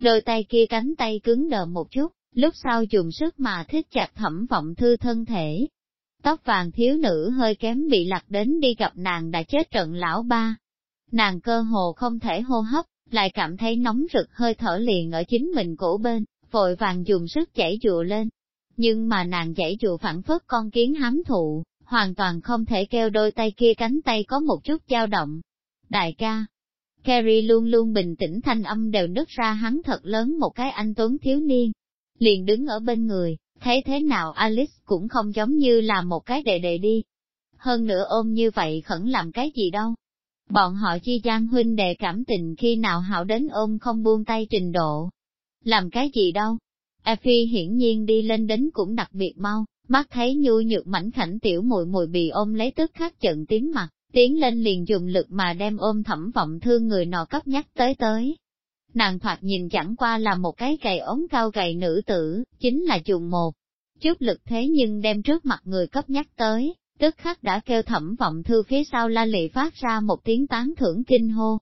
đôi tay kia cánh tay cứng đờ một chút, lúc sau dùng sức mà thích chặt thẩm vọng thư thân thể. Tóc vàng thiếu nữ hơi kém bị lặt đến đi gặp nàng đã chết trận lão ba. Nàng cơ hồ không thể hô hấp, lại cảm thấy nóng rực hơi thở liền ở chính mình cổ bên, vội vàng dùng sức chảy dụa lên. Nhưng mà nàng chảy dụa phản phất con kiến hám thụ, hoàn toàn không thể kêu đôi tay kia cánh tay có một chút dao động. Đại ca, Carrie luôn luôn bình tĩnh thanh âm đều nứt ra hắn thật lớn một cái anh tuấn thiếu niên. Liền đứng ở bên người, thấy thế nào Alice cũng không giống như là một cái đệ đệ đi. Hơn nữa ôm như vậy khẩn làm cái gì đâu. Bọn họ chi gian huynh đệ cảm tình khi nào hảo đến ôm không buông tay trình độ. Làm cái gì đâu. Effie hiển nhiên đi lên đến cũng đặc biệt mau, mắt thấy nhu nhược mảnh khảnh tiểu mùi mùi bị ôm lấy tức khắc trận tím mặt, tiến lên liền dùng lực mà đem ôm thẩm vọng thương người nọ cấp nhắc tới tới. Nàng thoạt nhìn chẳng qua là một cái gầy ống cao gầy nữ tử, chính là dùng một chút lực thế nhưng đem trước mặt người cấp nhắc tới, tức khắc đã kêu thẩm vọng thư phía sau la lị phát ra một tiếng tán thưởng kinh hô.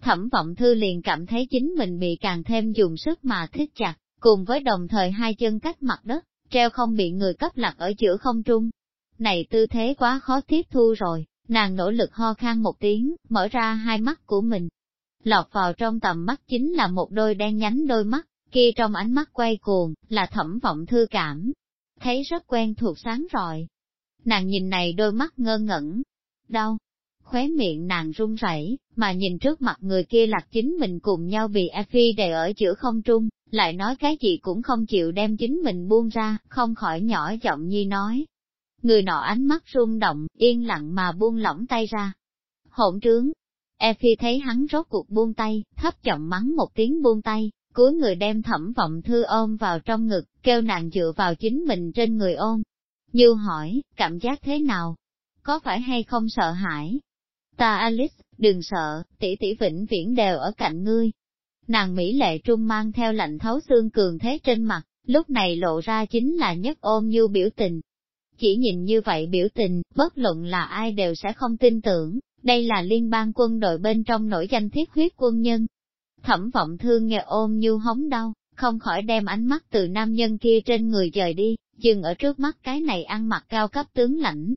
Thẩm vọng thư liền cảm thấy chính mình bị càng thêm dùng sức mà thích chặt, cùng với đồng thời hai chân cách mặt đất, treo không bị người cấp lạc ở giữa không trung. Này tư thế quá khó tiếp thu rồi, nàng nỗ lực ho khan một tiếng, mở ra hai mắt của mình. Lọt vào trong tầm mắt chính là một đôi đen nhánh đôi mắt, kia trong ánh mắt quay cuồng, là thẩm vọng thư cảm. Thấy rất quen thuộc sáng rồi. Nàng nhìn này đôi mắt ngơ ngẩn. Đau. Khóe miệng nàng run rẩy, mà nhìn trước mặt người kia lạc chính mình cùng nhau bị Effie đè ở giữa không trung, lại nói cái gì cũng không chịu đem chính mình buông ra, không khỏi nhỏ giọng nhi nói. Người nọ ánh mắt rung động, yên lặng mà buông lỏng tay ra. Hỗn trướng. Effie thấy hắn rốt cuộc buông tay, thấp giọng mắng một tiếng buông tay, cuối người đem thẩm vọng thư ôm vào trong ngực, kêu nàng dựa vào chính mình trên người ôm. Như hỏi, cảm giác thế nào? Có phải hay không sợ hãi? Ta Alice, đừng sợ, tỷ tỷ vĩnh viễn đều ở cạnh ngươi, Nàng Mỹ lệ trung mang theo lạnh thấu xương cường thế trên mặt, lúc này lộ ra chính là nhất ôm như biểu tình. Chỉ nhìn như vậy biểu tình, bất luận là ai đều sẽ không tin tưởng, đây là liên bang quân đội bên trong nổi danh thiết huyết quân nhân. Thẩm vọng thương nghe ôm như hống đau, không khỏi đem ánh mắt từ nam nhân kia trên người rời đi, dừng ở trước mắt cái này ăn mặc cao cấp tướng lãnh.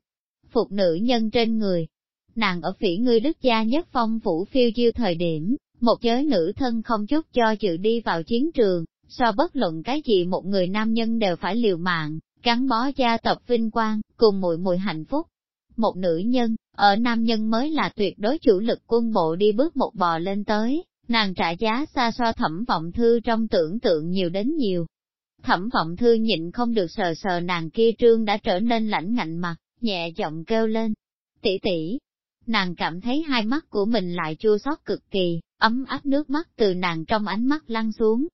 Phục nữ nhân trên người. Nàng ở phỉ ngươi đức gia nhất phong vũ phiêu diêu thời điểm, một giới nữ thân không chút cho chịu đi vào chiến trường, so bất luận cái gì một người nam nhân đều phải liều mạng, gắn bó gia tộc vinh quang, cùng mùi mùi hạnh phúc. Một nữ nhân, ở nam nhân mới là tuyệt đối chủ lực quân bộ đi bước một bò lên tới, nàng trả giá xa so thẩm vọng thư trong tưởng tượng nhiều đến nhiều. Thẩm vọng thư nhịn không được sờ sờ nàng kia trương đã trở nên lãnh ngạnh mặt, nhẹ giọng kêu lên. tỷ tỷ, nàng cảm thấy hai mắt của mình lại chua xót cực kỳ, ấm áp nước mắt từ nàng trong ánh mắt lăn xuống.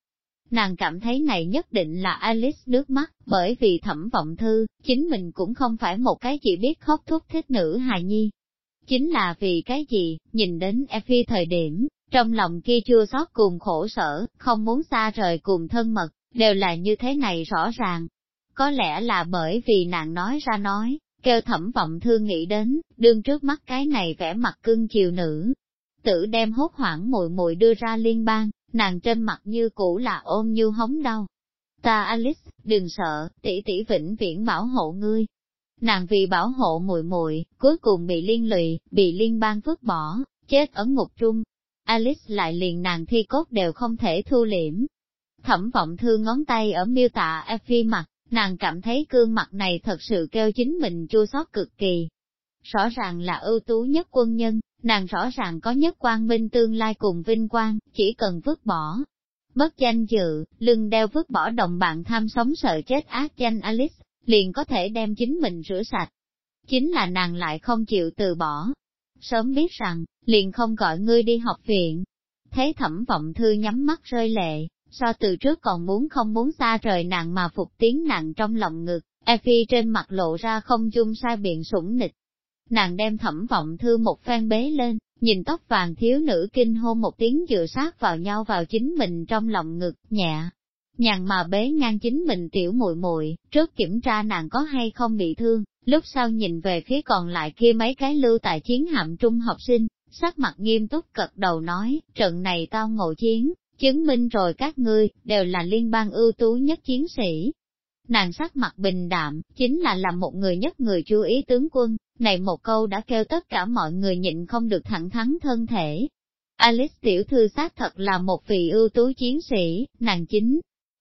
Nàng cảm thấy này nhất định là Alice nước mắt, bởi vì thẩm vọng thư, chính mình cũng không phải một cái chỉ biết khóc thúc thích nữ hài nhi. Chính là vì cái gì, nhìn đến Effie thời điểm, trong lòng kia chưa xót cùng khổ sở, không muốn xa rời cùng thân mật, đều là như thế này rõ ràng. Có lẽ là bởi vì nàng nói ra nói, kêu thẩm vọng thư nghĩ đến, đương trước mắt cái này vẻ mặt cưng chiều nữ. Tử đem hốt hoảng mùi mùi đưa ra liên bang, nàng trên mặt như cũ là ôm như hống đau. Ta Alice, đừng sợ, tỷ tỷ vĩnh viễn bảo hộ ngươi. Nàng vì bảo hộ mùi mùi, cuối cùng bị liên lụy, bị liên bang vứt bỏ, chết ở ngục trung. Alice lại liền nàng thi cốt đều không thể thu liễm. Thẩm vọng thương ngón tay ở miêu tạ Effie mặt, Nàng cảm thấy cương mặt này thật sự kêu chính mình chua xót cực kỳ. Rõ ràng là ưu tú nhất quân nhân, nàng rõ ràng có nhất quan minh tương lai cùng vinh quang, chỉ cần vứt bỏ. Mất danh dự, lưng đeo vứt bỏ đồng bạn tham sống sợ chết ác danh Alice, liền có thể đem chính mình rửa sạch. Chính là nàng lại không chịu từ bỏ. Sớm biết rằng, liền không gọi ngươi đi học viện. Thế thẩm vọng thư nhắm mắt rơi lệ, so từ trước còn muốn không muốn xa rời nàng mà phục tiếng nặng trong lòng ngực, Effie trên mặt lộ ra không dung sai biện sủng nịch. Nàng đem thẩm vọng thư một phen bế lên, nhìn tóc vàng thiếu nữ kinh hô một tiếng dựa sát vào nhau vào chính mình trong lòng ngực, nhẹ. Nhàn mà bế ngang chính mình tiểu muội muội trước kiểm tra nàng có hay không bị thương, lúc sau nhìn về phía còn lại kia mấy cái lưu tại chiến hạm trung học sinh, sắc mặt nghiêm túc cật đầu nói, trận này tao ngộ chiến, chứng minh rồi các ngươi, đều là liên bang ưu tú nhất chiến sĩ. Nàng sắc mặt bình đạm, chính là làm một người nhất người chú ý tướng quân, này một câu đã kêu tất cả mọi người nhịn không được thẳng thắn thân thể. Alice tiểu thư xác thật là một vị ưu tú chiến sĩ, nàng chính.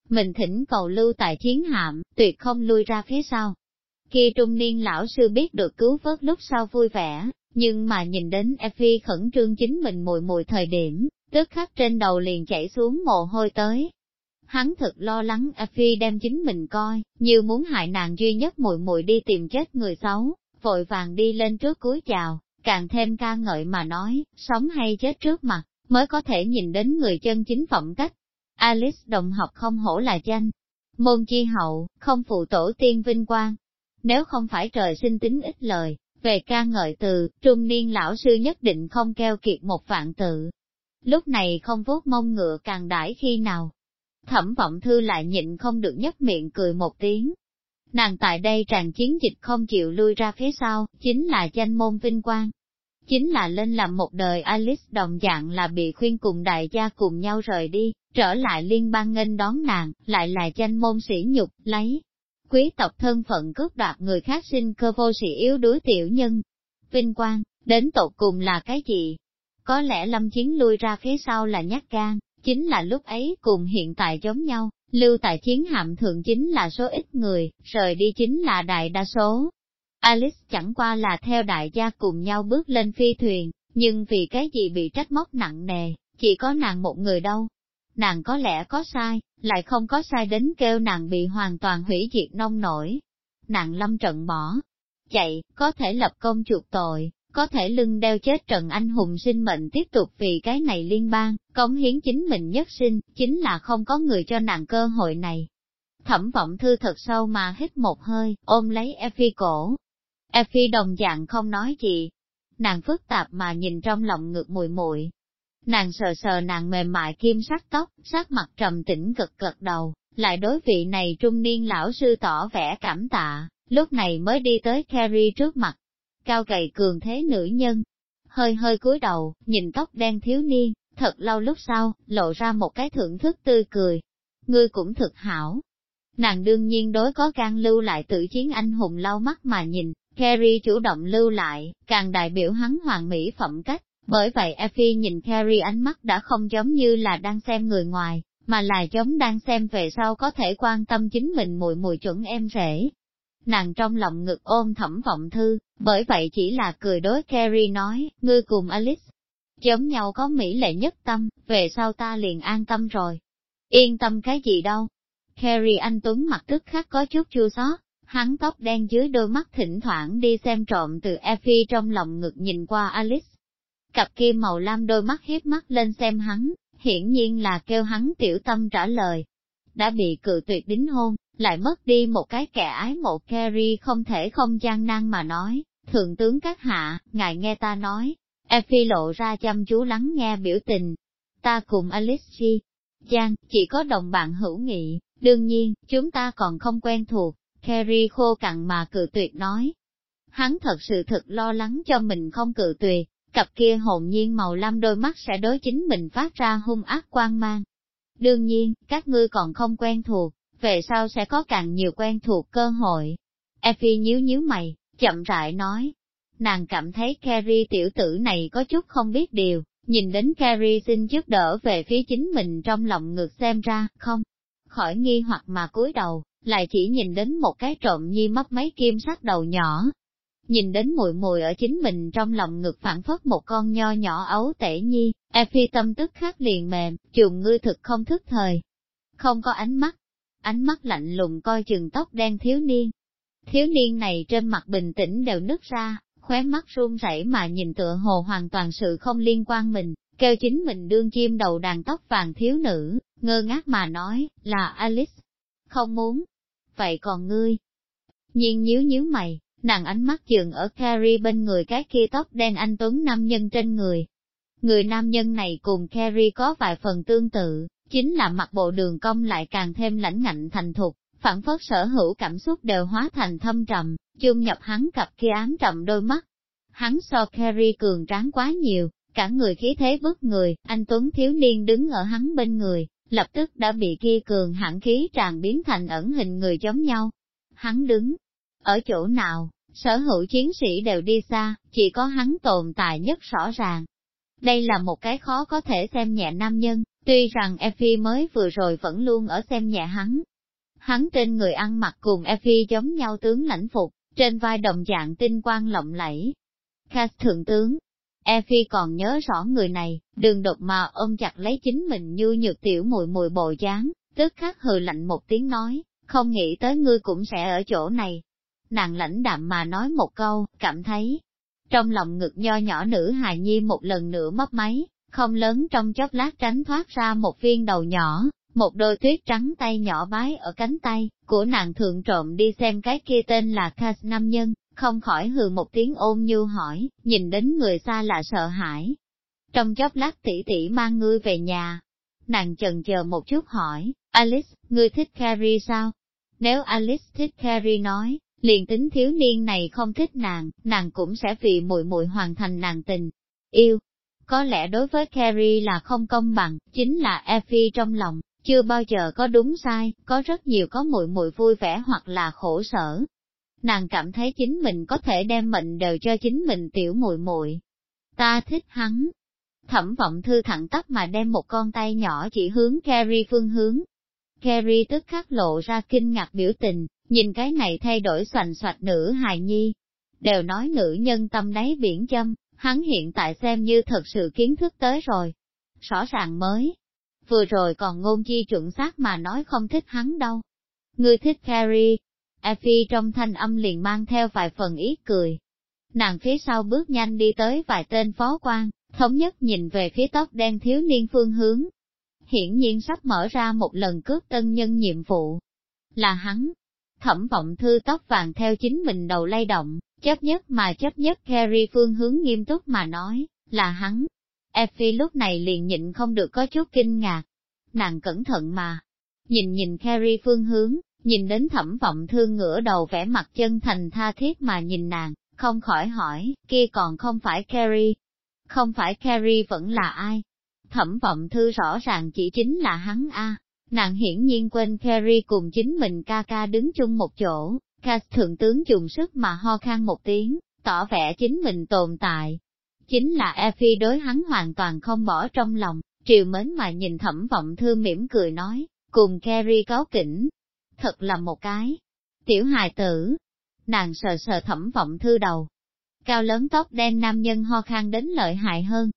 Mình thỉnh cầu lưu tại chiến hạm, tuyệt không lui ra phía sau. Khi trung niên lão sư biết được cứu vớt lúc sau vui vẻ, nhưng mà nhìn đến Effie khẩn trương chính mình mùi mùi thời điểm, tức khắc trên đầu liền chảy xuống mồ hôi tới. Hắn thật lo lắng a phi đem chính mình coi, như muốn hại nàng duy nhất muội muội đi tìm chết người xấu, vội vàng đi lên trước cúi chào, càng thêm ca ngợi mà nói, sống hay chết trước mặt, mới có thể nhìn đến người chân chính phẩm cách. Alice đồng học không hổ là danh, môn chi hậu, không phụ tổ tiên vinh quang. Nếu không phải trời sinh tính ít lời, về ca ngợi từ, trung niên lão sư nhất định không keo kiệt một vạn tự. Lúc này không vuốt mông ngựa càng đãi khi nào. Thẩm vọng thư lại nhịn không được nhấp miệng cười một tiếng. Nàng tại đây tràn chiến dịch không chịu lui ra phía sau, chính là danh môn vinh quang. Chính là lên làm một đời Alice đồng dạng là bị khuyên cùng đại gia cùng nhau rời đi, trở lại liên bang nghênh đón nàng, lại là danh môn sĩ nhục, lấy, quý tộc thân phận cướp đoạt người khác sinh cơ vô sĩ yếu đuối tiểu nhân. Vinh quang, đến tột cùng là cái gì? Có lẽ lâm chiến lui ra phía sau là nhát gan, chính là lúc ấy cùng hiện tại giống nhau, lưu tại chiến hạm thượng chính là số ít người, rời đi chính là đại đa số. Alice chẳng qua là theo đại gia cùng nhau bước lên phi thuyền, nhưng vì cái gì bị trách móc nặng nề, chỉ có nàng một người đâu. Nàng có lẽ có sai, lại không có sai đến kêu nàng bị hoàn toàn hủy diệt nông nổi. Nàng lâm trận bỏ, chạy, có thể lập công chuộc tội, có thể lưng đeo chết trận anh hùng sinh mệnh tiếp tục vì cái này liên bang, cống hiến chính mình nhất sinh, chính là không có người cho nàng cơ hội này. Thẩm vọng thư thật sâu mà hít một hơi, ôm lấy Effie cổ. Effie đồng dạng không nói gì. Nàng phức tạp mà nhìn trong lòng ngược mùi muội Nàng sờ sờ nàng mềm mại kim sắc tóc, sắc mặt trầm tĩnh cực cực đầu, lại đối vị này trung niên lão sư tỏ vẻ cảm tạ, lúc này mới đi tới Carrie trước mặt. Cao gầy cường thế nữ nhân, hơi hơi cúi đầu, nhìn tóc đen thiếu niên, thật lâu lúc sau, lộ ra một cái thưởng thức tươi cười. Ngươi cũng thực hảo. Nàng đương nhiên đối có can lưu lại tự chiến anh hùng lau mắt mà nhìn, Carrie chủ động lưu lại, càng đại biểu hắn hoàng mỹ phẩm cách, bởi vậy Effie nhìn Carrie ánh mắt đã không giống như là đang xem người ngoài, mà là giống đang xem về sau có thể quan tâm chính mình mùi mùi chuẩn em rể. Nàng trong lòng ngực ôm thẩm vọng thư, bởi vậy chỉ là cười đối Carrie nói, ngươi cùng Alice, giống nhau có mỹ lệ nhất tâm, về sau ta liền an tâm rồi. Yên tâm cái gì đâu. Carrie anh Tuấn mặt tức khắc có chút chua xót, hắn tóc đen dưới đôi mắt thỉnh thoảng đi xem trộm từ Effie trong lòng ngực nhìn qua Alice, Cặp kia màu lam đôi mắt hiếp mắt lên xem hắn, hiển nhiên là kêu hắn tiểu tâm trả lời. Đã bị cự tuyệt đính hôn, lại mất đi một cái kẻ ái mộ Kerry không thể không gian nan mà nói, thượng tướng các hạ, ngài nghe ta nói. Effie lộ ra chăm chú lắng nghe biểu tình. Ta cùng Alice Giang, chỉ có đồng bạn hữu nghị, đương nhiên, chúng ta còn không quen thuộc, Kerry khô cằn mà cự tuyệt nói. Hắn thật sự thật lo lắng cho mình không cự tuyệt, cặp kia hồn nhiên màu lam đôi mắt sẽ đối chính mình phát ra hung ác quan mang. Đương nhiên, các ngươi còn không quen thuộc, về sau sẽ có càng nhiều quen thuộc cơ hội. Effie nhíu nhíu mày, chậm rãi nói. Nàng cảm thấy Carrie tiểu tử này có chút không biết điều, nhìn đến Carrie xin giúp đỡ về phía chính mình trong lòng ngược xem ra, không. Khỏi nghi hoặc mà cúi đầu, lại chỉ nhìn đến một cái trộm nhi mất mấy kim sắc đầu nhỏ, Nhìn đến mùi mùi ở chính mình trong lòng ngực phản phất một con nho nhỏ ấu tể nhi, phi tâm tức khắc liền mềm, chuồng ngươi thực không thức thời. Không có ánh mắt, ánh mắt lạnh lùng coi chừng tóc đen thiếu niên. Thiếu niên này trên mặt bình tĩnh đều nứt ra, khóe mắt run rẩy mà nhìn tựa hồ hoàn toàn sự không liên quan mình, kêu chính mình đương chim đầu đàn tóc vàng thiếu nữ, ngơ ngác mà nói, là Alice. Không muốn. Vậy còn ngươi? Nhiên nhíu nhíu mày, nàng ánh mắt dừng ở Carrie bên người cái kia tóc đen anh Tuấn nam nhân trên người. Người nam nhân này cùng Carrie có vài phần tương tự, chính là mặt bộ đường cong lại càng thêm lãnh ngạnh thành thục, phản phất sở hữu cảm xúc đều hóa thành thâm trầm, chung nhập hắn cặp kia ám trầm đôi mắt. Hắn so Carrie cường tráng quá nhiều, cả người khí thế bức người, anh Tuấn thiếu niên đứng ở hắn bên người, lập tức đã bị kia cường hãn khí tràn biến thành ẩn hình người giống nhau. Hắn đứng ở chỗ nào, sở hữu chiến sĩ đều đi xa, chỉ có hắn tồn tại nhất rõ ràng. Đây là một cái khó có thể xem nhẹ nam nhân, tuy rằng Effie mới vừa rồi vẫn luôn ở xem nhẹ hắn. Hắn trên người ăn mặc cùng Effie giống nhau tướng lãnh phục, trên vai đồng dạng tinh quang lộng lẫy. Cass thượng tướng, Effie còn nhớ rõ người này, đường đột mà ôm chặt lấy chính mình như nhược tiểu mùi mùi bồ dáng, tức khắc hừ lạnh một tiếng nói, không nghĩ tới ngươi cũng sẽ ở chỗ này. Nàng lãnh đạm mà nói một câu, cảm thấy, trong lòng ngực nho nhỏ nữ hài nhi một lần nữa mất máy, không lớn trong chốc lát tránh thoát ra một viên đầu nhỏ, một đôi tuyết trắng tay nhỏ bái ở cánh tay, của nàng thượng trộm đi xem cái kia tên là Cass nam nhân, không khỏi hừ một tiếng ôm như hỏi, nhìn đến người xa là sợ hãi. Trong chốc lát tỷ tỷ mang ngươi về nhà, nàng chần chờ một chút hỏi, Alice, ngươi thích Carrie sao? Nếu Alice thích Carrie nói, liền tính thiếu niên này không thích nàng, nàng cũng sẽ vì muội muội hoàn thành nàng tình. Yêu, có lẽ đối với Carrie là không công bằng, chính là Effie trong lòng, chưa bao giờ có đúng sai, có rất nhiều có muội muội vui vẻ hoặc là khổ sở. Nàng cảm thấy chính mình có thể đem mệnh đều cho chính mình tiểu muội muội. Ta thích hắn. Thẩm vọng thư thẳng tắp mà đem một con tay nhỏ chỉ hướng Carrie phương hướng. Carrie tức khắc lộ ra kinh ngạc biểu tình, nhìn cái này thay đổi xoành xoạch nữ hài nhi. Đều nói nữ nhân tâm đáy biển châm, hắn hiện tại xem như thật sự kiến thức tới rồi. Rõ ràng mới, vừa rồi còn ngôn chi chuẩn xác mà nói không thích hắn đâu. Ngươi thích Carrie. Effie trong thanh âm liền mang theo vài phần ý cười. Nàng phía sau bước nhanh đi tới vài tên phó quan, thống nhất nhìn về phía tóc đen thiếu niên phương hướng. Hiển nhiên sắp mở ra một lần cướp tân nhân nhiệm vụ. Là hắn. Thẩm vọng thư tóc vàng theo chính mình đầu lay động, chấp nhất mà chấp nhất Carrie phương hướng nghiêm túc mà nói, là hắn. Effie lúc này liền nhịn không được có chút kinh ngạc. Nàng cẩn thận mà. Nhìn nhìn Carrie phương hướng, nhìn đến thẩm vọng thương ngửa đầu vẻ mặt chân thành tha thiết mà nhìn nàng, không khỏi hỏi, kia còn không phải Carrie. Không phải Carrie vẫn là ai? Thẩm vọng thư rõ ràng chỉ chính là hắn a. Nàng hiển nhiên quên Kerry cùng chính mình ca ca đứng chung một chỗ, Cass thượng tướng dùng sức mà ho khan một tiếng, tỏ vẻ chính mình tồn tại. Chính là Effie đối hắn hoàn toàn không bỏ trong lòng, triều mến mà nhìn thẩm vọng thư mỉm cười nói, cùng Kerry cáo kỉnh. Thật là một cái. Tiểu hài tử. Nàng sờ sờ thẩm vọng thư đầu. Cao lớn tóc đen nam nhân ho khan đến lợi hại hơn.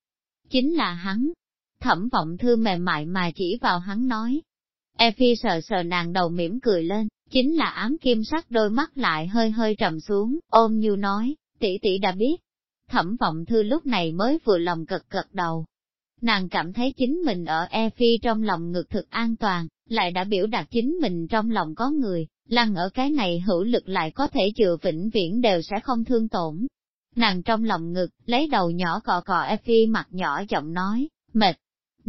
Chính là hắn. Thẩm vọng thư mềm mại mà chỉ vào hắn nói. Effie sờ sờ nàng đầu mỉm cười lên, chính là ám kim sắc đôi mắt lại hơi hơi trầm xuống, ôm như nói, tỷ tỷ đã biết. Thẩm vọng thư lúc này mới vừa lòng cật cật đầu. Nàng cảm thấy chính mình ở E Phi trong lòng ngực thực an toàn, lại đã biểu đạt chính mình trong lòng có người, lăng ở cái này hữu lực lại có thể chừa vĩnh viễn đều sẽ không thương tổn. Nàng trong lòng ngực, lấy đầu nhỏ cọ cọ E Phi mặt nhỏ giọng nói, mệt,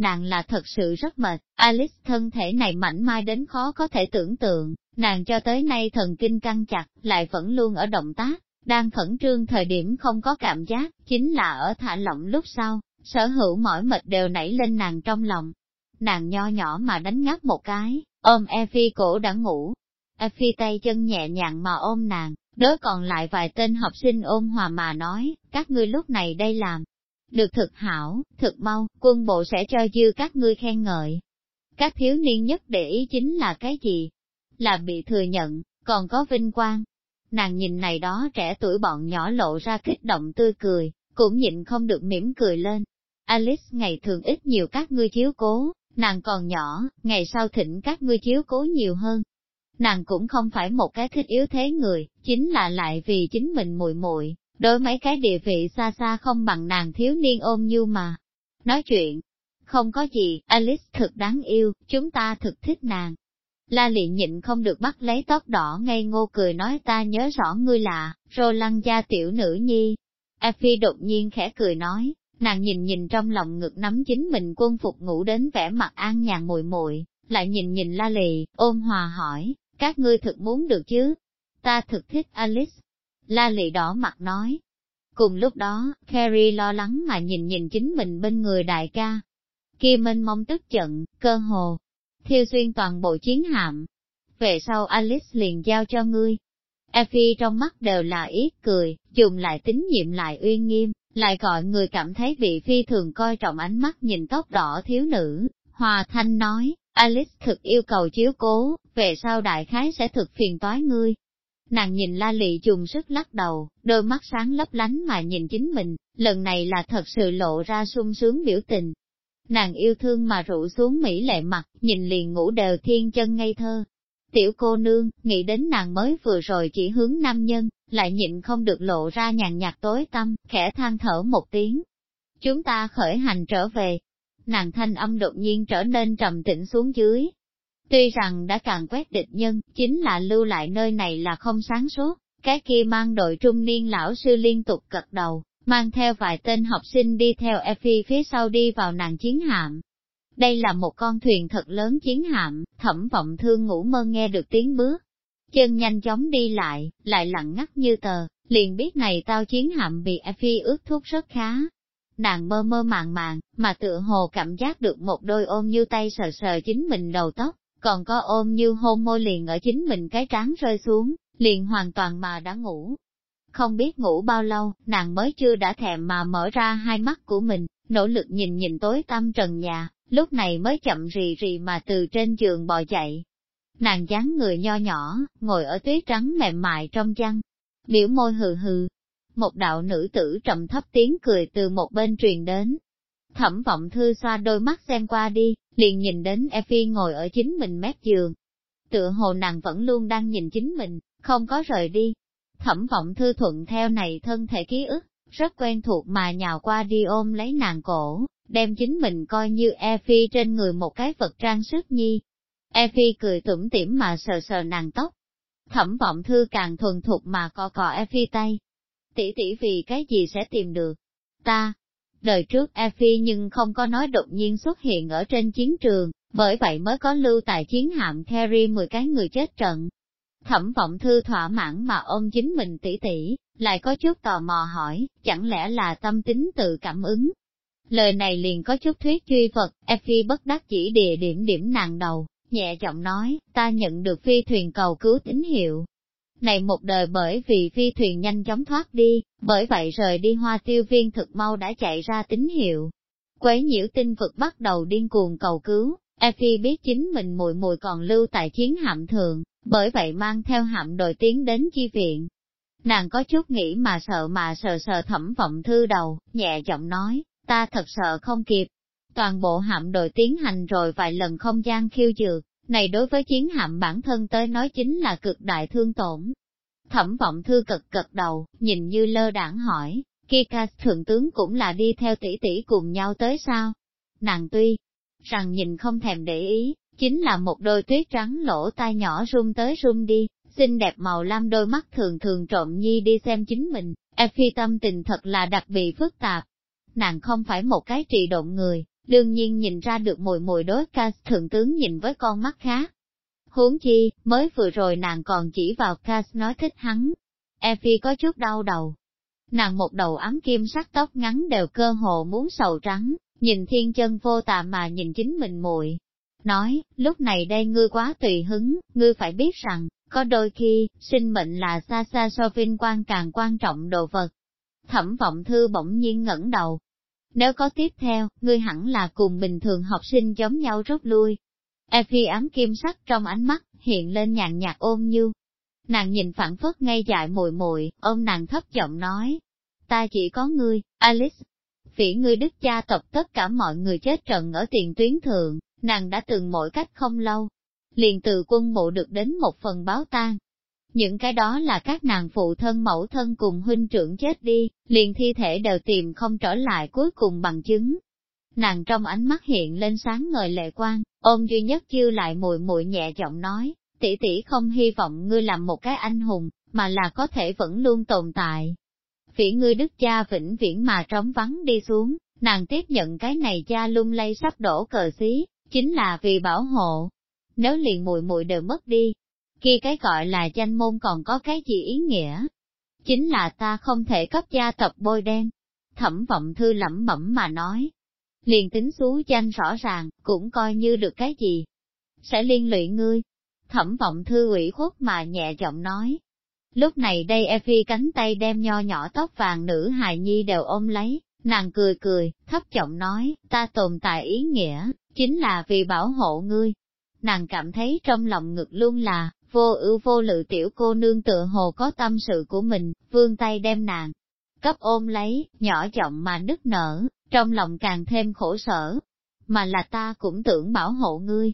nàng là thật sự rất mệt, Alice thân thể này mảnh mai đến khó có thể tưởng tượng, nàng cho tới nay thần kinh căng chặt, lại vẫn luôn ở động tác, đang khẩn trương thời điểm không có cảm giác, chính là ở thả lỏng lúc sau, sở hữu mỏi mệt đều nảy lên nàng trong lòng. Nàng nho nhỏ mà đánh ngáp một cái, ôm Effie cổ đã ngủ. Effie tay chân nhẹ nhàng mà ôm nàng, đối còn lại vài tên học sinh ôm hòa mà nói, các ngươi lúc này đây làm, được thực hảo, thực mau, quân bộ sẽ cho dư các ngươi khen ngợi. Các thiếu niên nhất để ý chính là cái gì? Là bị thừa nhận, còn có vinh quang. Nàng nhìn này đó trẻ tuổi bọn nhỏ lộ ra kích động tươi cười, cũng nhịn không được mỉm cười lên. Alice ngày thường ít nhiều các ngươi chiếu cố, nàng còn nhỏ, ngày sau thỉnh các ngươi chiếu cố nhiều hơn. Nàng cũng không phải một cái thích yếu thế người, chính là lại vì chính mình muội muội đối mấy cái địa vị xa xa không bằng nàng thiếu niên ôm như mà. Nói chuyện, không có gì, Alice thực đáng yêu, chúng ta thực thích nàng. La lị nhịn không được bắt lấy tóc đỏ ngây ngô cười nói ta nhớ rõ ngươi là, Roland gia tiểu nữ nhi. Effie đột nhiên khẽ cười nói, nàng nhìn nhìn trong lòng ngực nắm chính mình quân phục ngủ đến vẻ mặt an nhàn muội muội, lại nhìn nhìn la lì, ôm hòa hỏi, các ngươi thực muốn được chứ? Ta thực thích Alice, La lị đỏ mặt nói. Cùng lúc đó, Carrie lo lắng mà nhìn nhìn chính mình bên người đại ca. Kia mênh mong tức giận, cơ hồ, thiêu xuyên toàn bộ chiến hạm. Về sau Alice liền giao cho ngươi. Effie trong mắt đều là ít cười, dùng lại tín nhiệm lại uy nghiêm, lại gọi người cảm thấy bị phi thường coi trọng ánh mắt nhìn tóc đỏ thiếu nữ. Hòa Thanh nói, Alice thực yêu cầu chiếu cố, về sau đại khái sẽ thực phiền toái ngươi. Nàng nhìn la lị dùng sức lắc đầu, đôi mắt sáng lấp lánh mà nhìn chính mình, lần này là thật sự lộ ra sung sướng biểu tình. Nàng yêu thương mà rủ xuống mỹ lệ mặt, nhìn liền ngủ đều thiên chân ngây thơ. Tiểu cô nương, nghĩ đến nàng mới vừa rồi chỉ hướng nam nhân, lại nhịn không được lộ ra nhàn nhạt tối tâm, khẽ than thở một tiếng. Chúng ta khởi hành trở về. Nàng thanh âm đột nhiên trở nên trầm tĩnh xuống dưới, Tuy rằng đã càng quét địch nhân, chính là lưu lại nơi này là không sáng suốt, cái kia mang đội trung niên lão sư liên tục cật đầu, mang theo vài tên học sinh đi theo Effie phía sau đi vào nàng chiến hạm. Đây là một con thuyền thật lớn chiến hạm, thẩm vọng thương ngủ mơ nghe được tiếng bước. Chân nhanh chóng đi lại, lại lặng ngắt như tờ, liền biết này tao chiến hạm bị Effie ướt thuốc rất khá. Nàng mơ mơ màng màng, mà tựa hồ cảm giác được một đôi ôm như tay sờ sờ chính mình đầu tóc, còn có ôm như hôn môi liền ở chính mình cái trán rơi xuống, liền hoàn toàn mà đã ngủ. Không biết ngủ bao lâu, nàng mới chưa đã thèm mà mở ra hai mắt của mình, nỗ lực nhìn nhìn tối tăm trần nhà, lúc này mới chậm rì rì mà từ trên giường bò chạy. Nàng dáng người nho nhỏ, ngồi ở tuyết trắng mềm mại trong chăn, biểu môi hừ hừ. Một đạo nữ tử trầm thấp tiếng cười từ một bên truyền đến, Thẩm vọng thư xoa đôi mắt xem qua đi, liền nhìn đến Effie ngồi ở chính mình mép giường. Tựa hồ nàng vẫn luôn đang nhìn chính mình, không có rời đi. Thẩm vọng thư thuận theo này thân thể ký ức, rất quen thuộc mà nhào qua đi ôm lấy nàng cổ, đem chính mình coi như Effie trên người một cái vật trang sức nhi. Effie cười tủm tỉm mà sờ sờ nàng tóc. Thẩm vọng thư càng thuần thục mà cọ cọ Effie tay. Tỷ tỷ vì cái gì sẽ tìm được? Ta, Đời trước Effie nhưng không có nói đột nhiên xuất hiện ở trên chiến trường, bởi vậy mới có lưu tại chiến hạm Kerry 10 cái người chết trận. Thẩm vọng thư thỏa mãn mà ôm chính mình tỷ tỷ, lại có chút tò mò hỏi, chẳng lẽ là tâm tính tự cảm ứng. Lời này liền có chút thuyết truy vật, Effie bất đắc chỉ địa điểm điểm nàng đầu, nhẹ giọng nói, ta nhận được phi thuyền cầu cứu tín hiệu, này một đời bởi vì phi thuyền nhanh chóng thoát đi, bởi vậy rời đi hoa tiêu viên thực mau đã chạy ra tín hiệu. Quấy nhiễu tinh vực bắt đầu điên cuồng cầu cứu, Effie biết chính mình mùi mùi còn lưu tại chiến hạm thường, bởi vậy mang theo hạm đội tiến đến chi viện. Nàng có chút nghĩ mà sợ mà sờ sờ thẩm vọng thư đầu, nhẹ giọng nói, ta thật sợ không kịp. Toàn bộ hạm đội tiến hành rồi vài lần không gian khiêu dược, này đối với chiến hạm bản thân tới nói chính là cực đại thương tổn. Thẩm vọng thư cực cực đầu, nhìn như lơ đảng hỏi, kia ca thượng tướng cũng là đi theo tỷ tỷ cùng nhau tới sao? Nàng tuy rằng nhìn không thèm để ý, chính là một đôi tuyết trắng lỗ tai nhỏ run tới run đi, xinh đẹp màu lam đôi mắt thường thường trộm nhi đi xem chính mình, Effie tâm tình thật là đặc biệt phức tạp. Nàng không phải một cái trị độn người, đương nhiên nhìn ra được mùi mùi đối ca thượng tướng nhìn với con mắt khác. Huống chi, mới vừa rồi nàng còn chỉ vào ca nói thích hắn. Effie có chút đau đầu. Nàng một đầu ấm kim sắc tóc ngắn đều cơ hồ muốn sầu trắng, nhìn thiên chân vô tà mà nhìn chính mình muội Nói, lúc này đây ngươi quá tùy hứng, ngươi phải biết rằng, có đôi khi, sinh mệnh là xa xa so vinh quang càng quan trọng đồ vật. Thẩm vọng thư bỗng nhiên ngẩng đầu, nếu có tiếp theo, ngươi hẳn là cùng bình thường học sinh giống nhau rút lui. Effie ám kim sắc trong ánh mắt, hiện lên nhàn nhạt ôm như. Nàng nhìn phản phất ngay dại mùi mùi, ôm nàng thấp giọng nói. Ta chỉ có ngươi, Alice. Phỉ ngươi đức cha tộc tất cả mọi người chết trận ở tiền tuyến thượng, nàng đã từng mỗi cách không lâu. Liền từ quân bộ được đến một phần báo tang, những cái đó là các nàng phụ thân mẫu thân cùng huynh trưởng chết đi, liền thi thể đều tìm không trở lại cuối cùng bằng chứng. Nàng trong ánh mắt hiện lên sáng ngời lệ quang, ôm duy nhất chư lại mùi mùi nhẹ giọng nói, tỷ tỷ không hy vọng ngươi làm một cái anh hùng, mà là có thể vẫn luôn tồn tại. Phỉ ngươi đức cha vĩnh viễn mà trống vắng đi xuống, nàng tiếp nhận cái này cha lung lay sắp đổ cờ xí, chính là vì bảo hộ. Nếu liền mùi mùi đều mất đi, kia cái gọi là danh môn còn có cái gì ý nghĩa. chính là ta không thể cấp gia tộc bôi đen. Thẩm vọng thư lẩm bẩm mà nói, liền tính xú danh rõ ràng, cũng coi như được cái gì. Sẽ liên lụy ngươi. Thẩm vọng thư ủy khuất mà nhẹ giọng nói. Lúc này đây Effie cánh tay đem nho nhỏ tóc vàng nữ hài nhi đều ôm lấy, nàng cười cười, thấp giọng nói, ta tồn tại ý nghĩa, chính là vì bảo hộ ngươi. Nàng cảm thấy trong lòng ngực luôn là, vô ưu vô lự tiểu cô nương tựa hồ có tâm sự của mình, vươn tay đem nàng, cấp ôm lấy, nhỏ giọng mà nức nở, trong lòng càng thêm khổ sở. Mà là ta cũng tưởng bảo hộ ngươi.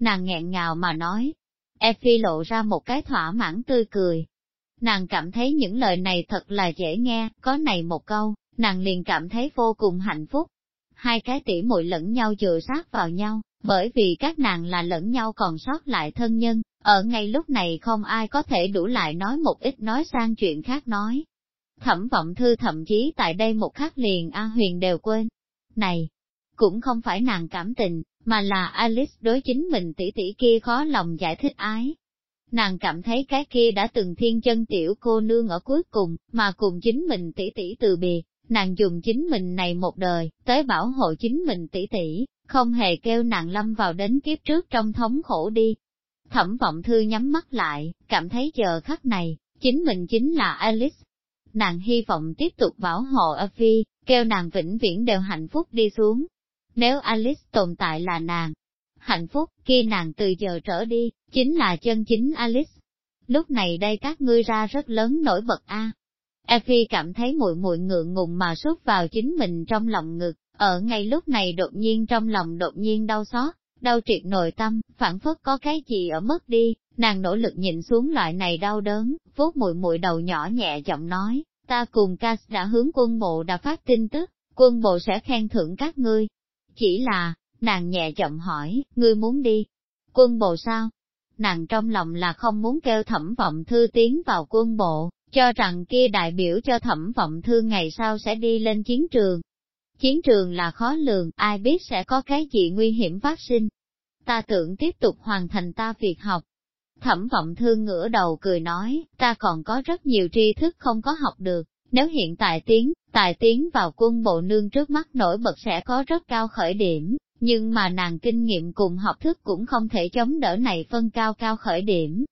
Nàng nghẹn ngào mà nói. Effie lộ ra một cái thỏa mãn tươi cười. Nàng cảm thấy những lời này thật là dễ nghe, có này một câu, nàng liền cảm thấy vô cùng hạnh phúc. Hai cái tỉ muội lẫn nhau dựa sát vào nhau, bởi vì các nàng là lẫn nhau còn sót lại thân nhân, ở ngay lúc này không ai có thể đủ lại nói một ít nói sang chuyện khác nói. Thẩm vọng thư thậm chí tại đây một khắc liền A Huyền đều quên. Này, cũng không phải nàng cảm tình, mà là Alice đối chính mình tỷ tỷ kia khó lòng giải thích ái. Nàng cảm thấy cái kia đã từng thiên chân tiểu cô nương ở cuối cùng, mà cùng chính mình tỷ tỷ từ biệt, nàng dùng chính mình này một đời, tới bảo hộ chính mình tỷ tỷ, không hề kêu nàng lâm vào đến kiếp trước trong thống khổ đi. Thẩm vọng thư nhắm mắt lại, cảm thấy giờ khắc này, chính mình chính là Alice, nàng hy vọng tiếp tục bảo hộ Avi, kêu nàng vĩnh viễn đều hạnh phúc đi xuống. Nếu Alice tồn tại là nàng, hạnh phúc, khi nàng từ giờ trở đi, chính là chân chính Alice. Lúc này đây các ngươi ra rất lớn nổi bật a. Effie cảm thấy muội muội ngượng ngùng mà sút vào chính mình trong lòng ngực, ở ngay lúc này đột nhiên trong lòng đột nhiên đau xót, đau triệt nội tâm, phản phất có cái gì ở mất đi, nàng nỗ lực nhìn xuống loại này đau đớn, vuốt mùi mùi đầu nhỏ nhẹ giọng nói, ta cùng Cass đã hướng quân bộ đã phát tin tức, quân bộ sẽ khen thưởng các ngươi. Chỉ là, nàng nhẹ giọng hỏi, ngươi muốn đi? Quân bộ sao? Nàng trong lòng là không muốn kêu thẩm vọng thư tiến vào quân bộ, cho rằng kia đại biểu cho thẩm vọng thư ngày sau sẽ đi lên chiến trường. Chiến trường là khó lường, ai biết sẽ có cái gì nguy hiểm phát sinh. Ta tưởng tiếp tục hoàn thành ta việc học, Thẩm vọng thương ngửa đầu cười nói, ta còn có rất nhiều tri thức không có học được, nếu hiện tại tiến, tài tiến vào quân bộ nương trước mắt nổi bật sẽ có rất cao khởi điểm, nhưng mà nàng kinh nghiệm cùng học thức cũng không thể chống đỡ này phân cao cao khởi điểm.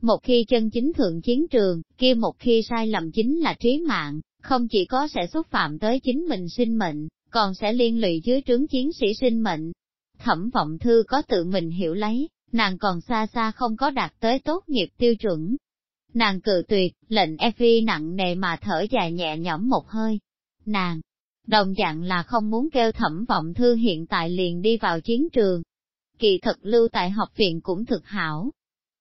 Một khi chân chính thượng chiến trường, kia một khi sai lầm chính là trí mạng, không chỉ có sẽ xúc phạm tới chính mình sinh mệnh, còn sẽ liên lụy dưới trướng chiến sĩ sinh mệnh. Thẩm vọng thư có tự mình hiểu lấy, nàng còn xa xa không có đạt tới tốt nghiệp tiêu chuẩn. Nàng cự tuyệt, lệnh Effie nặng nề mà thở dài nhẹ nhõm một hơi. Nàng, đồng dạng là không muốn kêu thẩm vọng thư hiện tại liền đi vào chiến trường. Kỳ thật lưu tại học viện cũng thực hảo.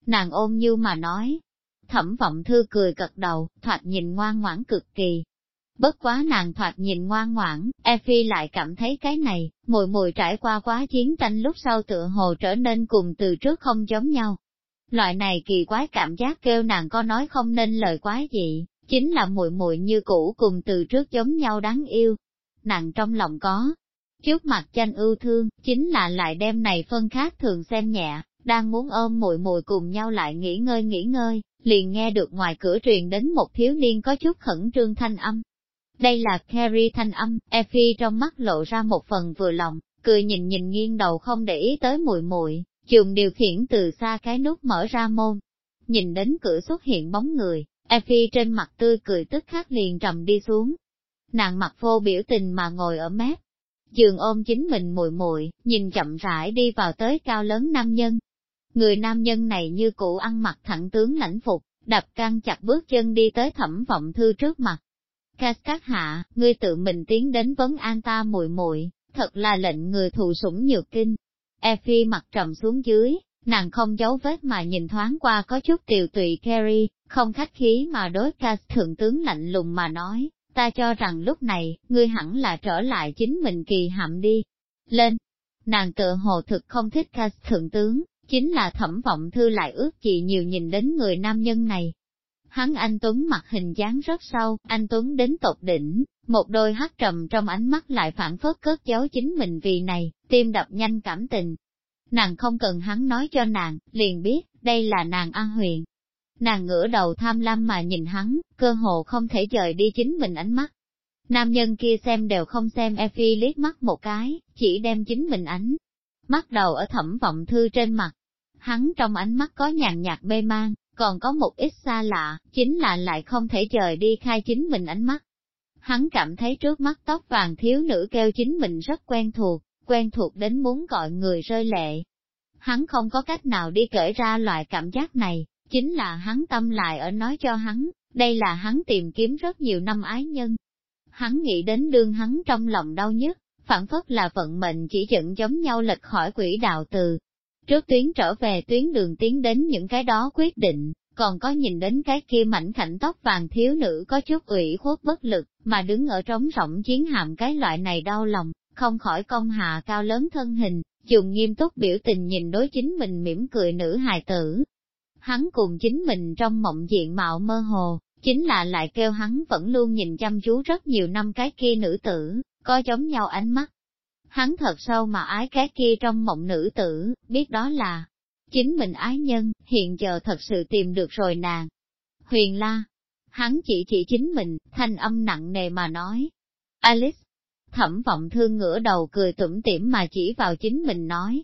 Nàng ôm như mà nói. Thẩm vọng thư cười cật đầu, thoạt nhìn ngoan ngoãn cực kỳ, Bất quá nàng thoạt nhìn ngoan ngoãn, Effie lại cảm thấy cái này, mùi mùi trải qua quá chiến tranh lúc sau tựa hồ trở nên cùng từ trước không giống nhau. Loại này kỳ quái cảm giác kêu nàng có nói không nên lời quái gì, chính là mùi mùi như cũ cùng từ trước giống nhau đáng yêu. Nàng trong lòng có, trước mặt tranh ưu thương, chính là lại đem này phân khác thường xem nhẹ, đang muốn ôm mùi mùi cùng nhau lại nghỉ ngơi nghỉ ngơi, liền nghe được ngoài cửa truyền đến một thiếu niên có chút khẩn trương thanh âm, đây là Carrie thanh âm, Effie trong mắt lộ ra một phần vừa lòng, cười nhìn nhìn nghiêng đầu không để ý tới mùi mùi, dùng điều khiển từ xa cái nút mở ra môn. Nhìn đến cửa xuất hiện bóng người, Effie trên mặt tươi cười tức khắc liền trầm đi xuống. Nàng mặt vô biểu tình mà ngồi ở mép, giường ôm chính mình mùi mùi, nhìn chậm rãi đi vào tới cao lớn nam nhân. Người nam nhân này như cũ ăn mặc thẳng tướng lãnh phục, đập căng chặt bước chân đi tới thẩm vọng thư trước mặt, các hạ, ngươi tự mình tiến đến vấn an ta muội muội, thật là lệnh người thù sủng nhược kinh. Effie mặt trầm xuống dưới, nàng không giấu vết mà nhìn thoáng qua có chút tiều tụy Kerry, không khách khí mà đối Cass thượng tướng lạnh lùng mà nói, ta cho rằng lúc này, ngươi hẳn là trở lại chính mình kỳ hạm đi. Lên! Nàng tự hồ thực không thích Cass thượng tướng, chính là thẩm vọng thư lại ước gì nhiều nhìn đến người nam nhân này, hắn anh Tuấn mặt hình dáng rất sâu, anh Tuấn đến tột đỉnh, một đôi hát trầm trong ánh mắt lại phản phất cất giấu chính mình vì này, tim đập nhanh cảm tình. Nàng không cần hắn nói cho nàng, liền biết, đây là nàng An Huyền. Nàng ngửa đầu tham lam mà nhìn hắn, cơ hồ không thể rời đi chính mình ánh mắt. Nam nhân kia xem đều không xem Effie liếc mắt một cái, chỉ đem chính mình ánh. Mắt đầu ở thẩm vọng thư trên mặt. Hắn trong ánh mắt có nhàn nhạt mê mang, còn có một ít xa lạ, chính là lại không thể rời đi khai chính mình ánh mắt. Hắn cảm thấy trước mắt tóc vàng thiếu nữ kêu chính mình rất quen thuộc, quen thuộc đến muốn gọi người rơi lệ. Hắn không có cách nào đi kể ra loại cảm giác này, chính là hắn tâm lại ở nói cho hắn, đây là hắn tìm kiếm rất nhiều năm ái nhân. Hắn nghĩ đến đương hắn trong lòng đau nhất, phản phất là vận mệnh chỉ dẫn giống nhau lệch khỏi quỹ đạo từ. Trước tuyến trở về tuyến đường tiến đến những cái đó quyết định, còn có nhìn đến cái kia mảnh khảnh tóc vàng thiếu nữ có chút ủy khuất bất lực, mà đứng ở trống rỗng chiến hạm cái loại này đau lòng, không khỏi công hạ cao lớn thân hình, dùng nghiêm túc biểu tình nhìn đối chính mình mỉm cười nữ hài tử. Hắn cùng chính mình trong mộng diện mạo mơ hồ, chính là lại kêu hắn vẫn luôn nhìn chăm chú rất nhiều năm cái kia nữ tử, có giống nhau ánh mắt. Hắn thật sâu mà ái cái kia trong mộng nữ tử, biết đó là chính mình ái nhân, hiện giờ thật sự tìm được rồi nàng. Huyền la, hắn chỉ chỉ chính mình, thanh âm nặng nề mà nói. Alice, thẩm vọng thương ngửa đầu cười tủm tỉm mà chỉ vào chính mình nói.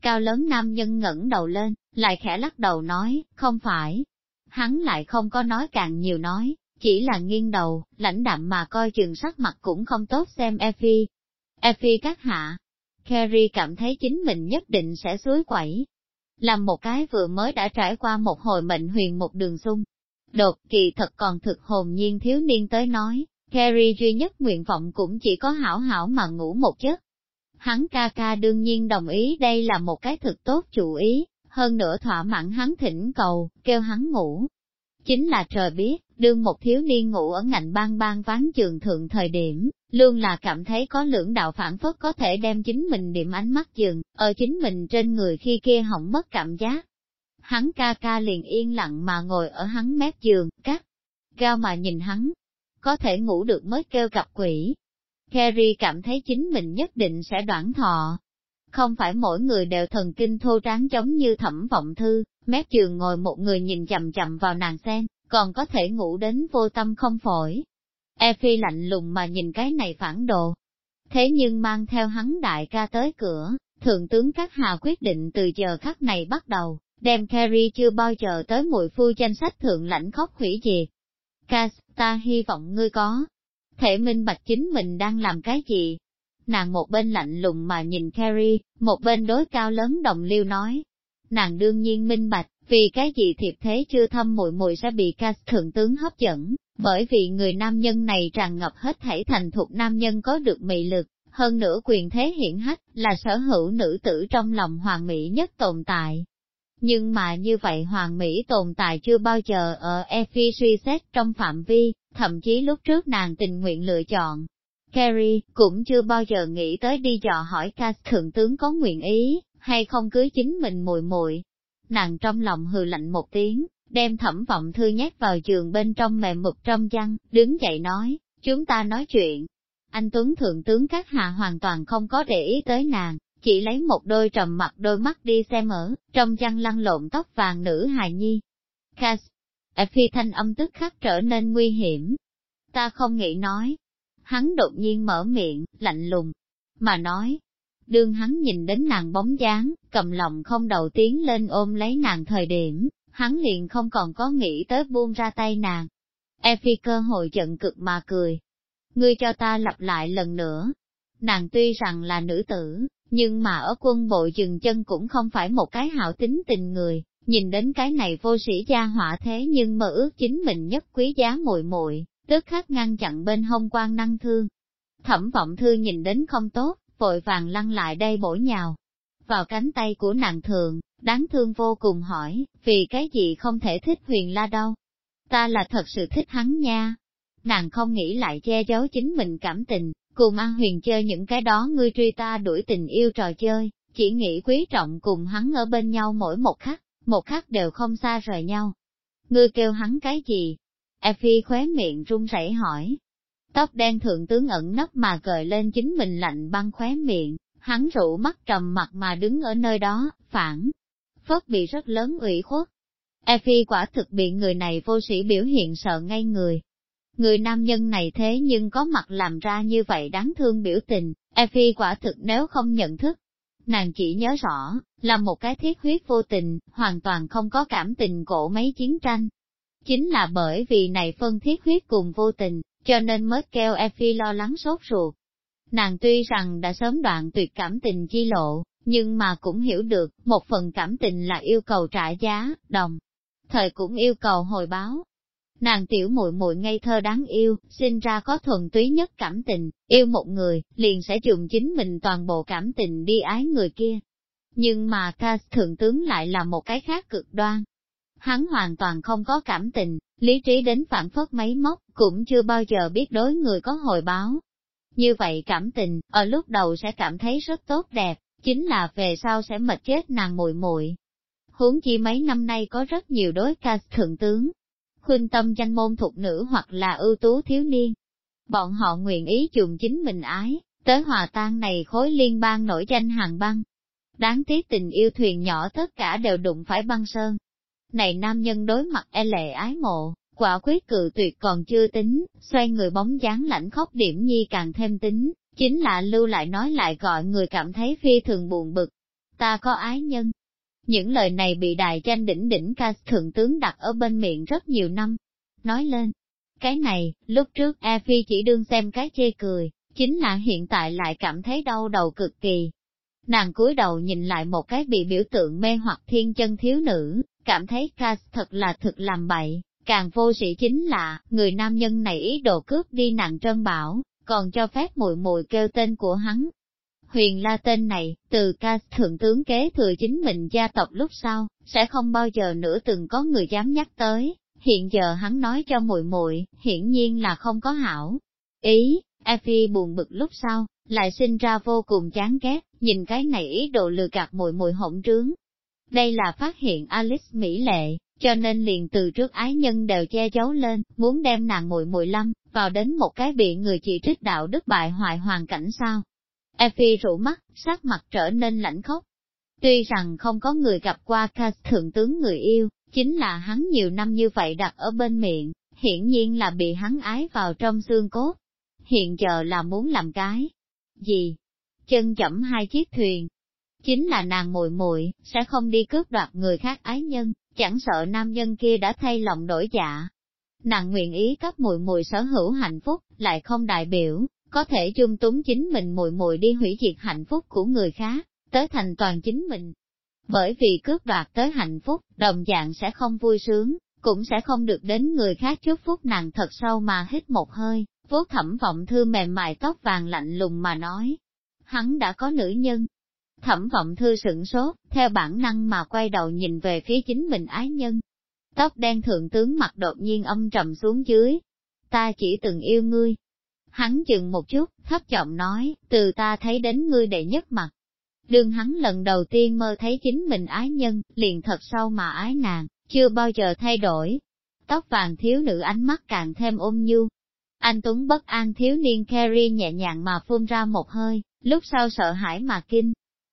Cao lớn nam nhân ngẩng đầu lên, lại khẽ lắc đầu nói, không phải. Hắn lại không có nói càng nhiều nói, chỉ là nghiêng đầu, lãnh đạm mà coi chừng sắc mặt cũng không tốt xem Effie. Effie các hạ. Carrie cảm thấy chính mình nhất định sẽ suối quẩy. Làm một cái vừa mới đã trải qua một hồi mệnh huyền một đường xung. Đột kỳ thật còn thực hồn nhiên thiếu niên tới nói, Carrie duy nhất nguyện vọng cũng chỉ có hảo hảo mà ngủ một giấc. Hắn ca ca đương nhiên đồng ý đây là một cái thực tốt chủ ý, hơn nữa thỏa mãn hắn thỉnh cầu, kêu hắn ngủ. Chính là trời biết, đương một thiếu niên ngủ ở ngạnh bang bang ván trường thượng thời điểm, luôn là cảm thấy có lưỡng đạo phản phất có thể đem chính mình điểm ánh mắt dừng, ở chính mình trên người khi kia hỏng mất cảm giác. Hắn ca ca liền yên lặng mà ngồi ở hắn mép giường, cắt, cao mà nhìn hắn, có thể ngủ được mới kêu gặp quỷ. Kerry cảm thấy chính mình nhất định sẽ đoạn thọ. Không phải mỗi người đều thần kinh thô tráng giống như thẩm vọng thư, mép giường ngồi một người nhìn chầm chầm vào nàng sen còn có thể ngủ đến vô tâm không phổi. Effie lạnh lùng mà nhìn cái này phản đồ. Thế nhưng mang theo hắn đại ca tới cửa, thượng tướng các hà quyết định từ giờ khắc này bắt đầu, đem Carrie chưa bao giờ tới mùi phu danh sách thượng lãnh khóc hủy diệt. Cass, ta hy vọng ngươi có thể minh bạch chính mình đang làm cái gì. Nàng một bên lạnh lùng mà nhìn Carrie, một bên đối cao lớn đồng liêu nói. Nàng đương nhiên minh bạch, vì cái gì thiệp thế chưa thâm mùi mùi sẽ bị ca thượng tướng hấp dẫn, bởi vì người nam nhân này tràn ngập hết thảy thành thuộc nam nhân có được mị lực, hơn nữa quyền thế hiển hách, là sở hữu nữ tử trong lòng hoàng mỹ nhất tồn tại. Nhưng mà như vậy hoàng mỹ tồn tại chưa bao giờ ở Effie suy xét trong phạm vi, thậm chí lúc trước nàng tình nguyện lựa chọn. Carrie cũng chưa bao giờ nghĩ tới đi dò hỏi ca thượng tướng có nguyện ý, hay không cưới chính mình mùi muội Nàng trong lòng hừ lạnh một tiếng, đem thẩm vọng thư nhét vào giường bên trong mềm mực trong chăn, đứng dậy nói, chúng ta nói chuyện. Anh Tuấn Thượng tướng các hạ hoàn toàn không có để ý tới nàng, chỉ lấy một đôi trầm mặt đôi mắt đi xem ở, trong chăn lăn lộn tóc vàng nữ hài nhi. Cass, phi thanh âm tức khắc trở nên nguy hiểm. Ta không nghĩ nói. Hắn đột nhiên mở miệng, lạnh lùng, mà nói. Đương hắn nhìn đến nàng bóng dáng, cầm lòng không đầu tiến lên ôm lấy nàng thời điểm, hắn liền không còn có nghĩ tới buông ra tay nàng. Effie cơ hội giận cực mà cười. Ngươi cho ta lặp lại lần nữa. Nàng tuy rằng là nữ tử, nhưng mà ở quân bộ dừng chân cũng không phải một cái hảo tính tình người, nhìn đến cái này vô sĩ gia hỏa thế nhưng mơ ước chính mình nhất quý giá muội muội, tức khắc ngăn chặn bên hông quan năng thương. Thẩm vọng thư nhìn đến không tốt, vội vàng lăn lại đây bổ nhào. Vào cánh tay của nàng thường, đáng thương vô cùng hỏi, vì cái gì không thể thích huyền la đâu? Ta là thật sự thích hắn nha. Nàng không nghĩ lại che giấu chính mình cảm tình, cùng An Huyền chơi những cái đó ngươi truy ta đuổi tình yêu trò chơi, chỉ nghĩ quý trọng cùng hắn ở bên nhau mỗi một khắc, một khắc đều không xa rời nhau. Ngươi kêu hắn cái gì? Effie khóe miệng run rẩy hỏi. Tóc đen thượng tướng ẩn nấp mà gợi lên chính mình lạnh băng khóe miệng, hắn rụ mắt trầm mặt mà đứng ở nơi đó, phản. Phất bị rất lớn ủy khuất. Effie quả thực bị người này vô sĩ biểu hiện sợ ngay người. Người nam nhân này thế nhưng có mặt làm ra như vậy đáng thương biểu tình, Effie quả thực nếu không nhận thức. Nàng chỉ nhớ rõ, là một cái thiết huyết vô tình, hoàn toàn không có cảm tình cổ mấy chiến tranh. Chính là bởi vì này phân thiết huyết cùng vô tình, cho nên mới kêu Effie lo lắng sốt ruột. Nàng tuy rằng đã sớm đoạn tuyệt cảm tình chi lộ, nhưng mà cũng hiểu được, một phần cảm tình là yêu cầu trả giá, đồng. Thời cũng yêu cầu hồi báo. Nàng tiểu muội muội ngây thơ đáng yêu, sinh ra có thuần túy nhất cảm tình, yêu một người, liền sẽ dùng chính mình toàn bộ cảm tình đi ái người kia. Nhưng mà Cass thượng tướng lại là một cái khác cực đoan. Hắn hoàn toàn không có cảm tình, lý trí đến phản phất máy móc, cũng chưa bao giờ biết đối người có hồi báo. Như vậy cảm tình, ở lúc đầu sẽ cảm thấy rất tốt đẹp, chính là về sau sẽ mệt chết nàng muội muội. Huống chi mấy năm nay có rất nhiều đối ca thượng tướng, khuyên tâm danh môn thuộc nữ hoặc là ưu tú thiếu niên. Bọn họ nguyện ý dùng chính mình ái, tới hòa tan này khối liên bang nổi danh hàng băng. Đáng tiếc tình yêu thuyền nhỏ tất cả đều đụng phải băng sơn. Này nam nhân đối mặt e lệ ái mộ, quả quyết cự tuyệt còn chưa tính, xoay người bóng dáng lãnh khóc điểm nhi càng thêm tính, chính là lưu lại nói lại gọi người cảm thấy phi thường buồn bực. Ta có ái nhân. Những lời này bị đài tranh đỉnh đỉnh ca thượng tướng đặt ở bên miệng rất nhiều năm. Nói lên, cái này, lúc trước E Phi chỉ đương xem cái chê cười, chính là hiện tại lại cảm thấy đau đầu cực kỳ. Nàng cúi đầu nhìn lại một cái bị biểu tượng mê hoặc thiên chân thiếu nữ, cảm thấy Cass thật là thực làm bậy, càng vô sĩ chính là, người nam nhân này ý đồ cướp đi nặng trân bảo, còn cho phép muội muội kêu tên của hắn. Huyền la tên này, từ ca thượng tướng kế thừa chính mình gia tộc lúc sau, sẽ không bao giờ nữa từng có người dám nhắc tới, hiện giờ hắn nói cho muội muội, hiển nhiên là không có hảo. Ý, Effie buồn bực lúc sau, lại sinh ra vô cùng chán ghét, nhìn cái này ý đồ lừa gạt muội muội hỗn trướng. Đây là phát hiện Alice Mỹ Lệ, cho nên liền từ trước ái nhân đều che giấu lên, muốn đem nàng muội muội lâm, vào đến một cái bị người chỉ trích đạo đức bại hoại hoàn cảnh sao. Effie rủ mắt, sắc mặt trở nên lãnh khốc. Tuy rằng không có người gặp qua Cass thượng tướng người yêu, chính là hắn nhiều năm như vậy đặt ở bên miệng, hiển nhiên là bị hắn ái vào trong xương cốt. Hiện giờ là muốn làm cái gì? Chân chậm hai chiếc thuyền. Chính là nàng muội muội sẽ không đi cướp đoạt người khác ái nhân, chẳng sợ nam nhân kia đã thay lòng đổi dạ. Nàng nguyện ý cấp muội muội sở hữu hạnh phúc, lại không đại biểu, có thể chung túng chính mình muội muội đi hủy diệt hạnh phúc của người khác, tới thành toàn chính mình. Bởi vì cướp đoạt tới hạnh phúc, đồng dạng sẽ không vui sướng, cũng sẽ không được đến người khác chúc phúc nàng thật sâu mà hít một hơi, vốt thẩm vọng thư mềm mại tóc vàng lạnh lùng mà nói. Hắn đã có nữ nhân, Thẩm vọng thư sửng sốt, theo bản năng mà quay đầu nhìn về phía chính mình ái nhân. Tóc đen thượng tướng mặt đột nhiên âm trầm xuống dưới. Ta chỉ từng yêu ngươi. Hắn chừng một chút, thấp giọng nói, từ ta thấy đến ngươi đệ nhất mặt. Đương hắn lần đầu tiên mơ thấy chính mình ái nhân, liền thật sâu mà ái nàng, chưa bao giờ thay đổi. Tóc vàng thiếu nữ ánh mắt càng thêm ôm nhu. Anh Tuấn bất an thiếu niên Carrie nhẹ nhàng mà phun ra một hơi, lúc sau sợ hãi mà kinh,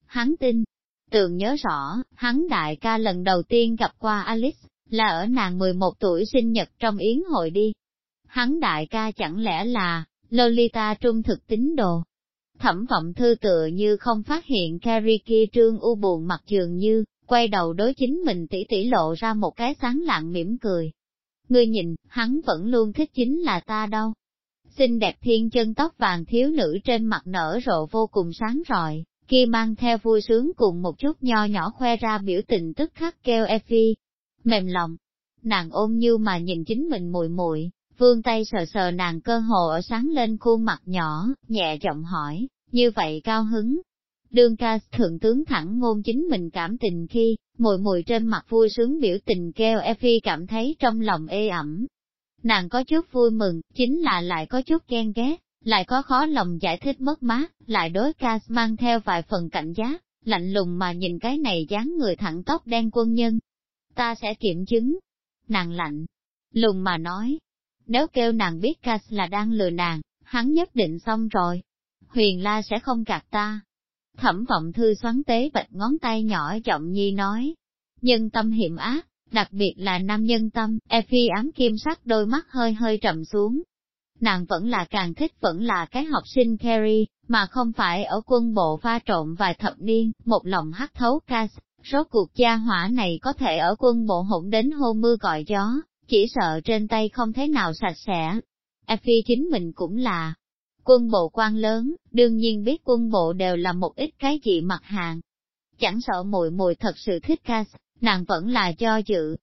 hắn tin. Tường nhớ rõ, hắn đại ca lần đầu tiên gặp qua Alice, là ở nàng 11 tuổi sinh nhật trong yến hội đi. Hắn đại ca chẳng lẽ là, Lolita trung thực tín đồ. Thẩm vọng thư tựa như không phát hiện Carrie kia trương u buồn mặt dường như, quay đầu đối chính mình tỉ tỉ lộ ra một cái sáng lạng mỉm cười. Ngươi nhìn, hắn vẫn luôn thích chính là ta đâu. Xinh đẹp thiên chân tóc vàng thiếu nữ trên mặt nở rộ vô cùng sáng rọi, kia mang theo vui sướng cùng một chút nho nhỏ khoe ra biểu tình tức khắc kêu Effie. Mềm lòng, nàng ôm như mà nhìn chính mình mùi mùi, vương tay sờ sờ nàng cơ hồ ở sáng lên khuôn mặt nhỏ, nhẹ giọng hỏi, như vậy cao hứng. Đương ca thượng tướng thẳng ngôn chính mình cảm tình khi, mùi mùi trên mặt vui sướng biểu tình kêu Effie cảm thấy trong lòng ê ẩm. Nàng có chút vui mừng, chính là lại có chút ghen ghét, lại có khó lòng giải thích mất mát, lại đối ca mang theo vài phần cảnh giác, lạnh lùng mà nhìn cái này dáng người thẳng tóc đen quân nhân. Ta sẽ kiểm chứng. Nàng lạnh, lùng mà nói. Nếu kêu nàng biết Cass là đang lừa nàng, hắn nhất định xong rồi. Huyền la sẽ không gạt ta. Thẩm vọng thư xoắn tế bạch ngón tay nhỏ giọng nhi nói. Nhân tâm hiểm ác, Đặc biệt là nam nhân tâm, Effie ám kim sắc đôi mắt hơi hơi trầm xuống. Nàng vẫn là càng thích vẫn là cái học sinh Carrie, mà không phải ở quân bộ pha trộn vài thập niên, một lòng hắt thấu Cass. Rốt cuộc gia hỏa này có thể ở quân bộ hỗn đến hô mưa gọi gió, chỉ sợ trên tay không thế nào sạch sẽ. Effie chính mình cũng là quân bộ quan lớn, đương nhiên biết quân bộ đều là một ít cái gì mặt hàng. Chẳng sợ mùi mùi thật sự thích Cass, nàng vẫn là do dự.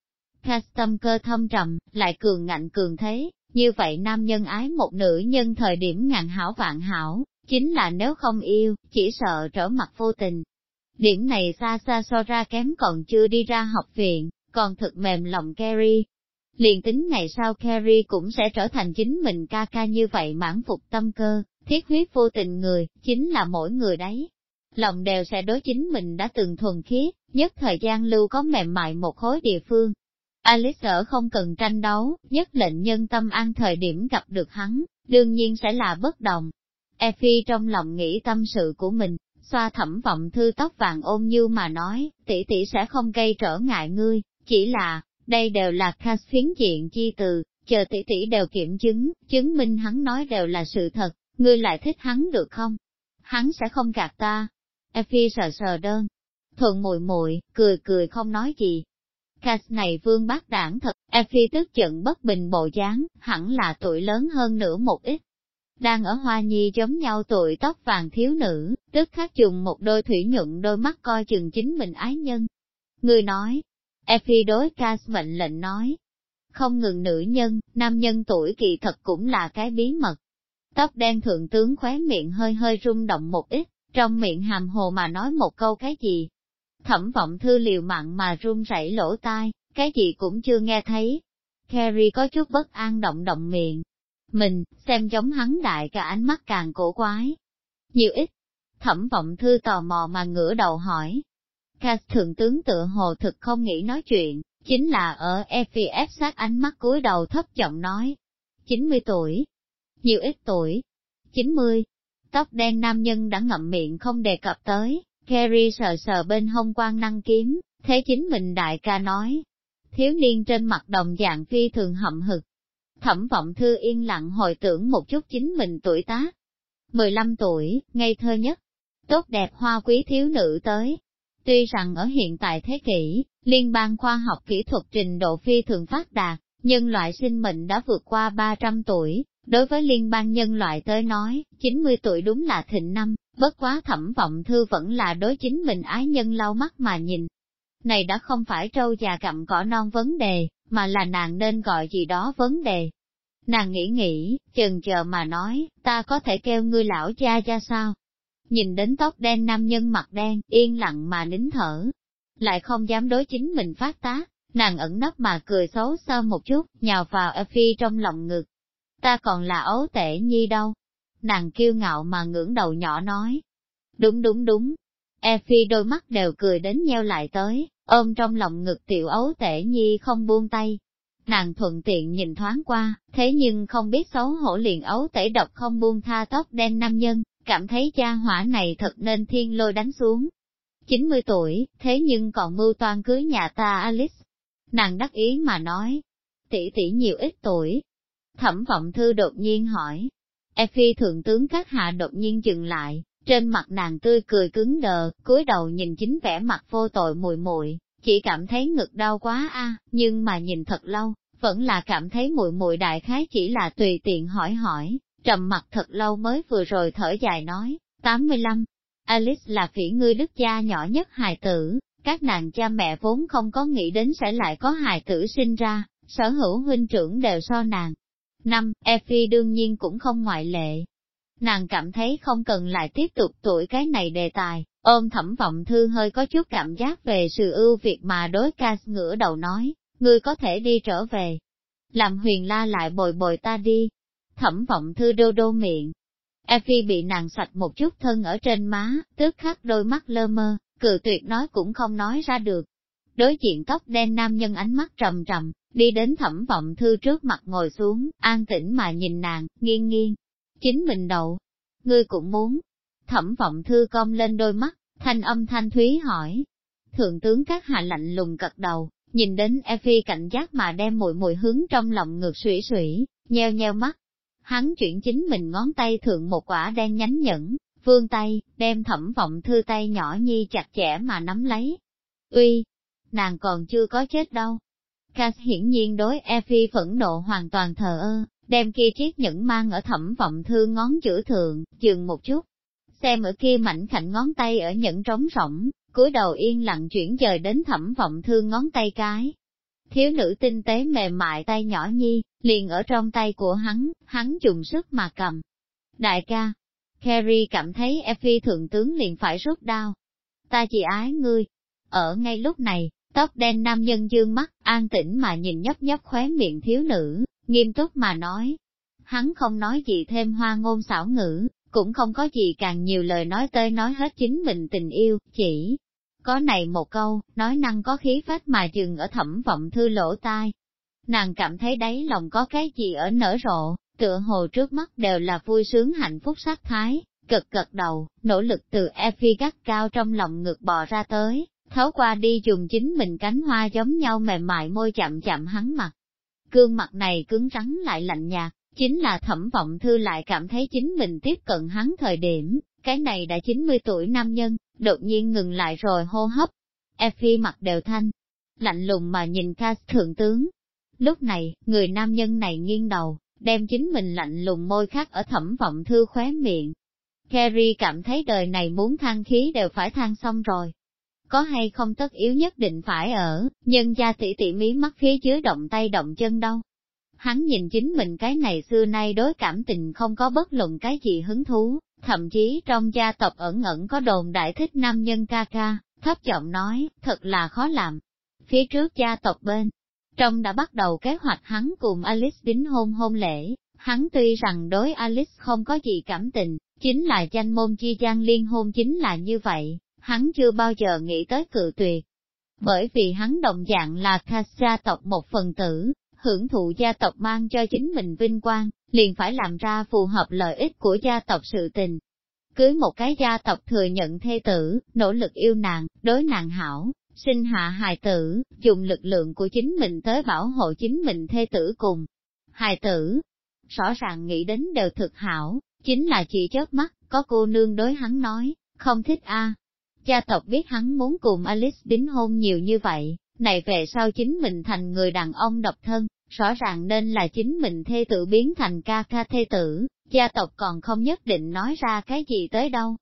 Cass tâm cơ thâm trầm, lại cường ngạnh cường thế, như vậy nam nhân ái một nữ nhân thời điểm ngàn hảo vạn hảo, chính là nếu không yêu, chỉ sợ trở mặt vô tình. Điểm này xa xa so ra kém còn chưa đi ra học viện, còn thực mềm lòng Kerry. Liền tính ngày sau Kerry cũng sẽ trở thành chính mình ca ca như vậy mãn phục tâm cơ, thiết huyết vô tình người, chính là mỗi người đấy. Lòng đều sẽ đối chính mình đã từng thuần khiết, nhất thời gian lưu có mềm mại một khối địa phương. Alice ở không cần tranh đấu, nhất lệnh nhân tâm an thời điểm gặp được hắn, đương nhiên sẽ là bất đồng. Effie trong lòng nghĩ tâm sự của mình, xoa thẩm vọng thư tóc vàng ôm như mà nói, tỷ tỷ sẽ không gây trở ngại ngươi, chỉ là, đây đều là khas phiến diện chi từ, chờ tỷ tỷ đều kiểm chứng, chứng minh hắn nói đều là sự thật, ngươi lại thích hắn được không? Hắn sẽ không gạt ta. Effie sờ sờ đơn. Thuận muội muội cười cười không nói gì podcast này vương bác đảng thật, Effie tức giận bất bình bộ dáng, hẳn là tuổi lớn hơn nữa một ít. Đang ở hoa nhi giống nhau tuổi tóc vàng thiếu nữ, tức khắc dùng một đôi thủy nhuận đôi mắt coi chừng chính mình ái nhân. Người nói, Effie đối Cass mệnh lệnh nói, không ngừng nữ nhân, nam nhân tuổi kỳ thật cũng là cái bí mật. Tóc đen thượng tướng khóe miệng hơi hơi rung động một ít, trong miệng hàm hồ mà nói một câu cái gì. Thẩm vọng thư liều mạng mà run rẩy lỗ tai, cái gì cũng chưa nghe thấy. Carrie có chút bất an động động miệng. Mình, xem giống hắn đại cả ánh mắt càng cổ quái. Nhiều ít. Thẩm vọng thư tò mò mà ngửa đầu hỏi, Cass thượng tướng tựa hồ thực không nghĩ nói chuyện, chính là ở FVF sát ánh mắt cúi đầu thấp giọng nói. 90 tuổi. Nhiều ít tuổi. 90. Tóc đen nam nhân đã ngậm miệng không đề cập tới, Kerry sờ sờ bên hông quan năng kiếm, thế chính mình đại ca nói. Thiếu niên trên mặt đồng dạng phi thường hậm hực. Thẩm vọng thư yên lặng hồi tưởng một chút chính mình tuổi tác. 15 tuổi, ngây thơ nhất. Tốt đẹp hoa quý thiếu nữ tới, Tuy rằng ở hiện tại thế kỷ, liên bang khoa học kỹ thuật trình độ phi thường phát đạt, nhân loại sinh mệnh đã vượt qua 300 tuổi, đối với liên bang nhân loại tới nói, 90 tuổi đúng là thịnh năm, bất quá thẩm vọng thư vẫn là đối chính mình ái nhân lau mắt mà nhìn. Này đã không phải trâu già cặm cỏ non vấn đề, mà là nàng nên gọi gì đó vấn đề. Nàng nghĩ nghĩ, chừng chờ mà nói, ta có thể kêu ngươi lão cha cha sao? Nhìn đến tóc đen nam nhân mặt đen, yên lặng mà nín thở, lại không dám đối chính mình phát tá, nàng ẩn nấp mà cười xấu xa một chút, nhào vào phi trong lòng ngực. Ta còn là ấu tể nhi đâu? Nàng kiêu ngạo mà ngưỡng đầu nhỏ nói. Đúng đúng đúng. Effie đôi mắt đều cười đến nheo lại tới, ôm trong lòng ngực tiểu ấu tể nhi không buông tay. Nàng thuận tiện nhìn thoáng qua, thế nhưng không biết xấu hổ liền ấu tể độc không buông tha tóc đen nam nhân, cảm thấy cha hỏa này thật nên thiên lôi đánh xuống. 90 tuổi, thế nhưng còn mưu toan cưới nhà ta Alice. Nàng đắc ý mà nói, tỷ tỷ nhiều ít tuổi. Thẩm vọng thư đột nhiên hỏi. Effie thượng tướng các hạ đột nhiên dừng lại, trên mặt nàng tươi cười cứng đờ, cúi đầu nhìn chính vẻ mặt vô tội mùi mùi, chỉ cảm thấy ngực đau quá a, nhưng mà nhìn thật lâu, vẫn là cảm thấy mùi mùi đại khái chỉ là tùy tiện hỏi hỏi, trầm mặt thật lâu mới vừa rồi thở dài nói, 85. Alice là phỉ ngươi đức gia nhỏ nhất hài tử, các nàng cha mẹ vốn không có nghĩ đến sẽ lại có hài tử sinh ra, sở hữu huynh trưởng đều so nàng. Năm, Effie đương nhiên cũng không ngoại lệ. Nàng cảm thấy không cần lại tiếp tục tuổi cái này đề tài, ôm thẩm vọng thư hơi có chút cảm giác về sự ưu việt mà đối ca ngửa đầu nói, ngươi có thể đi trở về. Làm huyền la lại bồi bồi ta đi, thẩm vọng thư đô đô miệng. Effie bị nàng sạch một chút thân ở trên má, tức khắc đôi mắt lơ mơ, cự tuyệt nói cũng không nói ra được. Đối diện tóc đen nam nhân ánh mắt trầm trầm, đi đến thẩm vọng thư trước mặt ngồi xuống, an tĩnh mà nhìn nàng, nghiêng nghiêng. Chính mình đậu, ngươi cũng muốn. Thẩm vọng thư cong lên đôi mắt, thanh âm thanh thúy hỏi. Thượng tướng các hạ lạnh lùng cật đầu, nhìn đến Effie cảnh giác mà đem mùi mùi hướng trong lòng ngược sủy sủy, nheo nheo mắt. Hắn chuyển chính mình ngón tay thượng một quả đen nhánh nhẫn, vương tay, đem thẩm vọng thư tay nhỏ nhi chặt chẽ mà nắm lấy. Uy, nàng còn chưa có chết đâu. Cass hiển nhiên đối Effie phẫn nộ hoàn toàn thờ ơ, đem kia chiếc nhẫn mang ở thẩm vọng thư ngón chữ thượng, dừng một chút. Xem ở kia mảnh khảnh ngón tay ở nhẫn trống rỗng, cúi đầu yên lặng chuyển dời đến thẩm vọng thư ngón tay cái. Thiếu nữ tinh tế mềm mại tay nhỏ nhi, liền ở trong tay của hắn, hắn dùng sức mà cầm. Đại ca, Carrie cảm thấy Effie thượng tướng liền phải rút đau. Ta chỉ ái ngươi. Ở ngay lúc này, tóc đen nam nhân dương mắt, an tĩnh mà nhìn nhấp nhấp khóe miệng thiếu nữ, nghiêm túc mà nói. Hắn không nói gì thêm hoa ngôn xảo ngữ, cũng không có gì càng nhiều lời nói tới nói hết chính mình tình yêu, chỉ có này một câu, nói năng có khí phách mà dừng ở thẩm vọng thư lỗ tai. Nàng cảm thấy đáy lòng có cái gì ở nở rộ, tựa hồ trước mắt đều là vui sướng hạnh phúc sát thái, cực cực đầu, nỗ lực từ Effie gắt cao trong lòng ngực bò ra tới, thấu qua đi dùng chính mình cánh hoa giống nhau mềm mại môi chậm chậm hắn mặt. Cương mặt này cứng rắn lại lạnh nhạt, chính là thẩm vọng thư lại cảm thấy chính mình tiếp cận hắn thời điểm, cái này đã 90 tuổi nam nhân, đột nhiên ngừng lại rồi hô hấp. Effie mặt đều thanh, lạnh lùng mà nhìn ca thượng tướng. Lúc này, người nam nhân này nghiêng đầu, đem chính mình lạnh lùng môi khắc ở thẩm vọng thư khóe miệng. Kerry cảm thấy đời này muốn than khí đều phải than xong rồi. Có hay không tất yếu nhất định phải ở, nhân gia tỷ tỷ mí mắt phía dưới động tay động chân đâu. Hắn nhìn chính mình cái này xưa nay đối cảm tình không có bất luận cái gì hứng thú, thậm chí trong gia tộc ẩn ẩn có đồn đại thích nam nhân ca ca, thấp giọng nói, thật là khó làm. Phía trước gia tộc bên, trong đã bắt đầu kế hoạch hắn cùng Alice đính hôn hôn lễ, hắn tuy rằng đối Alice không có gì cảm tình, chính là danh môn chi gian liên hôn chính là như vậy, hắn chưa bao giờ nghĩ tới cự tuyệt. Bởi vì hắn đồng dạng là Cass gia tộc một phần tử, hưởng thụ gia tộc mang cho chính mình vinh quang, liền phải làm ra phù hợp lợi ích của gia tộc sự tình. Cưới một cái gia tộc thừa nhận thê tử, nỗ lực yêu nàng, đối nàng hảo, sinh hạ hài tử, dùng lực lượng của chính mình tới bảo hộ chính mình thê tử cùng. Hài tử, rõ ràng nghĩ đến đều thực hảo, chính là chỉ chớp mắt, có cô nương đối hắn nói, không thích a. Gia tộc biết hắn muốn cùng Alice đính hôn nhiều như vậy, này về sau chính mình thành người đàn ông độc thân, rõ ràng nên là chính mình thê tử biến thành ca ca thê tử, gia tộc còn không nhất định nói ra cái gì tới đâu.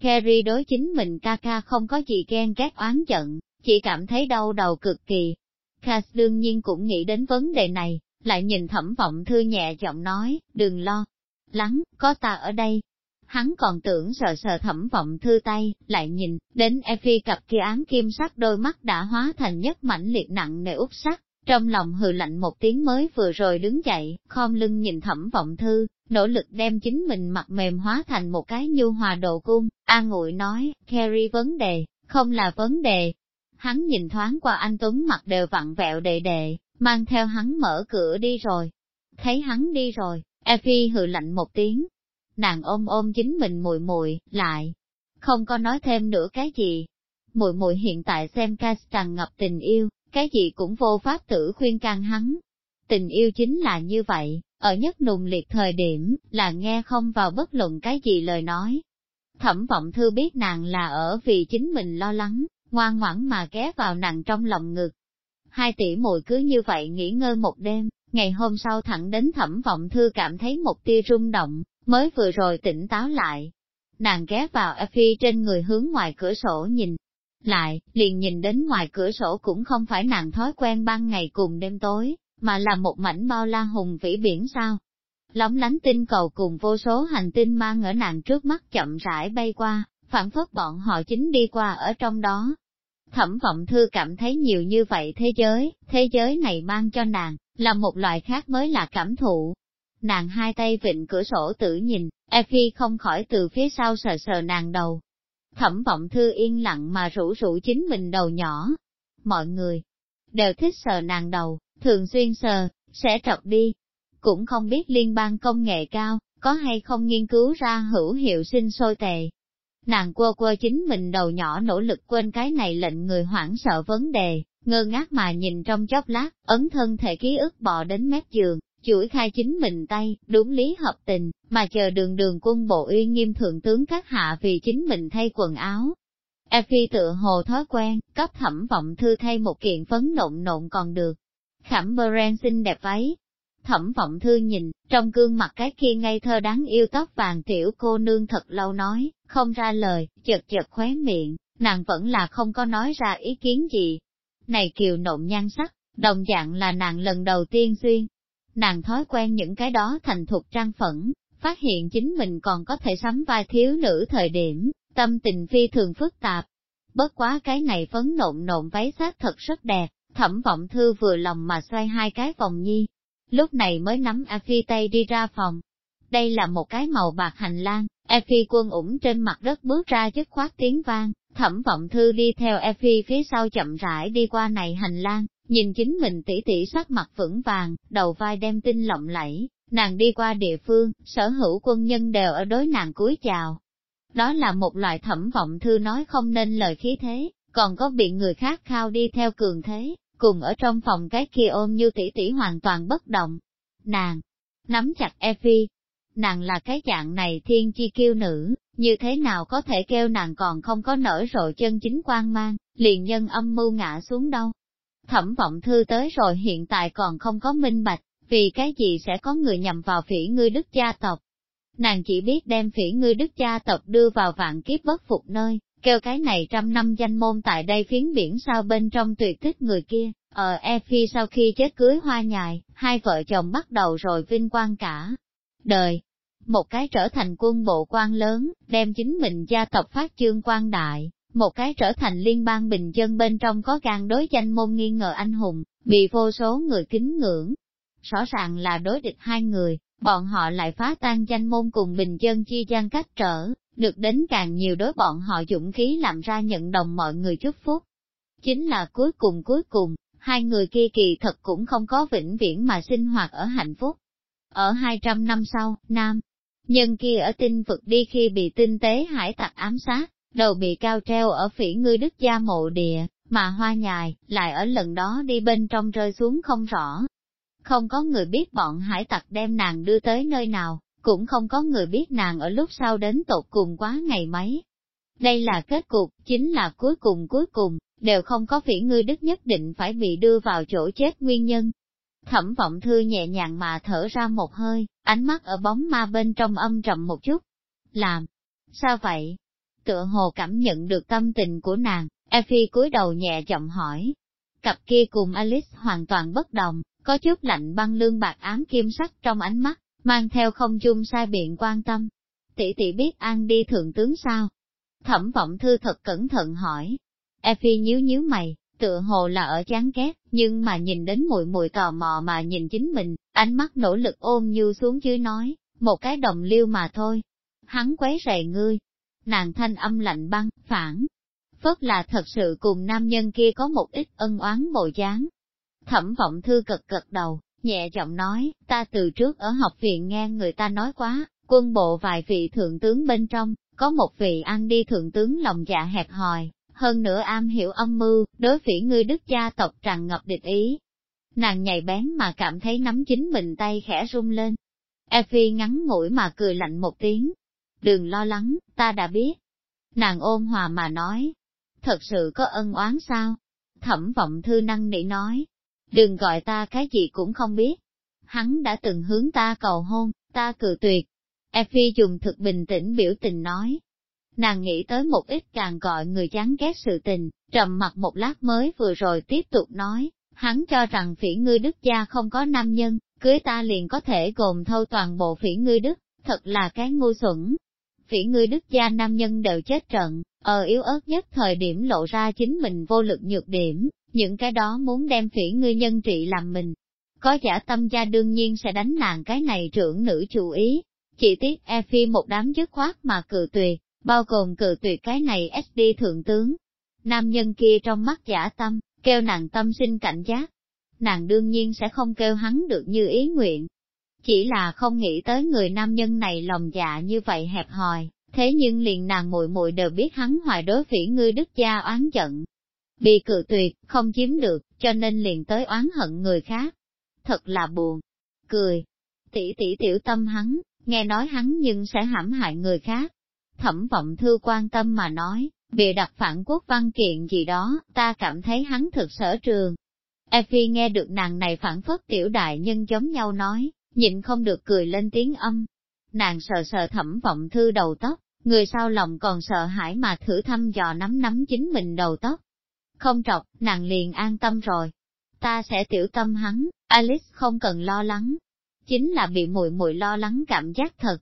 Kerry đối chính mình ca ca không có gì ghen ghét oán giận, chỉ cảm thấy đau đầu cực kỳ. Cass đương nhiên cũng nghĩ đến vấn đề này, lại nhìn thẩm vọng thư nhẹ giọng nói, đừng lo, lắng, có ta ở đây. Hắn còn tưởng sờ sờ thẩm vọng thư tay, lại nhìn, đến Effie cặp kia ám kim sắc đôi mắt đã hóa thành nhất mảnh liệt nặng nề út sắc, trong lòng hừ lạnh một tiếng mới vừa rồi đứng dậy, khom lưng nhìn thẩm vọng thư, nỗ lực đem chính mình mặt mềm hóa thành một cái nhu hòa độ cung, an ngụy nói, Carrie vấn đề, không là vấn đề. Hắn nhìn thoáng qua anh Tuấn mặt đều vặn vẹo đệ đệ, mang theo hắn mở cửa đi rồi. Thấy hắn đi rồi, Effie hừ lạnh một tiếng. Nàng ôm ôm chính mình mùi mùi, lại, không có nói thêm nữa cái gì. Mùi mùi hiện tại xem ca tràn ngập tình yêu, cái gì cũng vô pháp tử khuyên can hắn. Tình yêu chính là như vậy, ở nhất nùng liệt thời điểm, là nghe không vào bất luận cái gì lời nói. Thẩm vọng thư biết nàng là ở vì chính mình lo lắng, ngoan ngoãn mà ghé vào nàng trong lòng ngực. Hai tỷ muội cứ như vậy nghỉ ngơi một đêm, ngày hôm sau thẳng đến thẩm vọng thư cảm thấy một tia rung động, mới vừa rồi tỉnh táo lại. Nàng ghé vào Effie trên người hướng ngoài cửa sổ nhìn, lại, liền nhìn đến ngoài cửa sổ cũng không phải nàng thói quen ban ngày cùng đêm tối, mà là một mảnh bao la hùng vĩ biển sao. Lóng lánh tinh cầu cùng vô số hành tinh mang ở nàng trước mắt chậm rãi bay qua, phản phất bọn họ chính đi qua ở trong đó. Thẩm vọng thư cảm thấy nhiều như vậy thế giới, thế giới này mang cho nàng, là một loại khác mới là cảm thụ. Nàng hai tay vịnh cửa sổ tử nhìn, Effie không khỏi từ phía sau sờ sờ nàng đầu, Thẩm vọng thư yên lặng mà rủ rủ chính mình đầu nhỏ. Mọi người đều thích sờ nàng đầu, thường xuyên sờ, sẽ trọc đi. Cũng không biết liên bang công nghệ cao, có hay không nghiên cứu ra hữu hiệu sinh sôi tề. Nàng quơ quơ chính mình đầu nhỏ nỗ lực quên cái này lệnh người hoảng sợ vấn đề, ngơ ngác mà nhìn trong chốc lát, ấn thân thể ký ức bò đến mép giường, chuỗi khai chính mình tay, đúng lý hợp tình, mà chờ đường đường quân bộ uy nghiêm thượng tướng các hạ vì chính mình thay quần áo. Effie tự hồ thói quen, cấp thẩm vọng thư thay một kiện phấn nộn nộn còn được. Khảm Beren xinh đẹp váy. Thẩm vọng thư nhìn, trong gương mặt cái kia ngây thơ đáng yêu tóc vàng tiểu cô nương thật lâu nói, không ra lời, chật chật khóe miệng, nàng vẫn là không có nói ra ý kiến gì. Này kiều nộn nhan sắc, đồng dạng là nàng lần đầu tiên xuyên, nàng thói quen những cái đó thành thục trang phẫn, phát hiện chính mình còn có thể sắm vai thiếu nữ thời điểm, tâm tình phi thường phức tạp. Bất quá cái này phấn nộn nộn váy sát thật rất đẹp, thẩm vọng thư vừa lòng mà xoay hai cái vòng nhi. Lúc này mới nắm A Phi tay đi ra phòng. Đây là một cái màu bạc hành lang, a Phi quân ủng trên mặt đất bước ra dứt khoát tiếng vang, thẩm vọng thư đi theo a Phi phía sau chậm rãi đi qua này hành lang, Nhìn chính mình tỉ tỉ sắc mặt vững vàng, đầu vai đem tinh lộng lẫy, nàng đi qua địa phương, sở hữu quân nhân đều ở đối nàng cúi chào. Đó là một loại thẩm vọng thư nói không nên lời khí thế, còn có bị người khác khao đi theo cường thế, cùng ở trong phòng cái kia ôm như tỷ tỷ hoàn toàn bất động. Nàng, nắm chặt Effie, nàng là cái dạng này thiên chi kiêu nữ, như thế nào có thể kêu nàng còn không có nở rộ chân chính quan mang, liền nhân âm mưu ngã xuống đâu. Thẩm vọng thư tới rồi hiện tại còn không có minh bạch, vì cái gì sẽ có người nhầm vào phỉ ngươi đức gia tộc. Nàng chỉ biết đem phỉ ngươi đức gia tộc đưa vào vạn kiếp bất phục nơi, kêu cái này trăm năm danh môn tại đây phiến biển sao bên trong tuyệt thích người kia, ở E Phi sau khi chết cưới hoa nhài, hai vợ chồng bắt đầu rồi vinh quang cả đời. Một cái trở thành quân bộ quan lớn, đem chính mình gia tộc phát chương quan đại, một cái trở thành liên bang bình dân bên trong có gan đối danh môn nghi ngờ anh hùng, bị vô số người kính ngưỡng. Rõ ràng là đối địch hai người, bọn họ lại phá tan danh môn cùng bình dân chi gian cách trở, được đến càng nhiều đối bọn họ dũng khí làm ra nhận đồng mọi người chúc phúc. Chính là cuối cùng cuối cùng, hai người kia kỳ thật cũng không có vĩnh viễn mà sinh hoạt ở hạnh phúc. Ở 200 năm sau, Nam, nhân kia ở tinh vực đi khi bị tinh tế hải tặc ám sát, đầu bị cao treo ở phỉ ngươi đức gia mộ địa, mà hoa nhài, lại ở lần đó đi bên trong rơi xuống không rõ. Không có người biết bọn hải tặc đem nàng đưa tới nơi nào, cũng không có người biết nàng ở lúc sau đến tột cùng quá ngày mấy. Đây là kết cục, chính là cuối cùng cuối cùng, đều không có phỉ ngươi đức nhất định phải bị đưa vào chỗ chết nguyên nhân. Thẩm vọng thư nhẹ nhàng mà thở ra một hơi, ánh mắt ở bóng ma bên trong âm trầm một chút. Làm, sao vậy? Tựa hồ cảm nhận được tâm tình của nàng, Effie cúi đầu nhẹ giọng hỏi. Cặp kia cùng Alice hoàn toàn bất đồng, có chút lạnh băng lương bạc ám kim sắc trong ánh mắt, mang theo không chung sai biện quan tâm. Tỷ tỷ biết an đi thượng tướng sao? Thẩm vọng thư thật cẩn thận hỏi. Effie nhíu nhíu mày, tựa hồ là ở chán ghét, nhưng mà nhìn đến mùi mùi tò mò mà nhìn chính mình, ánh mắt nỗ lực ôm như xuống dưới nói, một cái đồng liêu mà thôi. Hắn quấy rầy ngươi, nàng thanh âm lạnh băng, phản. Phất là thật sự cùng nam nhân kia có một ít ân oán bộ dáng. Thẩm vọng thư cực cực đầu, nhẹ giọng nói, ta từ trước ở học viện nghe người ta nói quá, quân bộ vài vị thượng tướng bên trong, có một vị ăn đi thượng tướng lòng dạ hẹp hòi, hơn nữa am hiểu âm mưu, đối phỉ ngươi đức gia tộc tràn ngập địch ý. Nàng nhạy bén mà cảm thấy nắm chính mình tay khẽ rung lên. Effie ngắn ngủi mà cười lạnh một tiếng, đừng lo lắng, ta đã biết. Nàng ôn hòa mà nói, thật sự có ân oán sao? Thẩm vọng thư năng nỉ nói, đừng gọi ta cái gì cũng không biết. Hắn đã từng hướng ta cầu hôn, ta cự tuyệt. Effie dùng thực bình tĩnh biểu tình nói. Nàng nghĩ tới một ít càng gọi người chán ghét sự tình, trầm mặt một lát mới vừa rồi tiếp tục nói, hắn cho rằng phỉ ngươi đức gia không có nam nhân, cưới ta liền có thể gồm thâu toàn bộ phỉ ngươi đức, thật là cái ngu xuẩn phỉ ngươi đức gia nam nhân đều chết trận, ở yếu ớt nhất thời điểm lộ ra chính mình vô lực nhược điểm, những cái đó muốn đem phỉ ngươi nhân trị làm mình. Có giả tâm gia đương nhiên sẽ đánh nàng cái này trưởng nữ chủ ý, chỉ tiếc e phi một đám dứt khoát mà cự tuyệt, bao gồm cự tuyệt cái này SD thượng tướng. Nam nhân kia trong mắt giả tâm, kêu nàng tâm sinh cảnh giác. Nàng đương nhiên sẽ không kêu hắn được như ý nguyện, chỉ là không nghĩ tới người nam nhân này lòng dạ như vậy hẹp hòi, thế nhưng liền nàng muội muội đều biết hắn hoài đối phỉ ngươi đức gia oán giận. bị cự tuyệt, không chiếm được, cho nên liền tới oán hận người khác. Thật là buồn. Cười. Tỷ tỷ tiểu tâm hắn, nghe nói hắn nhưng sẽ hãm hại người khác. Thẩm vọng thư quan tâm mà nói, bịa đặt phản quốc văn kiện gì đó, ta cảm thấy hắn thực sở trường. Effie nghe được nàng này phản phất tiểu đại nhân giống nhau nói, nhịn không được cười lên tiếng âm. Nàng sờ sờ thẩm vọng thư đầu tóc, người sau lòng còn sợ hãi mà thử thăm dò nắm nắm chính mình đầu tóc. Không trọc, nàng liền an tâm rồi. Ta sẽ tiểu tâm hắn, Alice không cần lo lắng. Chính là bị muội muội lo lắng cảm giác thật.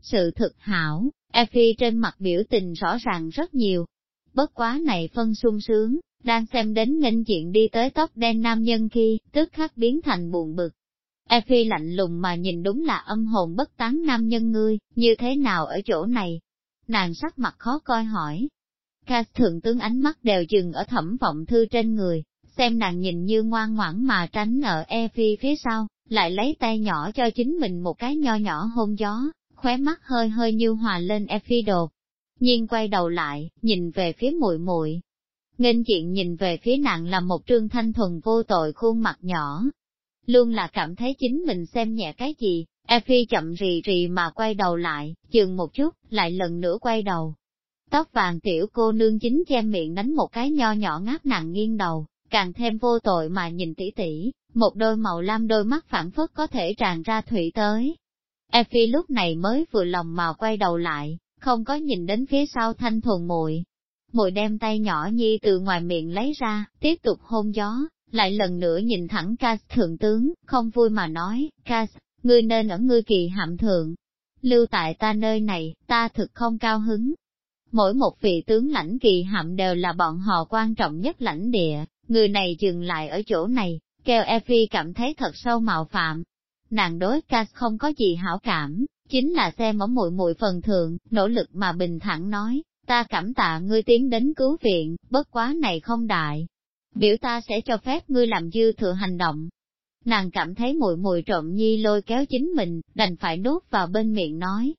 Sự thực hảo, Effie trên mặt biểu tình rõ ràng rất nhiều. Bất quá này phân sung sướng, đang xem đến nghênh diện đi tới tóc đen nam nhân khi, tức khắc biến thành buồn bực. Effie lạnh lùng mà nhìn đúng là âm hồn bất tán nam nhân ngươi, như thế nào ở chỗ này? Nàng sắc mặt khó coi hỏi. Cass thượng tướng ánh mắt đều dừng ở thẩm vọng thư trên người, xem nàng nhìn như ngoan ngoãn mà tránh ở Effie phía sau, lại lấy tay nhỏ cho chính mình một cái nho nhỏ hôn gió, khóe mắt hơi hơi như hòa lên Effie đột. Nhiên quay đầu lại, nhìn về phía muội muội, Nghênh diện nhìn về phía nàng là một trương thanh thuần vô tội khuôn mặt nhỏ. Luôn là cảm thấy chính mình xem nhẹ cái gì, Effie chậm rì rì mà quay đầu lại, chừng một chút, lại lần nữa quay đầu. Tóc vàng tiểu cô nương chính che miệng đánh một cái nho nhỏ ngáp nặng nghiêng đầu, càng thêm vô tội mà nhìn tỉ tỉ, một đôi màu lam đôi mắt phản phất có thể tràn ra thủy tới. Effie lúc này mới vừa lòng mà quay đầu lại, không có nhìn đến phía sau thanh thuần muội Mùi đem tay nhỏ nhi từ ngoài miệng lấy ra, tiếp tục hôn gió, lại lần nữa nhìn thẳng Cas thượng tướng, không vui mà nói, Cas ngươi nên ở ngươi kỳ hạm thượng. Lưu tại ta nơi này, ta thực không cao hứng. Mỗi một vị tướng lãnh kỳ hạm đều là bọn họ quan trọng nhất lãnh địa, người này dừng lại ở chỗ này, kêu Effie cảm thấy thật sâu mạo phạm. Nàng đối Cas không có gì hảo cảm, chính là xem ở muội muội phần thượng, nỗ lực mà bình thản nói, ta cảm tạ ngươi tiến đến cứu viện, bất quá này không đại. Biểu ta sẽ cho phép ngươi làm dư thừa hành động. Nàng cảm thấy mùi mùi trộm nhi lôi kéo chính mình, đành phải nuốt vào bên miệng nói.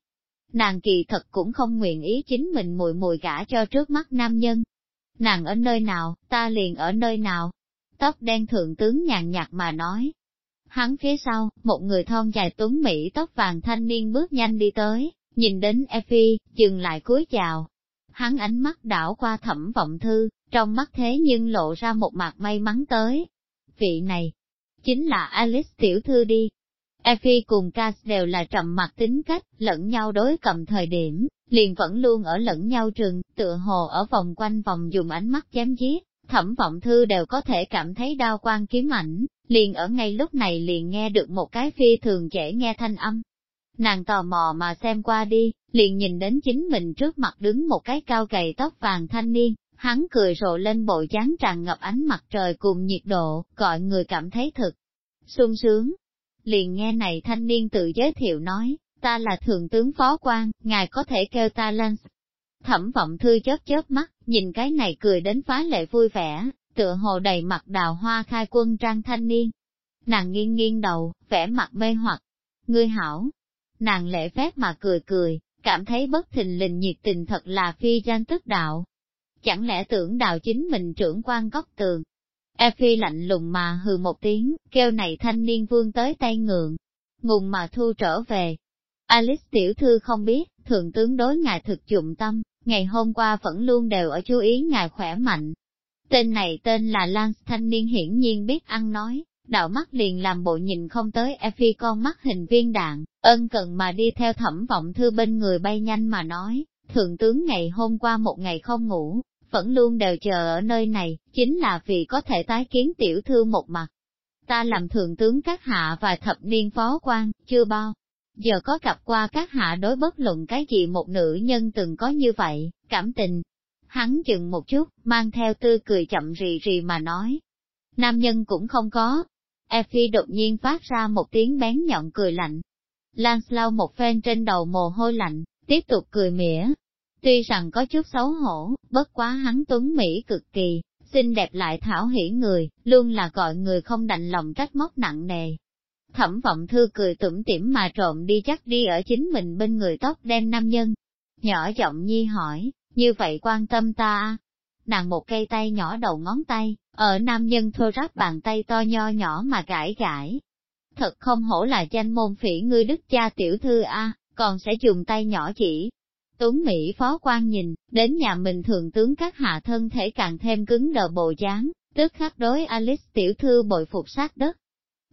Nàng kỳ thật cũng không nguyện ý chính mình mùi mùi gả cho trước mắt nam nhân. Nàng ở nơi nào, ta liền ở nơi nào. Tóc đen thượng tướng nhàn nhạt mà nói. Hắn phía sau, một người thon dài tuấn Mỹ tóc vàng thanh niên bước nhanh đi tới, nhìn đến Effie, dừng lại cúi chào, hắn ánh mắt đảo qua thẩm vọng thư, trong mắt thế nhưng lộ ra một mặt may mắn tới. Vị này, chính là Alice tiểu thư đi. Effie cùng Cass đều là trầm mặt tính cách, lẫn nhau đối cầm thời điểm, liền vẫn luôn ở lẫn nhau trường, tựa hồ ở vòng quanh vòng dùng ánh mắt chém giết, thẩm vọng thư đều có thể cảm thấy đau quan kiếm ảnh, liền ở ngay lúc này liền nghe được một cái phi thường dễ nghe thanh âm, Nàng tò mò mà xem qua đi, liền nhìn đến chính mình trước mặt đứng một cái cao gầy tóc vàng thanh niên, hắn cười rộ lên bộ dáng tràn ngập ánh mặt trời cùng nhiệt độ, gọi người cảm thấy thực sung sướng. Liền nghe này thanh niên tự giới thiệu nói, ta là thượng tướng phó quan, ngài có thể kêu ta Lance. Thẩm vọng thư chớp chớp mắt, nhìn cái này cười đến phá lệ vui vẻ, tựa hồ đầy mặt đào hoa khai quân trang thanh niên. Nàng nghiêng nghiêng đầu, vẻ mặt mê hoặc. Ngươi hảo, Nàng lễ phép mà cười cười, cảm thấy bất thình lình nhiệt tình thật là phi danh tức đạo. Chẳng lẽ tưởng đạo chính mình trưởng quan góc tường. Effie lạnh lùng mà hừ một tiếng, kêu này thanh niên vương tới tay ngượng, ngùng mà thu trở về. Alice tiểu thư không biết, thượng tướng đối ngài thực dụng tâm, ngày hôm qua vẫn luôn đều ở chú ý ngài khỏe mạnh. Tên này tên là Lance thanh niên hiển nhiên biết ăn nói, đạo mắt liền làm bộ nhìn không tới Effie con mắt hình viên đạn, ân cần mà đi theo thẩm vọng thư bên người bay nhanh mà nói, thượng tướng ngày hôm qua một ngày không ngủ, vẫn luôn đều chờ ở nơi này, chính là vì có thể tái kiến tiểu thư một mặt. Ta làm thượng tướng các hạ và thập niên phó quan, chưa bao giờ có gặp qua các hạ đối bất luận cái gì một nữ nhân từng có như vậy, cảm tình. Hắn dừng một chút, mang theo tươi cười chậm rì rì mà nói. Nam nhân cũng không có, Effie đột nhiên phát ra một tiếng bén nhọn cười lạnh. Lance lau một phen trên đầu mồ hôi lạnh, tiếp tục cười mỉa. Tuy rằng có chút xấu hổ, bất quá hắn tuấn Mỹ cực kỳ, xinh đẹp lại thảo hỉ người, luôn là gọi người không đành lòng trách móc nặng nề. Thẩm vọng thư cười tủm tỉm mà trộm đi chắc đi ở chính mình bên người tóc đen nam nhân. Nhỏ giọng nhi hỏi, như vậy quan tâm ta nàng một cây tay nhỏ đầu ngón tay, ở nam nhân thô ráp bàn tay to nho nhỏ mà gãi gãi. Thật không hổ là danh môn phỉ ngươi đức cha tiểu thư A, còn sẽ dùng tay nhỏ chỉ. Tuấn Mỹ phó quan nhìn, đến nhà mình thường tướng các hạ thân thể càng thêm cứng đờ bồ dáng, tức khắc đối Alice tiểu thư bội phục sát đất.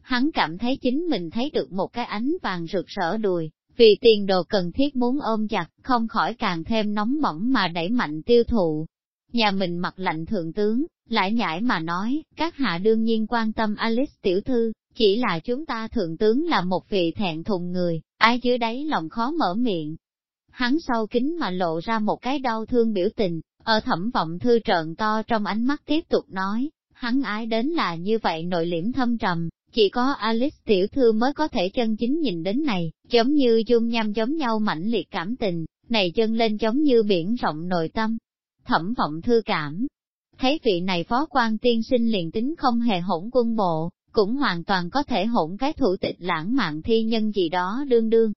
Hắn cảm thấy chính mình thấy được một cái ánh vàng rực rỡ đùi, vì tiền đồ cần thiết muốn ôm chặt, không khỏi càng thêm nóng bỏng mà đẩy mạnh tiêu thụ. Nhà mình mặc lạnh thượng tướng, lại nhãi mà nói, các hạ đương nhiên quan tâm Alice tiểu thư, chỉ là chúng ta thượng tướng là một vị thẹn thùng người, ai dưới đáy lòng khó mở miệng. Hắn sau kính mà lộ ra một cái đau thương biểu tình, ở thẩm vọng thư trợn to trong ánh mắt tiếp tục nói, hắn ái đến là như vậy nội liễm thâm trầm, chỉ có Alice tiểu thư mới có thể chân chính nhìn đến này, giống như dung nham giống nhau mãnh liệt cảm tình, này chân lên giống như biển rộng nội tâm. Thẩm vọng thư cảm, thấy vị này phó quan tiên sinh liền tính không hề hỗn quân bộ, cũng hoàn toàn có thể hỗn cái thủ tịch lãng mạn thi nhân gì đó đương đương.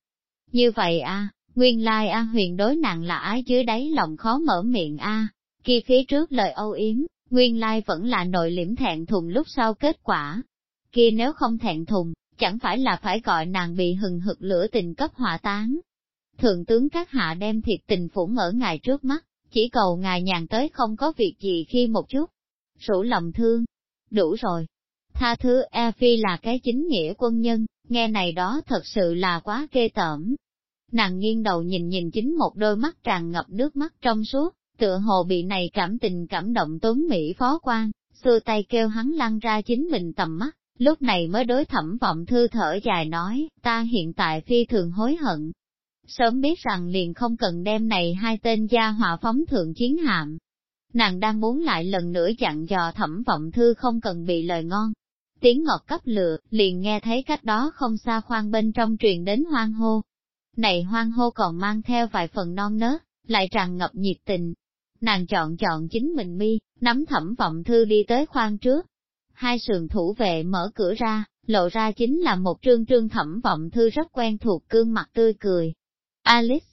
Như vậy a nguyên lai a huyền đối nàng là ái dưới đáy lòng khó mở miệng a kia phía trước lời âu yếm, nguyên lai vẫn là nội liễm thẹn thùng lúc sau kết quả, kia nếu không thẹn thùng, chẳng phải là phải gọi nàng bị hừng hực lửa tình cấp hỏa tán. Thượng tướng các hạ đem thiệt tình phủng ở ngài trước mắt, chỉ cầu ngài nhàn tới không có việc gì khi một chút. Rủ lòng thương, đủ rồi. Tha thứ E Phi là cái chính nghĩa quân nhân, nghe này đó thật sự là quá ghê tởm. Nàng nghiêng đầu nhìn nhìn chính một đôi mắt tràn ngập nước mắt trong suốt, tựa hồ bị này cảm tình cảm động tốn Mỹ phó quan, xưa tay kêu hắn lăn ra chính mình tầm mắt, Lúc này mới đối thẩm vọng thư thở dài nói, ta hiện tại phi thường hối hận. Sớm biết rằng liền không cần đem này hai tên gia hỏa phóng thượng chiến hạm. Nàng đang muốn lại lần nữa chặn dò thẩm vọng thư không cần bị lời ngon. Tiếng ngọt cấp lựa, liền nghe thấy cách đó không xa khoan bên trong truyền đến hoang hô. Này hoang hô còn mang theo vài phần non nớt, lại tràn ngập nhiệt tình. Nàng chọn chọn chính mình mi, nắm thẩm vọng thư đi tới khoan trước, hai sườn thủ vệ mở cửa ra, lộ ra chính là một trương trương thẩm vọng thư rất quen thuộc cương mặt tươi cười. Alice,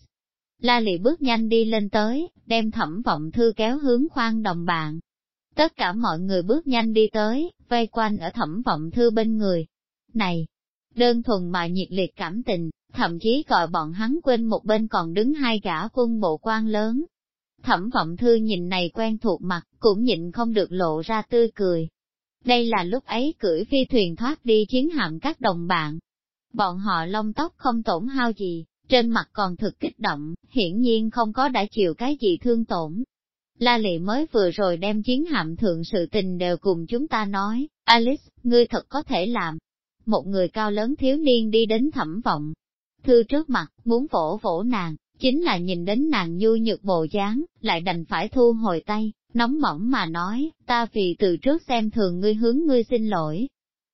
La lị bước nhanh đi lên tới, đem thẩm vọng thư kéo hướng khoan đồng bạn. Tất cả mọi người bước nhanh đi tới, vây quanh ở thẩm vọng thư bên người. Này, đơn thuần mà nhiệt liệt cảm tình, thậm chí gọi bọn hắn quên một bên còn đứng hai gã quân bộ quan lớn. Thẩm vọng thư nhìn này quen thuộc mặt, cũng nhịn không được lộ ra tươi cười. Đây là lúc ấy cưỡi phi thuyền thoát đi chiến hạm các đồng bạn. Bọn họ lông tóc không tổn hao gì, trên mặt còn thực kích động, hiển nhiên không có đã chịu cái gì thương tổn. La lị mới vừa rồi đem chiến hạm thượng sự tình đều cùng chúng ta nói, Alice, ngươi thật có thể làm. Một người cao lớn thiếu niên đi đến thẩm vọng. Thư trước mặt, muốn vỗ vỗ nàng, chính là nhìn đến nàng nhu nhược bộ dáng, lại đành phải thu hồi tay, nóng mỏng mà nói, ta vì từ trước xem thường ngươi hướng ngươi xin lỗi.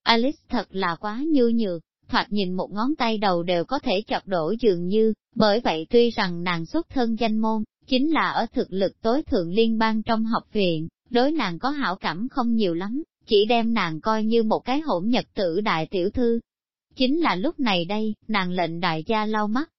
Alice thật là quá nhu nhược, thoạt nhìn một ngón tay đầu đều có thể chọc đổ dường như, bởi vậy tuy rằng nàng xuất thân danh môn, chính là ở thực lực tối thượng liên bang trong học viện, đối nàng có hảo cảm không nhiều lắm, chỉ đem nàng coi như một cái hỗn nhật tử đại tiểu thư. Chính là lúc này đây, nàng lệnh đại gia lau mắt,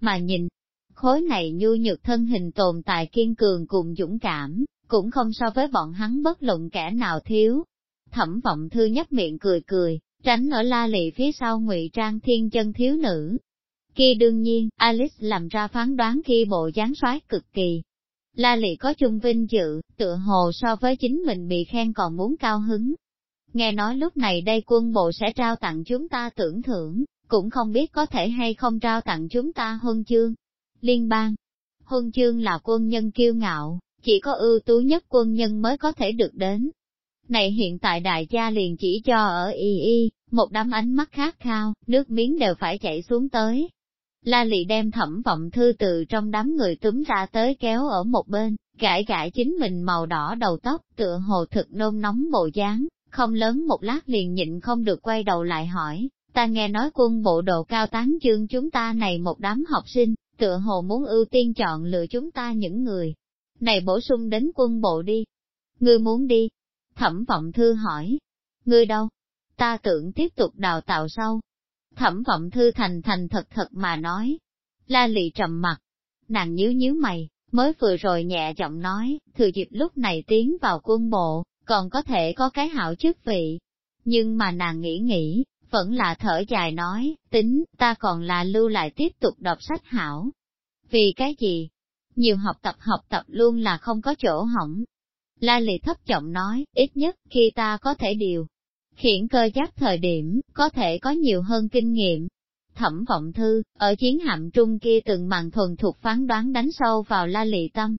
mà nhìn, khối này nhu nhược thân hình tồn tại kiên cường cùng dũng cảm, cũng không so với bọn hắn bất luận kẻ nào thiếu. Thẩm vọng thư nhấp miệng cười cười, tránh ở la lị phía sau ngụy trang thiên chân thiếu nữ. Khi đương nhiên, Alice làm ra phán đoán khi bộ dáng soái cực kỳ. La lị có chung vinh dự, tựa hồ so với chính mình bị khen còn muốn cao hứng. Nghe nói lúc này đây quân bộ sẽ trao tặng chúng ta tưởng thưởng, cũng không biết có thể hay không trao tặng chúng ta huân chương. Liên bang, huân chương là quân nhân kiêu ngạo, chỉ có ưu tú nhất quân nhân mới có thể được đến. Này hiện tại đại gia liền chỉ cho ở y y, một đám ánh mắt khát khao, nước miếng đều phải chảy xuống tới. La lị đem thẩm vọng thư từ trong đám người túm ra tới kéo ở một bên, gãi gãi chính mình màu đỏ đầu tóc tựa hồ thực nôn nóng bộ dáng, không lớn một lát liền nhịn không được quay đầu lại hỏi, ta nghe nói quân bộ độ cao tán chương chúng ta này một đám học sinh, tựa hồ muốn ưu tiên chọn lựa chúng ta những người, này bổ sung đến quân bộ đi. Ngươi muốn đi? Thẩm vọng thư hỏi. Ngươi đâu? Ta tưởng tiếp tục đào tạo sau. Thẩm vọng thư thành thành thật thật mà nói. La lị trầm mặt. Nàng nhíu nhíu mày, mới vừa rồi nhẹ giọng nói, thừa dịp lúc này tiến vào quân bộ, còn có thể có cái hảo chức vị. Nhưng mà nàng nghĩ nghĩ, vẫn là thở dài nói, tính, ta còn là lưu lại tiếp tục đọc sách hảo. Vì cái gì? Nhiều học tập học tập luôn là không có chỗ hỏng. La Lệ thấp giọng nói, ít nhất khi ta có thể điều. Khiển cơ giáp thời điểm, có thể có nhiều hơn kinh nghiệm. Thẩm vọng thư, ở chiến hạm trung kia từng màn thuần thuộc phán đoán đánh sâu vào la Lệ tâm,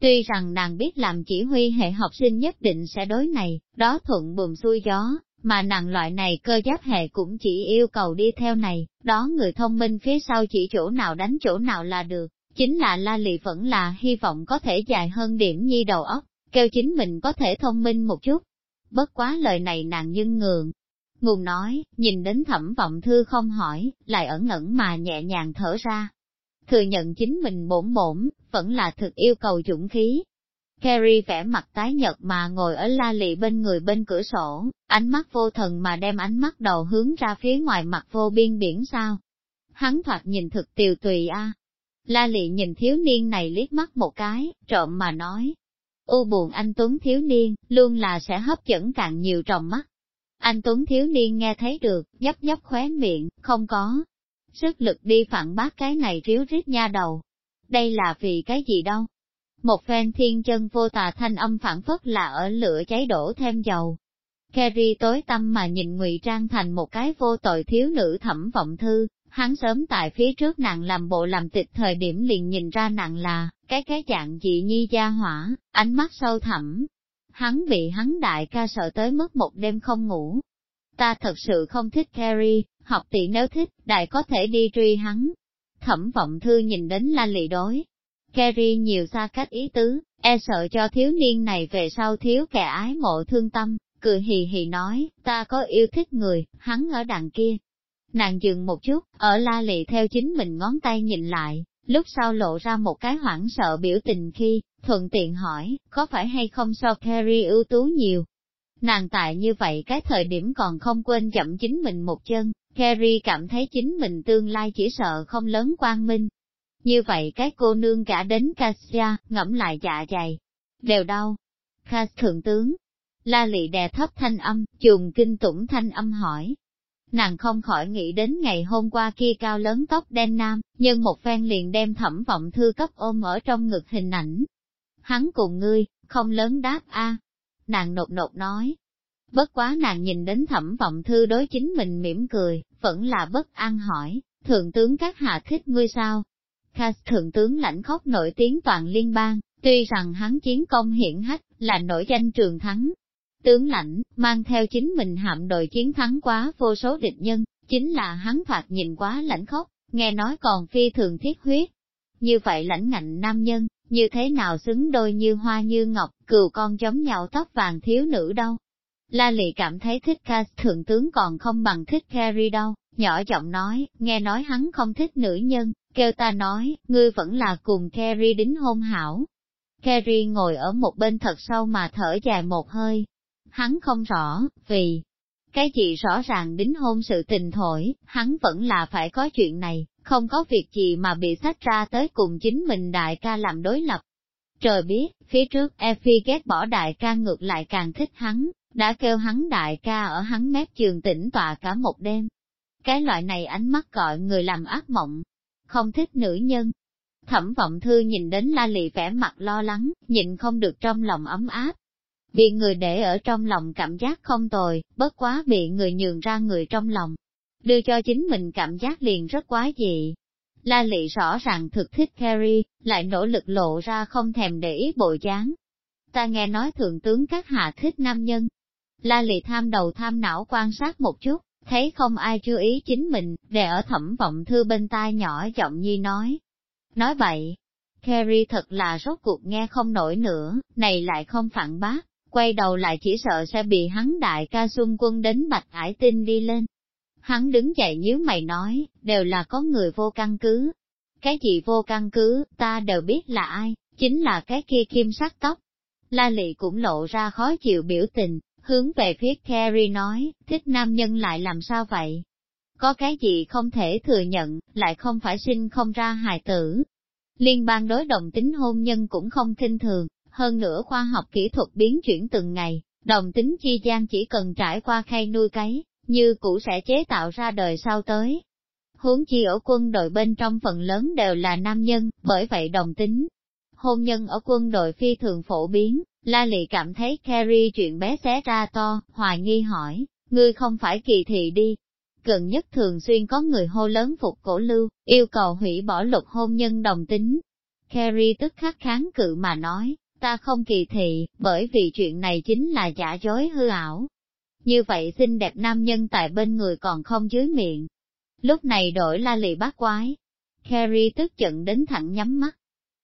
Tuy rằng nàng biết làm chỉ huy hệ học sinh nhất định sẽ đối này, đó thuận buồm xuôi gió, mà nàng loại này cơ giáp hệ cũng chỉ yêu cầu đi theo này, đó người thông minh phía sau chỉ chỗ nào đánh chỗ nào là được, chính là la Lệ vẫn là hy vọng có thể dài hơn điểm nhi đầu óc, kêu chính mình có thể thông minh một chút. Bất quá lời này nàng nhưng ngường. Ngùng nói, nhìn đến thẩm vọng thư không hỏi, lại ẩn ẩn mà nhẹ nhàng thở ra, thừa nhận chính mình bổn bổn, vẫn là thực yêu cầu dũng khí. Carrie vẽ mặt tái nhật mà ngồi ở la lị bên người bên cửa sổ, ánh mắt vô thần mà đem ánh mắt đầu hướng ra phía ngoài mặt vô biên biển sao. Hắn thoạt nhìn thực tiều tùy a. La lị nhìn thiếu niên này liếc mắt một cái, trộm mà nói. U buồn anh Tuấn thiếu niên, luôn là sẽ hấp dẫn càng nhiều trong mắt. Anh Tuấn thiếu niên nghe thấy được, nhấp nhấp khóe miệng, không có, sức lực đi phản bác cái này ríu rít nha đầu. Đây là vì cái gì đâu? Một phen thiên chân vô tà thanh âm phản phất là ở lửa cháy đổ thêm dầu. Kerry tối tâm mà nhìn ngụy trang thành một cái vô tội thiếu nữ thẩm vọng thư, hắn sớm tại phía trước nàng làm bộ làm tịch thời điểm liền nhìn ra nàng là, cái cái dạng dị nhi gia hỏa, ánh mắt sâu thẳm. Hắn bị hắn đại ca sợ tới mất một đêm không ngủ. Ta thật sự không thích Carrie, học tỷ nếu thích, đại có thể đi truy hắn. Thẩm vọng thư nhìn đến la lị đối. carrie nhiều xa cách ý tứ, e sợ cho thiếu niên này về sau thiếu kẻ ái mộ thương tâm, cười hì hì nói, ta có yêu thích người, hắn ở đằng kia. Nàng dừng một chút, ở la lị theo chính mình ngón tay nhìn lại, lúc sau lộ ra một cái hoảng sợ biểu tình khi, thuận tiện hỏi, có phải hay không so Carrie ưu tú nhiều? Nàng tại như vậy cái thời điểm còn không quên chậm chính mình một chân, Carrie cảm thấy chính mình tương lai chỉ sợ không lớn quang minh. Như vậy cái cô nương cả đến Cassia, ngẫm lại dạ dày, đều đau. Cas thượng tướng, la lị đè thấp thanh âm, trùng kinh tủng thanh âm hỏi. Nàng không khỏi nghĩ đến ngày hôm qua kia cao lớn tóc đen nam, nhưng một phen liền đem thẩm vọng thư cấp ôm ở trong ngực hình ảnh. Hắn cùng ngươi, không lớn đáp a. Nàng nột nột nói, Bất quá nàng nhìn đến thẩm vọng thư đối chính mình mỉm cười, vẫn là bất an hỏi, thượng tướng các hạ thích ngươi sao? Cass thượng tướng lãnh khóc nổi tiếng toàn liên bang, tuy rằng hắn chiến công hiển hách, là nổi danh trường thắng. Tướng lãnh, mang theo chính mình hạm đội chiến thắng quá vô số địch nhân, chính là hắn thoạt nhìn quá lãnh khốc nghe nói còn phi thường thiết huyết. Như vậy lãnh ngạnh nam nhân, như thế nào xứng đôi như hoa như ngọc, cừu con giống nhau tóc vàng thiếu nữ đâu. La Lị cảm thấy thích ca thượng tướng còn không bằng thích Carrie đâu, nhỏ giọng nói, nghe nói hắn không thích nữ nhân, kêu ta nói, ngươi vẫn là cùng Carrie đính hôn hảo. Carrie ngồi ở một bên thật sâu mà thở dài một hơi. Hắn không rõ, vì cái gì rõ ràng đính hôn sự tình thổi, hắn vẫn là phải có chuyện này, không có việc gì mà bị sách ra tới cùng chính mình đại ca làm đối lập. Trời biết, phía trước Effie ghét bỏ đại ca ngược lại càng thích hắn, đã kêu hắn đại ca ở hắn mép trường tĩnh tọa cả một đêm. Cái loại này ánh mắt gọi người làm ác mộng, không thích nữ nhân. Thẩm vọng thư nhìn đến la lì vẻ mặt lo lắng, nhìn không được trong lòng ấm áp. Bị người để ở trong lòng cảm giác không tồi, bất quá bị người nhường ra người trong lòng. Đưa cho chính mình cảm giác liền rất quá dị. La lị rõ ràng thực thích Carrie, lại nỗ lực lộ ra không thèm để ý bộ dáng. Ta nghe nói thượng tướng các hạ thích nam nhân, La lị tham đầu tham não quan sát một chút, thấy không ai chú ý chính mình, để ở thẩm vọng thư bên tai nhỏ giọng nhi nói. Nói vậy, Carrie thật là rốt cuộc nghe không nổi nữa, này lại không phản bác, quay đầu lại chỉ sợ sẽ bị hắn đại ca xung quân đến bạch ải tinh đi lên. Hắn đứng dậy nhíu mày nói, đều là có người vô căn cứ. Cái gì vô căn cứ, ta đều biết là ai, chính là cái kia kim sắc tóc. La lị cũng lộ ra khó chịu biểu tình, hướng về phía Carrie nói, thích nam nhân lại làm sao vậy? Có cái gì không thể thừa nhận, lại không phải sinh không ra hài tử. Liên bang đối đồng tính hôn nhân cũng không kinh thường, hơn nữa khoa học kỹ thuật biến chuyển từng ngày, đồng tính chi gian chỉ cần trải qua khay nuôi cấy, như cũ sẽ chế tạo ra đời sau tới. Huống chi ở quân đội bên trong phần lớn đều là nam nhân, bởi vậy đồng tính. Hôn nhân ở quân đội phi thường phổ biến, La Lị cảm thấy Carrie chuyện bé xé ra to, hoài nghi hỏi, ngươi không phải kỳ thị đi. Gần nhất thường xuyên có người hô lớn phục cổ lưu, yêu cầu hủy bỏ luật hôn nhân đồng tính. Carrie tức khắc kháng cự mà nói, ta không kỳ thị, bởi vì chuyện này chính là giả dối hư ảo. Như vậy xinh đẹp nam nhân tại bên người còn không dưới miệng. Lúc này đổi la lì bát quái. Carrie tức giận đến thẳng nhắm mắt.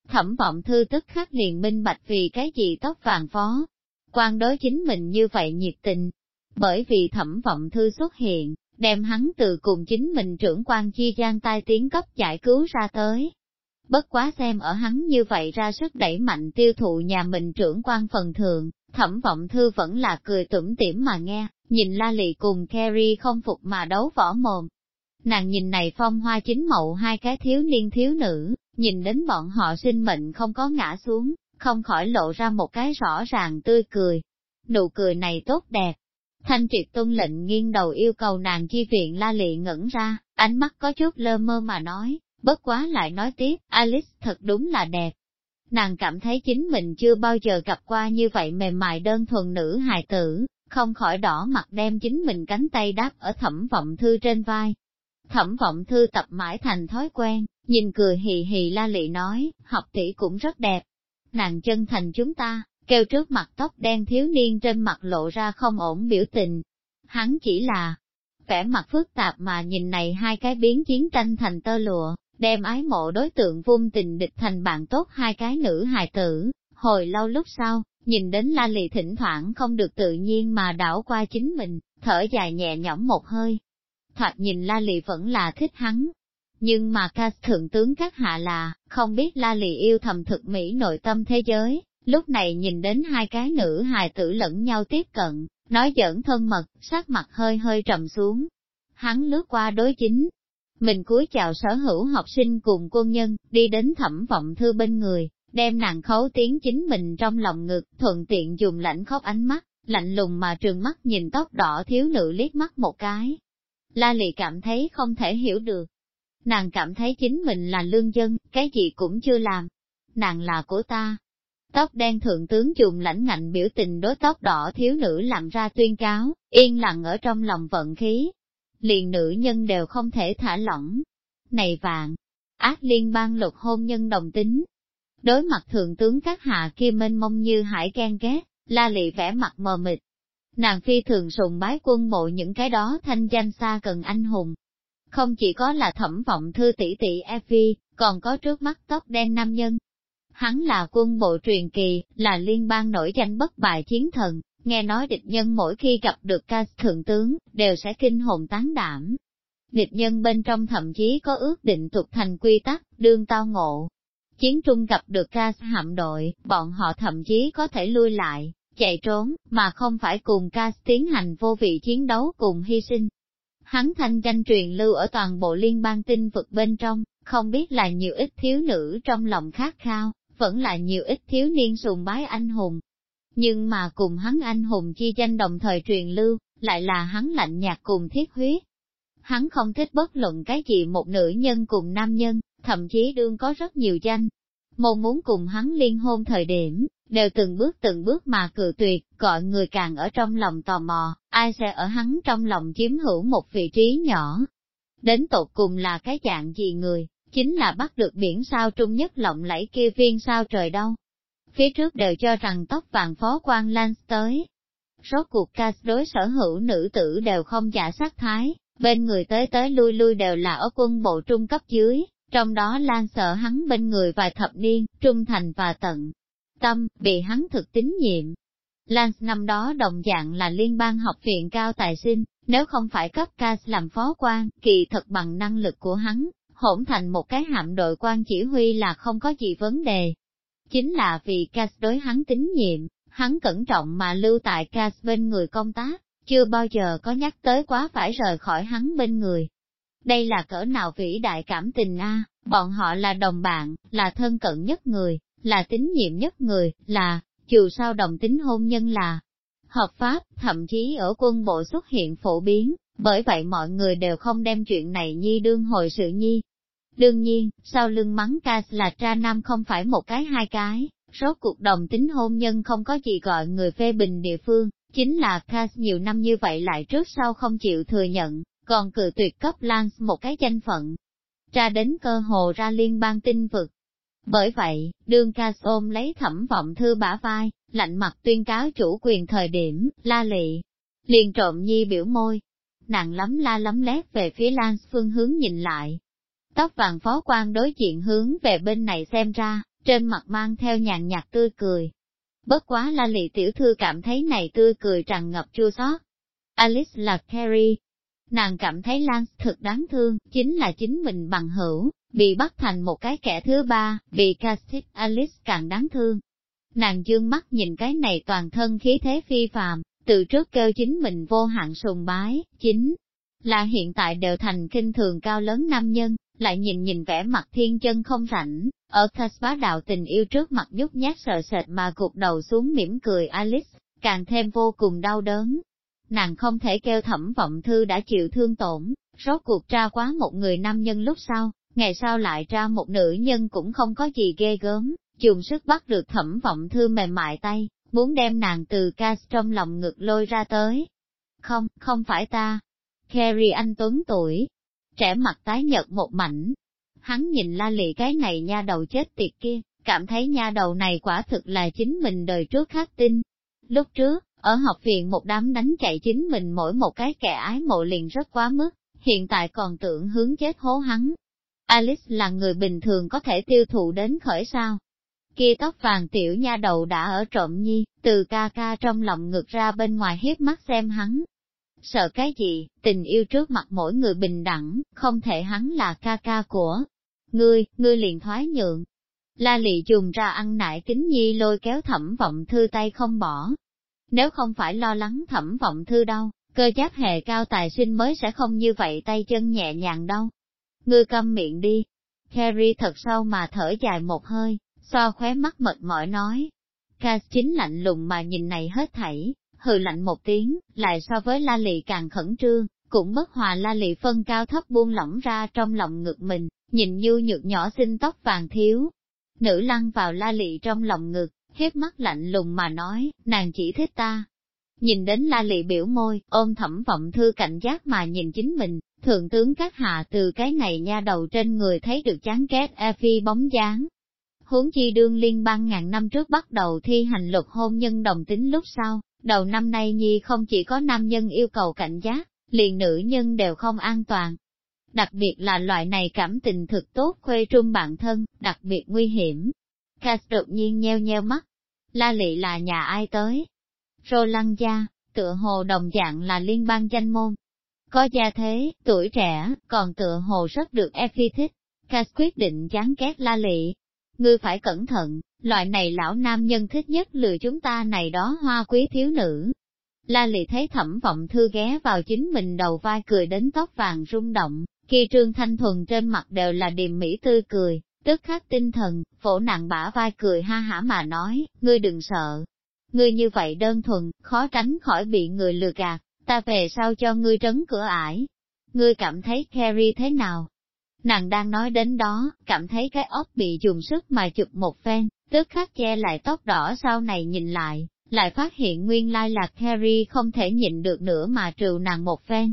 Thẩm vọng thư tức khắc liền minh bạch vì cái gì tóc vàng phó. quan đối chính mình như vậy nhiệt tình. Bởi vì thẩm vọng thư xuất hiện, đem hắn từ cùng chính mình trưởng quan chi gian tai tiếng cấp giải cứu ra tới. Bất quá xem ở hắn như vậy ra sức đẩy mạnh tiêu thụ nhà mình trưởng quan phần thường, thẩm vọng thư vẫn là cười tủm tỉm mà nghe, nhìn la lị cùng Kerry không phục mà đấu võ mồm. Nàng nhìn này phong hoa chính mậu hai cái thiếu niên thiếu nữ, nhìn đến bọn họ sinh mệnh không có ngã xuống, không khỏi lộ ra một cái rõ ràng tươi cười. Nụ cười này tốt đẹp. Thanh triệt tôn lệnh nghiêng đầu yêu cầu nàng chi viện la lị ngẩn ra, ánh mắt có chút lơ mơ mà nói, bất quá lại nói tiếp, Alice thật đúng là đẹp. Nàng cảm thấy chính mình chưa bao giờ gặp qua như vậy mềm mại đơn thuần nữ hài tử, không khỏi đỏ mặt đem chính mình cánh tay đáp ở thẩm vọng thư trên vai. Thẩm vọng thư tập mãi thành thói quen, nhìn cười hì hì la lị nói, học tỷ cũng rất đẹp. Nàng chân thành chúng ta, kêu trước mặt tóc đen thiếu niên trên mặt lộ ra không ổn biểu tình. Hắn chỉ là vẻ mặt phức tạp mà nhìn này hai cái biến chiến tranh thành tơ lụa, đem ái mộ đối tượng vung tình địch thành bạn tốt hai cái nữ hài tử. Hồi lâu lúc sau, nhìn đến la lì thỉnh thoảng không được tự nhiên mà đảo qua chính mình, thở dài nhẹ nhõm một hơi. Thoạt nhìn la lì vẫn là thích hắn. Nhưng mà ca thượng tướng các hạ là, không biết la lì yêu thầm thực mỹ nội tâm thế giới, lúc này nhìn đến hai cái nữ hài tử lẫn nhau tiếp cận, nói giỡn thân mật, sát mặt hơi hơi trầm xuống. Hắn lướt qua đối chính, mình cúi chào sở hữu học sinh cùng quân nhân, đi đến thẩm vọng thư bên người, đem nàng khấu tiếng chính mình trong lòng ngực, thuận tiện dùng lãnh khóc ánh mắt, lạnh lùng mà trường mắt nhìn tóc đỏ thiếu nữ liếc mắt một cái. La lị cảm thấy không thể hiểu được. Nàng cảm thấy chính mình là lương dân, cái gì cũng chưa làm. Nàng là của ta. Tóc đen thượng tướng dùng lãnh ngạnh biểu tình đối tóc đỏ thiếu nữ làm ra tuyên cáo, yên lặng ở trong lòng vận khí, liền nữ nhân đều không thể thả lỏng. Này vạn, ác liên bang luật hôn nhân đồng tính. Đối mặt thượng tướng các hạ kia mênh mông như hải ghen ghét, la lị vẻ mặt mờ mịt. Nàng phi thường sùng bái quân bộ những cái đó thanh danh xa cần anh hùng. Không chỉ có là thẩm vọng thư tỷ tỷ Effie, còn có trước mắt tóc đen nam nhân. Hắn là quân bộ truyền kỳ, là liên bang nổi danh bất bại chiến thần, nghe nói địch nhân mỗi khi gặp được ca thượng tướng, đều sẽ kinh hồn tán đảm. Địch nhân bên trong thậm chí có ước định tục thành quy tắc, đương tao ngộ. Chiến trung gặp được ca hạm đội, bọn họ thậm chí có thể lui lại, chạy trốn, mà không phải cùng ca tiến hành vô vị chiến đấu cùng hy sinh. Hắn thanh danh truyền lưu ở toàn bộ liên bang tinh vực bên trong, không biết là nhiều ít thiếu nữ trong lòng khát khao, vẫn là nhiều ít thiếu niên sùng bái anh hùng, nhưng mà cùng hắn anh hùng chi danh đồng thời truyền lưu, lại là hắn lạnh nhạt cùng thiết huyết. Hắn không thích bất luận cái gì một nữ nhân cùng nam nhân, thậm chí đương có rất nhiều danh. Mong muốn cùng hắn liên hôn thời điểm, đều từng bước từng bước mà cự tuyệt, gọi người càng ở trong lòng tò mò, ai sẽ ở hắn trong lòng chiếm hữu một vị trí nhỏ. Đến tột cùng là cái dạng gì người, chính là bắt được biển sao trung nhất lộng lẫy kia viên sao trời đâu phía trước đều cho rằng tóc vàng phó quan Lance tới. Rốt cuộc ca đối sở hữu nữ tử đều không giả sát thái, bên người tới tới lui lui đều là ở quân bộ trung cấp dưới, trong đó Lan sợ hắn bên người vài thập niên, trung thành và tận. Tâm, bị hắn thực tín nhiệm. Lance năm đó đồng dạng là liên bang học viện cao tài sinh, nếu không phải cấp ca làm phó quan, kỳ thật bằng năng lực của hắn, hỗn thành một cái hạm đội quan chỉ huy là không có gì vấn đề. Chính là vì Cass đối hắn tín nhiệm, hắn cẩn trọng mà lưu tại Cass bên người công tác, chưa bao giờ có nhắc tới quá phải rời khỏi hắn bên người. Đây là cỡ nào vĩ đại cảm tình a Bọn họ là đồng bạn, là thân cận nhất người, là tín nhiệm nhất người, là, dù sao đồng tính hôn nhân là hợp pháp, thậm chí ở quân bộ xuất hiện phổ biến, bởi vậy mọi người đều không đem chuyện này nhi đương hồi sự nhi. Đương nhiên, sau lưng mắng Cas là tra nam không phải một cái hai cái, rốt cuộc đồng tính hôn nhân không có gì gọi người phê bình địa phương, chính là Cas nhiều năm như vậy lại trước sau không chịu thừa nhận, còn cự tuyệt cấp Lance một cái danh phận. Tra đến cơ hồ ra liên bang tinh vực. Bởi vậy, đương Cass ôm lấy thẩm vọng thư bả vai, lạnh mặt tuyên cáo chủ quyền thời điểm, la lị. Liền trộm nhi biểu môi, nặng lắm la lắm lét về phía Lance phương hướng nhìn lại. Tóc vàng phó quan đối diện hướng về bên này xem ra, trên mặt mang theo nhàn nhạt tươi cười. Bất quá la lị tiểu thư cảm thấy này tươi cười tràn ngập chua xót. Alice là Carrie. Nàng cảm thấy Lance thật đáng thương, chính là chính mình bằng hữu, bị bắt thành một cái kẻ thứ ba, bị Cassis Alice càng đáng thương. Nàng dương mắt nhìn cái này toàn thân khí thế phi phàm, từ trước kêu chính mình vô hạn sùng bái, chính là hiện tại đều thành kinh thường cao lớn nam nhân, lại nhìn nhìn vẻ mặt thiên chân không rảnh, ở Casbah đạo tình yêu trước mặt nhút nhát sợ sệt mà gục đầu xuống mỉm cười Alice, càng thêm vô cùng đau đớn. Nàng không thể kêu thẩm vọng thư đã chịu thương tổn, rốt cuộc tra quá một người nam nhân lúc sau, ngày sau lại ra một nữ nhân cũng không có gì ghê gớm, dùng sức bắt được thẩm vọng thư mềm mại tay, muốn đem nàng từ ca trong lòng ngực lôi ra tới. Không, không phải ta. Carrie anh Tuấn tuổi, trẻ mặt tái nhợt một mảnh. Hắn nhìn la lị cái này nha đầu chết tiệt kia, cảm thấy nha đầu này quả thực là chính mình đời trước khắc tin. Lúc trước, ở học viện một đám đánh chạy chính mình mỗi một cái kẻ ái mộ liền rất quá mức, hiện tại còn tưởng hướng chết hố hắn. Alice là người bình thường có thể tiêu thụ đến khởi sao, kia tóc vàng tiểu nha đầu đã ở trộm nhi, từ ca ca trong lòng ngực ra bên ngoài hiếp mắt xem hắn. Sợ cái gì, tình yêu trước mặt mỗi người bình đẳng, không thể hắn là ca ca của ngươi, ngươi liền thoái nhượng. La lị dùng ra ăn nại kính nhi lôi kéo thẩm vọng thư tay không bỏ. Nếu không phải lo lắng thẩm vọng thư đâu, cơ giáp hệ cao tài sinh mới sẽ không như vậy tay chân nhẹ nhàng đâu. Ngươi câm miệng đi. Carrie thật sâu mà thở dài một hơi, so khóe mắt mệt mỏi nói. Ca chính lạnh lùng mà nhìn này hết thảy, hừ lạnh một tiếng, lại so với la lị càng khẩn trương, cũng bất hòa la lị phân cao thấp buông lỏng ra trong lòng ngực mình, nhìn như nhược nhỏ xinh tóc vàng thiếu. Nữ lăng vào la lị trong lòng ngực, hiếp mắt lạnh lùng mà nói, nàng chỉ thích ta. Nhìn đến la lị biểu môi, ôm thẩm vọng thư cảnh giác mà nhìn chính mình, thượng tướng các hạ từ cái này nha đầu trên người thấy được chán ghét e phi bóng dáng, Huống chi đương liên bang ngàn năm trước bắt đầu thi hành luật hôn nhân đồng tính lúc sau, đầu năm nay Nhi không chỉ có nam nhân yêu cầu cảnh giác, liền nữ nhân đều không an toàn. Đặc biệt là loại này cảm tình thực tốt khuê trung bản thân, đặc biệt nguy hiểm. Cass đột nhiên nheo nheo mắt. La lị là nhà ai tới? Rô Lăng gia, tựa hồ đồng dạng là liên bang danh môn. Có gia thế, tuổi trẻ, còn tựa hồ rất được Effie thích. Cass quyết định chán ghét la lị, ngươi phải cẩn thận, loại này lão nam nhân thích nhất lừa chúng ta này đó hoa quý thiếu nữ. La lị thấy thẩm vọng thư ghé vào chính mình đầu vai cười đến tóc vàng rung động, khi trương thanh thuần trên mặt đều là điềm mỹ tươi cười, tức khắc tinh thần, phổ nặng bả vai cười ha hả mà nói, ngươi đừng sợ. Ngươi như vậy đơn thuần, khó tránh khỏi bị người lừa gạt, ta về sau cho ngươi trấn cửa ải. Ngươi cảm thấy Carrie thế nào? Nàng đang nói đến đó, cảm thấy cái óc bị dùng sức mà chụp một phen, tức khắc che lại tóc đỏ sau này nhìn lại, lại phát hiện nguyên lai là Harry không thể nhịn được nữa mà trừ nàng một phen.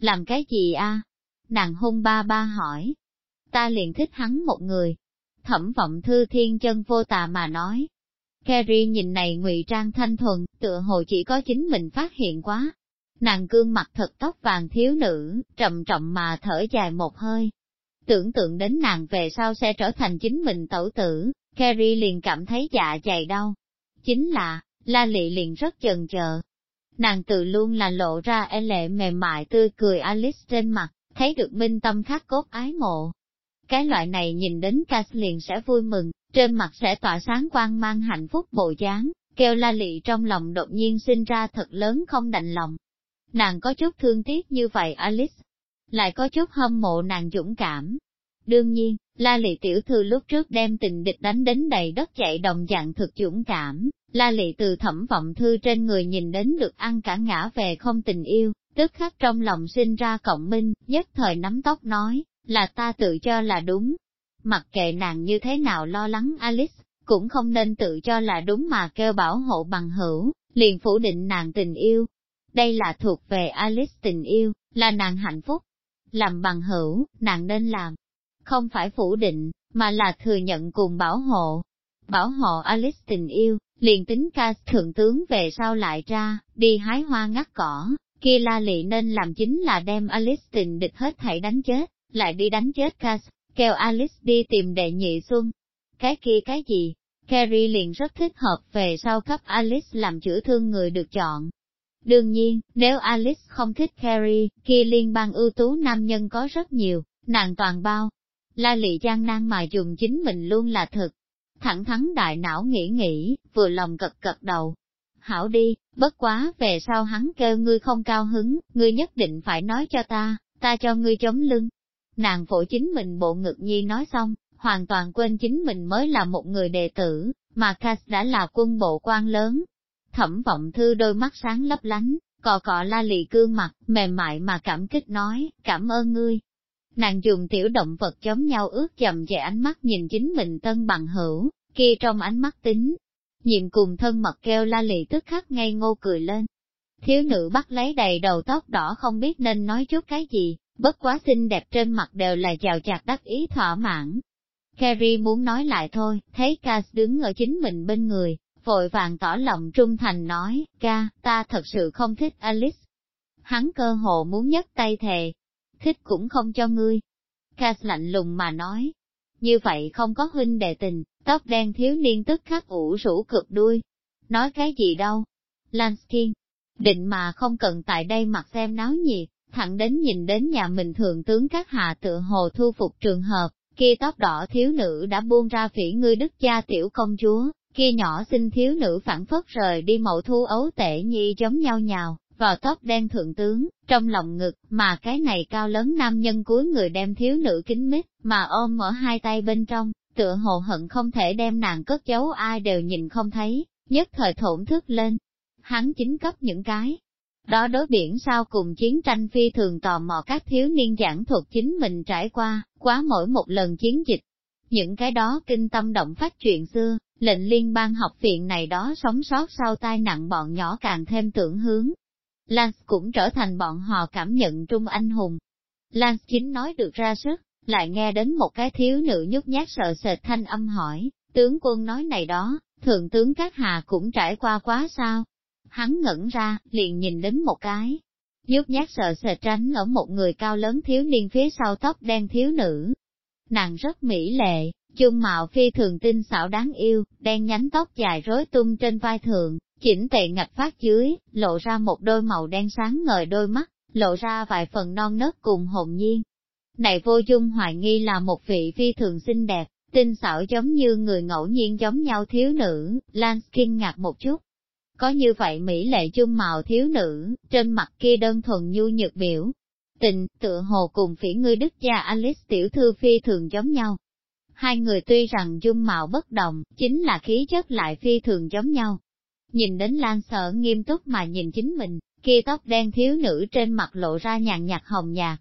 Làm cái gì a? Nàng hung ba ba hỏi. Ta liền thích hắn một người. Thẩm vọng thư thiên chân vô tà mà nói. Carrie nhìn này ngụy trang thanh thuần, tựa hồ chỉ có chính mình phát hiện quá. Nàng cương mặt thật tóc vàng thiếu nữ, trầm trọng mà thở dài một hơi, Tưởng tượng đến nàng về sau sẽ trở thành chính mình tẩu tử, Carrie liền cảm thấy dạ dày đau. Chính là, La Lị liền rất chần chờ. Nàng tự luôn là lộ ra e lệ mềm mại tươi cười Alice trên mặt, thấy được minh tâm khắc cốt ái mộ. Cái loại này nhìn đến Cass liền sẽ vui mừng, trên mặt sẽ tỏa sáng quang mang hạnh phúc bộ dáng, kêu la lị trong lòng đột nhiên sinh ra thật lớn không đành lòng. Nàng có chút thương tiếc như vậy Alice, lại có chút hâm mộ nàng dũng cảm. Đương nhiên, La Lị tiểu thư lúc trước đem tình địch đánh đến đầy đất chạy đồng dạng thực dũng cảm, La Lị từ thẩm vọng thư trên người nhìn đến được ăn cả ngã về không tình yêu, tức khắc trong lòng sinh ra cộng minh, nhất thời nắm tóc nói, là ta tự cho là đúng. Mặc kệ nàng như thế nào lo lắng Alice, cũng không nên tự cho là đúng mà kêu bảo hộ bằng hữu, liền phủ định nàng tình yêu. Đây là thuộc về Alice tình yêu, là nàng hạnh phúc. Làm bằng hữu, nàng nên làm. Không phải phủ định, mà là thừa nhận cùng bảo hộ. Bảo hộ Alice tình yêu, liền tính ca thượng tướng về sau lại ra, đi hái hoa ngắt cỏ, kia la lị nên làm chính là đem Alice tình địch hết thảy đánh chết, lại đi đánh chết ca, kêu Alice đi tìm đệ nhị xuân. Cái kia cái gì? Carrie liền rất thích hợp về sau cấp Alice làm chữa thương người được chọn. Đương nhiên, nếu Alice không thích Carrie, kia liên bang ưu tú nam nhân có rất nhiều, nàng toàn bao. La lị gian nan mà dùng chính mình luôn là thực. Thẳng thắn đại não nghĩ nghĩ, vừa lòng cật cật đầu. Hảo đi, bất quá về sau hắn kêu ngươi không cao hứng, ngươi nhất định phải nói cho ta, ta cho ngươi chống lưng. Nàng phổ chính mình bộ ngực nhi nói xong, hoàn toàn quên chính mình mới là một người đệ tử, mà Cass đã là quân bộ quan lớn. Thẩm vọng thư đôi mắt sáng lấp lánh, cọ cọ la lì cương mặt, mềm mại mà cảm kích nói, cảm ơn ngươi. Nàng dùng tiểu động vật chống nhau ướt chầm về ánh mắt nhìn chính mình tân bằng hữu, kia trong ánh mắt tính. Nhiệm cùng thân mật kêu la lì tức khắc ngay ngô cười lên. Thiếu nữ bắt lấy đầy đầu tóc đỏ không biết nên nói chút cái gì, bất quá xinh đẹp trên mặt đều là chào chạc đắc ý thỏa mãn. Carrie muốn nói lại thôi, thấy Cass đứng ở chính mình bên người, vội vàng tỏ lòng trung thành nói, ca, ta thật sự không thích Alice. Hắn cơ hồ muốn nhấc tay thề, thích cũng không cho ngươi. Cass lạnh lùng mà nói, như vậy không có huynh đệ tình, tóc đen thiếu niên tức khắc ủ rũ cực đuôi. Nói cái gì đâu? Lanskin, định mà không cần tại đây mặt xem náo nhiệt, thẳng đến nhìn đến nhà mình thường tướng các hạ tựa hồ thu phục trường hợp, kia tóc đỏ thiếu nữ đã buông ra phỉ ngươi đức cha tiểu công chúa, kia nhỏ xinh thiếu nữ phản phất rời đi mậu thu ấu tệ nhi giống nhau nhào, vào tóc đen thượng tướng, trong lòng ngực, mà cái này cao lớn nam nhân cuối người đem thiếu nữ kính mít, mà ôm ở hai tay bên trong, tựa hồ hận không thể đem nàng cất giấu ai đều nhìn không thấy, nhất thời thổn thức lên. Hắn chính cấp những cái. Đó đối biển sao cùng chiến tranh phi thường tò mò các thiếu niên giảng thuật chính mình trải qua, quá mỗi một lần chiến dịch. Những cái đó kinh tâm động phát chuyện xưa, lệnh liên bang học viện này đó sống sót sau tai nặng bọn nhỏ càng thêm tưởng hướng. Lance cũng trở thành bọn họ cảm nhận trung anh hùng. Lance chính nói được ra sức, lại nghe đến một cái thiếu nữ nhút nhát sợ sệt thanh âm hỏi, tướng quân nói này đó, thượng tướng các hà cũng trải qua quá sao? Hắn ngẩn ra, liền nhìn đến một cái, nhút nhát sợ sệt tránh ở một người cao lớn thiếu niên phía sau tóc đen thiếu nữ. Nàng rất mỹ lệ, chung mạo phi thường tinh xảo đáng yêu, đen nhánh tóc dài rối tung trên vai thượng chỉnh tề ngạch phát dưới, lộ ra một đôi màu đen sáng ngời đôi mắt, lộ ra vài phần non nớt cùng hồn nhiên. Này vô dung hoài nghi là một vị phi thường xinh đẹp, tinh xảo giống như người ngẫu nhiên giống nhau thiếu nữ, Lan kinh ngạc một chút, có như vậy Mỹ lệ chung màu thiếu nữ, trên mặt kia đơn thuần nhu nhược biểu. Tình, tựa hồ cùng phỉ ngươi đức gia Alice tiểu thư phi thường giống nhau. Hai người tuy rằng dung mạo bất đồng, chính là khí chất lại phi thường giống nhau. Nhìn đến Lan sợ nghiêm túc mà nhìn chính mình, kia tóc đen thiếu nữ trên mặt lộ ra nhàn nhạt hồng nhạt.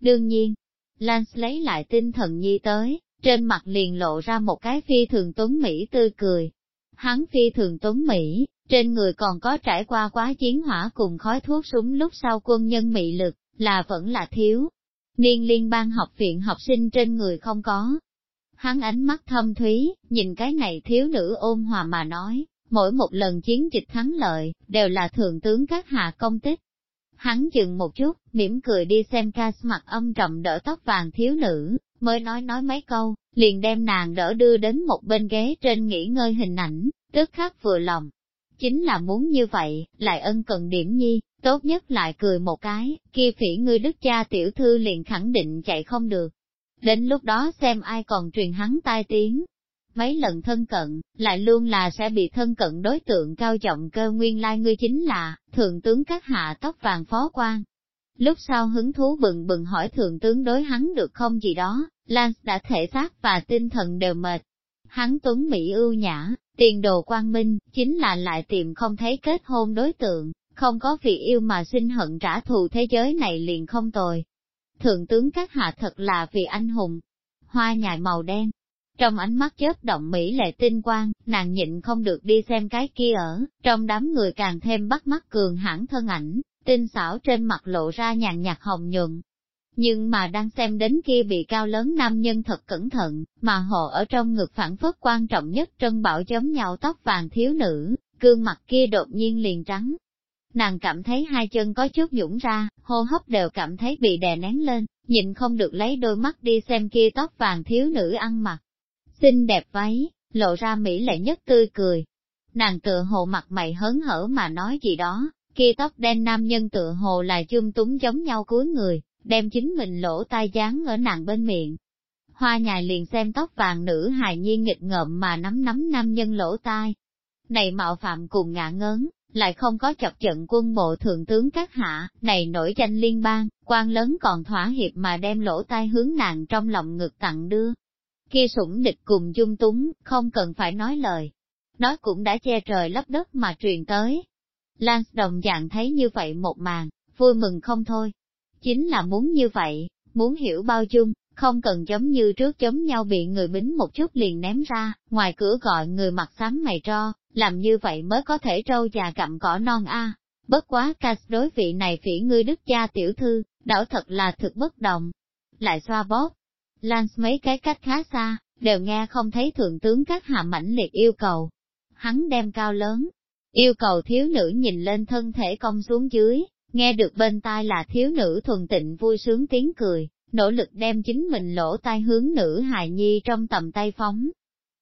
Đương nhiên, Lan lấy lại tinh thần nhi tới, trên mặt liền lộ ra một cái phi thường tuấn Mỹ tươi cười. Hắn phi thường tuấn Mỹ, trên người còn có trải qua quá chiến hỏa cùng khói thuốc súng lúc sau quân nhân mị lực, là vẫn là thiếu. Niên liên bang học viện học sinh trên người không có. Hắn ánh mắt thâm thúy, nhìn cái này thiếu nữ ôn hòa mà nói, mỗi một lần chiến dịch thắng lợi, đều là thượng tướng các hạ công tích. Hắn dừng một chút, mỉm cười đi xem ca mặt âm trầm đỡ tóc vàng thiếu nữ, mới nói nói mấy câu, liền đem nàng đỡ đưa đến một bên ghế trên nghỉ ngơi hình ảnh, tức khắc vừa lòng, chính là muốn như vậy, lại ân cần điểm nhi, tốt nhất lại cười một cái, kia phỉ ngươi đức cha tiểu thư liền khẳng định chạy không được. Đến lúc đó xem ai còn truyền hắn tai tiếng. Mấy lần thân cận, lại luôn là sẽ bị thân cận đối tượng cao trọng cơ nguyên lai ngươi chính là, thượng tướng các hạ tóc vàng phó quan. lúc sau hứng thú bừng bừng hỏi thượng tướng đối hắn được không gì đó, Lance đã thể xác và tinh thần đều mệt. Hắn tuấn Mỹ ưu nhã, tiền đồ quang minh, chính là lại tìm không thấy kết hôn đối tượng, không có vì yêu mà sinh hận trả thù thế giới này liền không tồi. Thượng tướng các hạ thật là vì anh hùng. Hoa nhài màu đen, trong ánh mắt chớp động Mỹ lệ tinh quang, nàng nhịn không được đi xem cái kia ở, trong đám người càng thêm bắt mắt cường hãn thân ảnh, tinh xảo trên mặt lộ ra nhàn nhạt hồng nhuận. Nhưng mà đang xem đến kia bị cao lớn nam nhân thật cẩn thận, mà hộ ở trong ngực phản phất quan trọng nhất trân bảo giống nhau tóc vàng thiếu nữ, gương mặt kia đột nhiên liền trắng. Nàng cảm thấy hai chân có chút dũng ra, hô hấp đều cảm thấy bị đè nén lên, nhịn không được lấy đôi mắt đi xem kia tóc vàng thiếu nữ ăn mặc. Xinh đẹp váy, lộ ra mỹ lệ nhất tươi cười. Nàng tựa hồ mặt mày hớn hở mà nói gì đó, kia tóc đen nam nhân tựa hồ là chung túng giống nhau cuối người, đem chính mình lỗ tai dán ở nàng bên miệng. Hoa nhài liền xem tóc vàng nữ hài nhiên nghịch ngợm mà nắm nắm nam nhân lỗ tai. Này mạo phạm cùng ngạ ngớn, lại không có chọc trận quân bộ thượng tướng các hạ, này nổi danh liên bang, quan lớn còn thỏa hiệp mà đem lỗ tai hướng nàng trong lòng ngực tặng đưa. Kia sủng địch cùng dung túng, không cần phải nói lời. Nói cũng đã che trời lấp đất mà truyền tới. Lance đồng dạng thấy như vậy một màn, vui mừng không thôi. Chính là muốn như vậy, muốn hiểu bao dung, không cần giống như trước giống nhau bị người bính một chút liền ném ra, ngoài cửa gọi người mặc xám mày tro, làm như vậy mới có thể trâu già cặm cỏ non a. Bất quá cas đối vị này phỉ ngươi đức cha tiểu thư, đảo thật là thực bất động. Lại xoa bóp, Lance mấy cái cách khá xa, đều nghe không thấy thượng tướng các hạ mãnh liệt yêu cầu. Hắn đem cao lớn, yêu cầu thiếu nữ nhìn lên thân thể cong xuống dưới, nghe được bên tai là thiếu nữ thuần tịnh vui sướng tiếng cười, nỗ lực đem chính mình lỗ tai hướng nữ hài nhi trong tầm tay phóng.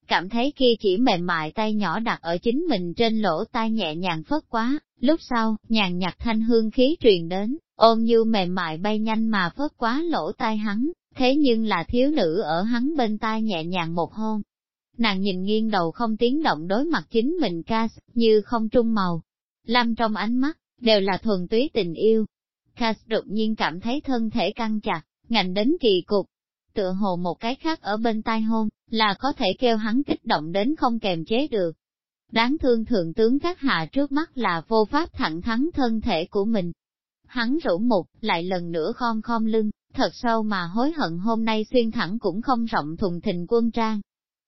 Cảm thấy kia chỉ mềm mại tay nhỏ đặt ở chính mình trên lỗ tai nhẹ nhàng phất quá, lúc sau, nhàn nhạt thanh hương khí truyền đến, ôm như mềm mại bay nhanh mà phất quá lỗ tai hắn, thế nhưng là thiếu nữ ở hắn bên tai nhẹ nhàng một hôn. Nàng nhìn nghiêng đầu không tiếng động đối mặt chính mình ca, như không trung màu. Lâm trong ánh mắt, đều là thuần túy tình yêu. Cass đột nhiên cảm thấy thân thể căng chặt, ngạnh đến kỳ cục. Tựa hồ một cái khác ở bên tai hôn, là có thể kêu hắn kích động đến không kềm chế được. Đáng thương thượng tướng các hạ trước mắt là vô pháp thẳng thắn thân thể của mình. Hắn rủ mục, lại lần nữa khom khom lưng, thật sâu mà hối hận hôm nay xuyên thẳng cũng không rộng thùng thình quân trang.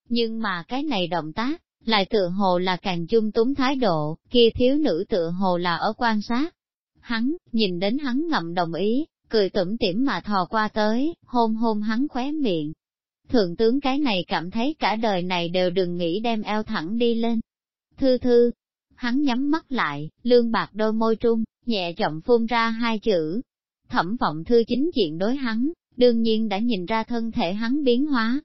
Nhưng mà cái này động tác, lại tựa hồ là càng chung túng thái độ, kia thiếu nữ tựa hồ là ở quan sát. Hắn, nhìn đến hắn ngậm đồng ý, cười tủm tỉm mà thò qua tới, hôn hôn hắn khóe miệng. Thượng tướng cái này cảm thấy cả đời này đều đừng nghĩ đem eo thẳng đi lên. Thư thư, hắn nhắm mắt lại, lương bạc đôi môi trung, nhẹ giọng phun ra hai chữ. Thẩm vọng thư chính diện đối hắn, đương nhiên đã nhìn ra thân thể hắn biến hóa.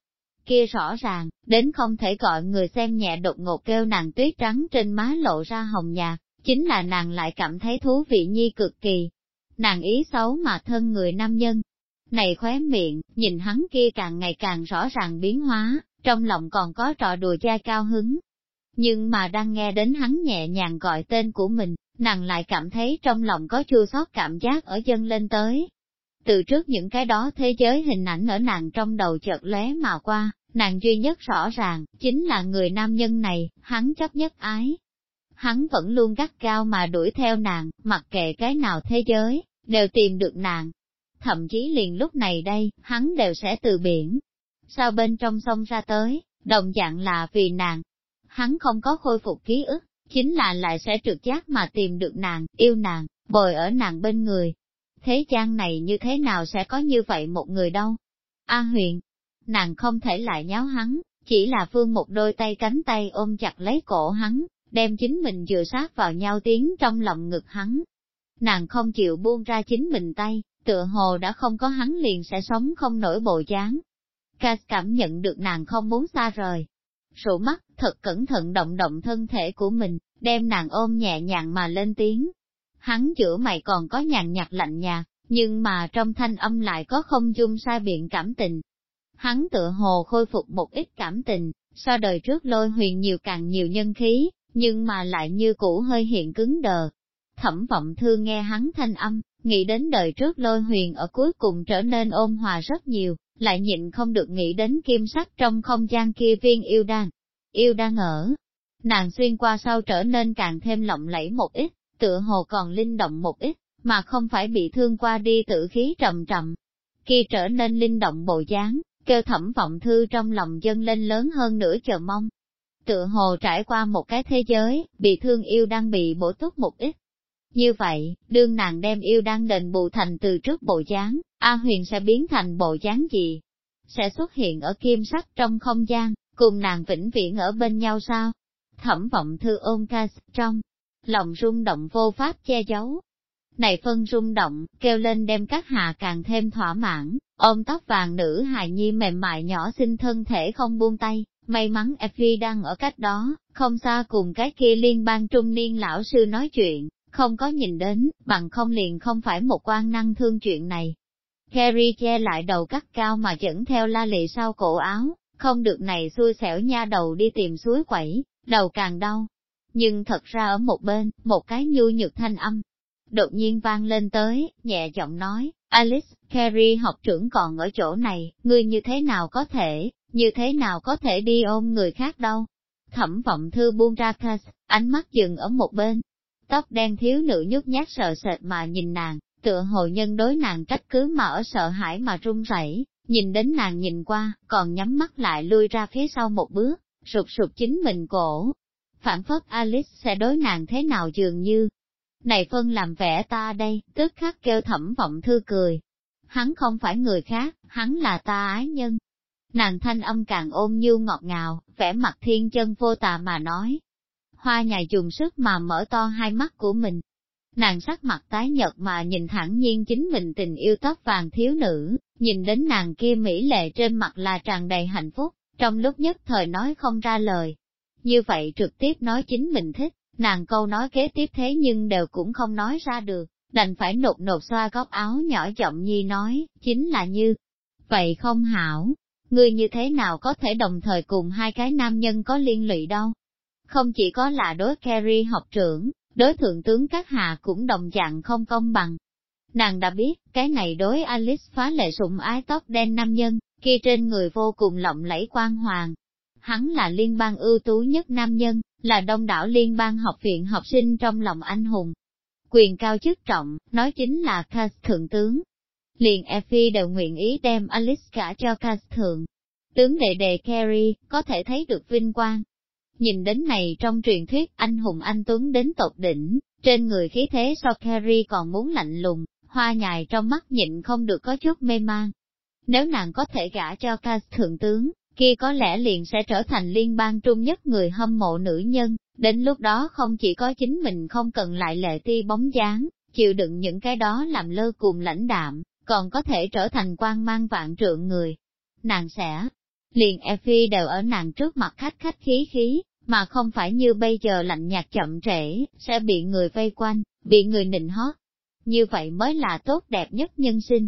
Kia rõ ràng, đến không thể gọi người xem nhẹ đột ngột kêu nàng tuyết trắng trên má lộ ra hồng nhạt, chính là nàng lại cảm thấy thú vị nhi cực kỳ, nàng ý xấu mà thân người nam nhân. Này khóe miệng, nhìn hắn kia càng ngày càng rõ ràng biến hóa, trong lòng còn có trò đùa cha cao hứng. Nhưng mà đang nghe đến hắn nhẹ nhàng gọi tên của mình, nàng lại cảm thấy trong lòng có chua xót cảm giác ở chân lên tới. Từ trước những cái đó thế giới hình ảnh ở nàng trong đầu chợt lóe mà qua, nàng duy nhất rõ ràng, chính là người nam nhân này, hắn chấp nhất ái, hắn vẫn luôn gắt cao mà đuổi theo nàng, mặc kệ cái nào thế giới, đều tìm được nàng. Thậm chí liền lúc này đây, hắn đều sẽ từ biển. Sao bên trong sông ra tới, đồng dạng là vì nàng. Hắn không có khôi phục ký ức, chính là lại sẽ trực giác mà tìm được nàng, yêu nàng, bồi ở nàng bên người. Thế gian này như thế nào sẽ có như vậy một người đâu? A huyền, nàng không thể lại nháo hắn, chỉ là phương một đôi tay cánh tay ôm chặt lấy cổ hắn, đem chính mình dựa sát vào nhau tiếng trong lòng ngực hắn. Nàng không chịu buông ra chính mình tay, tựa hồ đã không có hắn liền sẽ sống không nổi bộ dáng. Cass cảm nhận được nàng không muốn xa rời. Sụ mắt, thật cẩn thận động động thân thể của mình, đem nàng ôm nhẹ nhàng mà lên tiếng. Hắn giữa mày còn có nhàn nhạt lạnh nhạt, nhưng mà trong thanh âm lại có không dung sai biện cảm tình. Hắn tựa hồ khôi phục một ít cảm tình, so đời trước lôi huyền nhiều càng nhiều nhân khí, nhưng mà lại như cũ hơi hiện cứng đờ. Thẩm vọng thư nghe hắn thanh âm, nghĩ đến đời trước lôi huyền ở cuối cùng trở nên ôn hòa rất nhiều, lại nhịn không được nghĩ đến kim sắc trong không gian kia viên yêu đan. Yêu đan ở, nàng xuyên qua sau trở nên càng thêm lộng lẫy một ít, tựa hồ còn linh động một ít, mà không phải bị thương qua đi tự khí trầm trầm. Khi trở nên linh động bộ dáng, kêu thẩm vọng thư trong lòng dân lên lớn hơn nữa chờ mong. Tựa hồ trải qua một cái thế giới, bị thương yêu đang bị bổ túc một ít. Như vậy, đương nàng đem yêu đang đền bù thành từ trước bộ dáng, A huyền sẽ biến thành bộ dáng gì? Sẽ xuất hiện ở kim sắc trong không gian, cùng nàng vĩnh viễn ở bên nhau sao? Thẩm vọng thư ôm ca trong, lòng rung động vô pháp che giấu. Này phân rung động, kêu lên đem các hạ càng thêm thỏa mãn, ôm tóc vàng nữ hài nhi mềm mại nhỏ xinh thân thể không buông tay, may mắn Effie đang ở cách đó, không xa cùng cái kia liên bang trung niên lão sư nói chuyện, không có nhìn đến, bằng không liền không phải một quan năng thương chuyện này. Kerry che lại đầu cắt cao mà dẫn theo la lị sau cổ áo, không được này xui xẻo nha đầu đi tìm suối quẩy, đầu càng đau. Nhưng thật ra ở một bên, một cái nhu nhược thanh âm, đột nhiên vang lên tới, nhẹ giọng nói, Alice, Carrie học trưởng còn ở chỗ này, ngươi như thế nào có thể, như thế nào có thể đi ôm người khác đâu. Thẩm vọng thư buông ra Cass, ánh mắt dừng ở một bên. Tóc đen thiếu nữ nhút nhát sợ sệt mà nhìn nàng, tựa hồ nhân đối nàng trách cứ mà ở sợ hãi mà run rẩy, nhìn đến nàng nhìn qua, còn nhắm mắt lại lui ra phía sau một bước, sụp sụp chính mình cổ. Phản phất Alice sẽ đối nàng thế nào dường như. Này phân làm vẻ ta đây, tức khắc kêu thẩm vọng thư cười. Hắn không phải người khác, hắn là ta ái nhân. Nàng thanh âm càng ôm như ngọt ngào, vẻ mặt thiên chân vô tà mà nói. Hoa nhài dùng sức mà mở to hai mắt của mình. Nàng sắc mặt tái nhợt mà nhìn thẳng nhiên chính mình tình yêu tóc vàng thiếu nữ, nhìn đến nàng kia mỹ lệ trên mặt là tràn đầy hạnh phúc, trong lúc nhất thời nói không ra lời. Như vậy trực tiếp nói chính mình thích, nàng câu nói kế tiếp thế nhưng đều cũng không nói ra được, đành phải nột nột xoa góc áo nhỏ giọng nhi nói, chính là như. Vậy không hảo, ngươi như thế nào có thể đồng thời cùng hai cái nam nhân có liên lụy đâu? Không chỉ có là đối Kerry học trưởng, đối thượng tướng các hạ cũng đồng dạng không công bằng. Nàng đã biết, cái này đối Alice phá lệ sủng ái tóc đen nam nhân, kia trên người vô cùng lộng lẫy quang hoàng. Hắn là liên bang ưu tú nhất nam nhân, là đông đảo liên bang học viện học sinh trong lòng anh hùng. Quyền cao chức trọng, nói chính là Cass thượng tướng. Liền Effie đều nguyện ý đem Alice cả cho Cass thượng. Tướng đệ đệ Carrie, có thể thấy được vinh quang. Nhìn đến này trong truyền thuyết anh hùng anh Tuấn đến tột đỉnh, trên người khí thế so Carrie còn muốn lạnh lùng, hoa nhài trong mắt nhịn không được có chút mê mang. Nếu nàng có thể gả cho ca thượng tướng, kia có lẽ liền sẽ trở thành liên bang trung nhất người hâm mộ nữ nhân, đến lúc đó không chỉ có chính mình không cần lại lệ ti bóng dáng, chịu đựng những cái đó làm lơ cùng lãnh đạm, còn có thể trở thành quan mang vạn trượng người. Nàng sẽ, liền Effie đều ở nàng trước mặt khách khách khí khí, mà không phải như bây giờ lạnh nhạt chậm trễ, sẽ bị người vây quanh, bị người nịnh hót. Như vậy mới là tốt đẹp nhất nhân sinh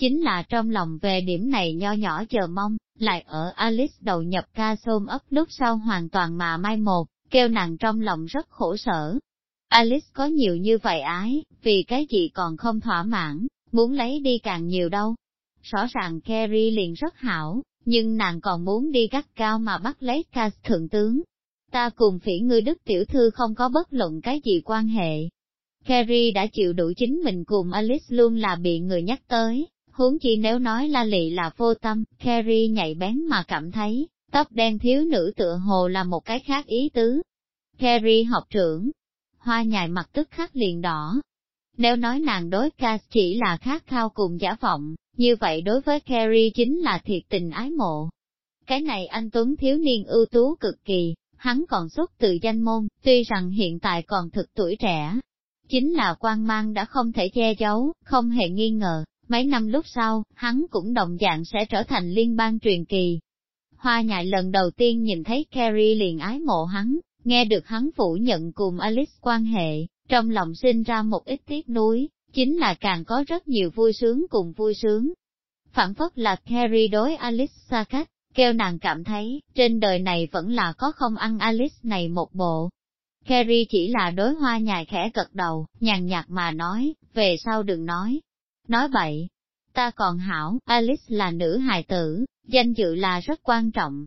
chính là trong lòng về điểm này nho nhỏ chờ mong, lại ở Alice đầu nhập ca sôm ấp lúc sau hoàn toàn mà mai một, kêu nàng trong lòng rất khổ sở. Alice có nhiều như vậy ái, vì cái gì còn không thỏa mãn, muốn lấy đi càng nhiều đâu. Rõ ràng Carrie liền rất hảo, nhưng nàng còn muốn đi gắt cao mà bắt lấy ca thượng tướng. Ta cùng phỉ ngươi đức tiểu thư không có bất luận cái gì quan hệ. Carrie đã chịu đủ chính mình cùng Alice luôn là bị người nhắc tới, Huống chi nếu nói la lị là vô tâm, Carrie nhạy bén mà cảm thấy, tóc đen thiếu nữ tựa hồ là một cái khác ý tứ. Carrie học trưởng, hoa nhài mặt tức khắc liền đỏ. Nếu nói nàng đối Cass chỉ là khát khao cùng giả vọng, như vậy đối với Carrie chính là thiệt tình ái mộ. Cái này anh Tuấn thiếu niên ưu tú cực kỳ, hắn còn xuất từ danh môn, tuy rằng hiện tại còn thực tuổi trẻ. Chính là quan mang đã không thể che giấu, không hề nghi ngờ, Mấy năm lúc sau, hắn cũng đồng dạng sẽ trở thành liên bang truyền kỳ. Hoa nhại lần đầu tiên nhìn thấy Carrie liền ái mộ hắn, nghe được hắn phủ nhận cùng Alice quan hệ, trong lòng sinh ra một ít tiếc nuối, chính là càng có rất nhiều vui sướng cùng vui sướng. Phản phất là Carrie đối Alice xa cách, kêu nàng cảm thấy, trên đời này vẫn là có không ăn Alice này một bộ. Carrie chỉ là đối hoa nhài khẽ cật đầu, nhàn nhạt mà nói, về sau đừng nói. Nói bậy, ta còn hảo, Alice là nữ hài tử, danh dự là rất quan trọng.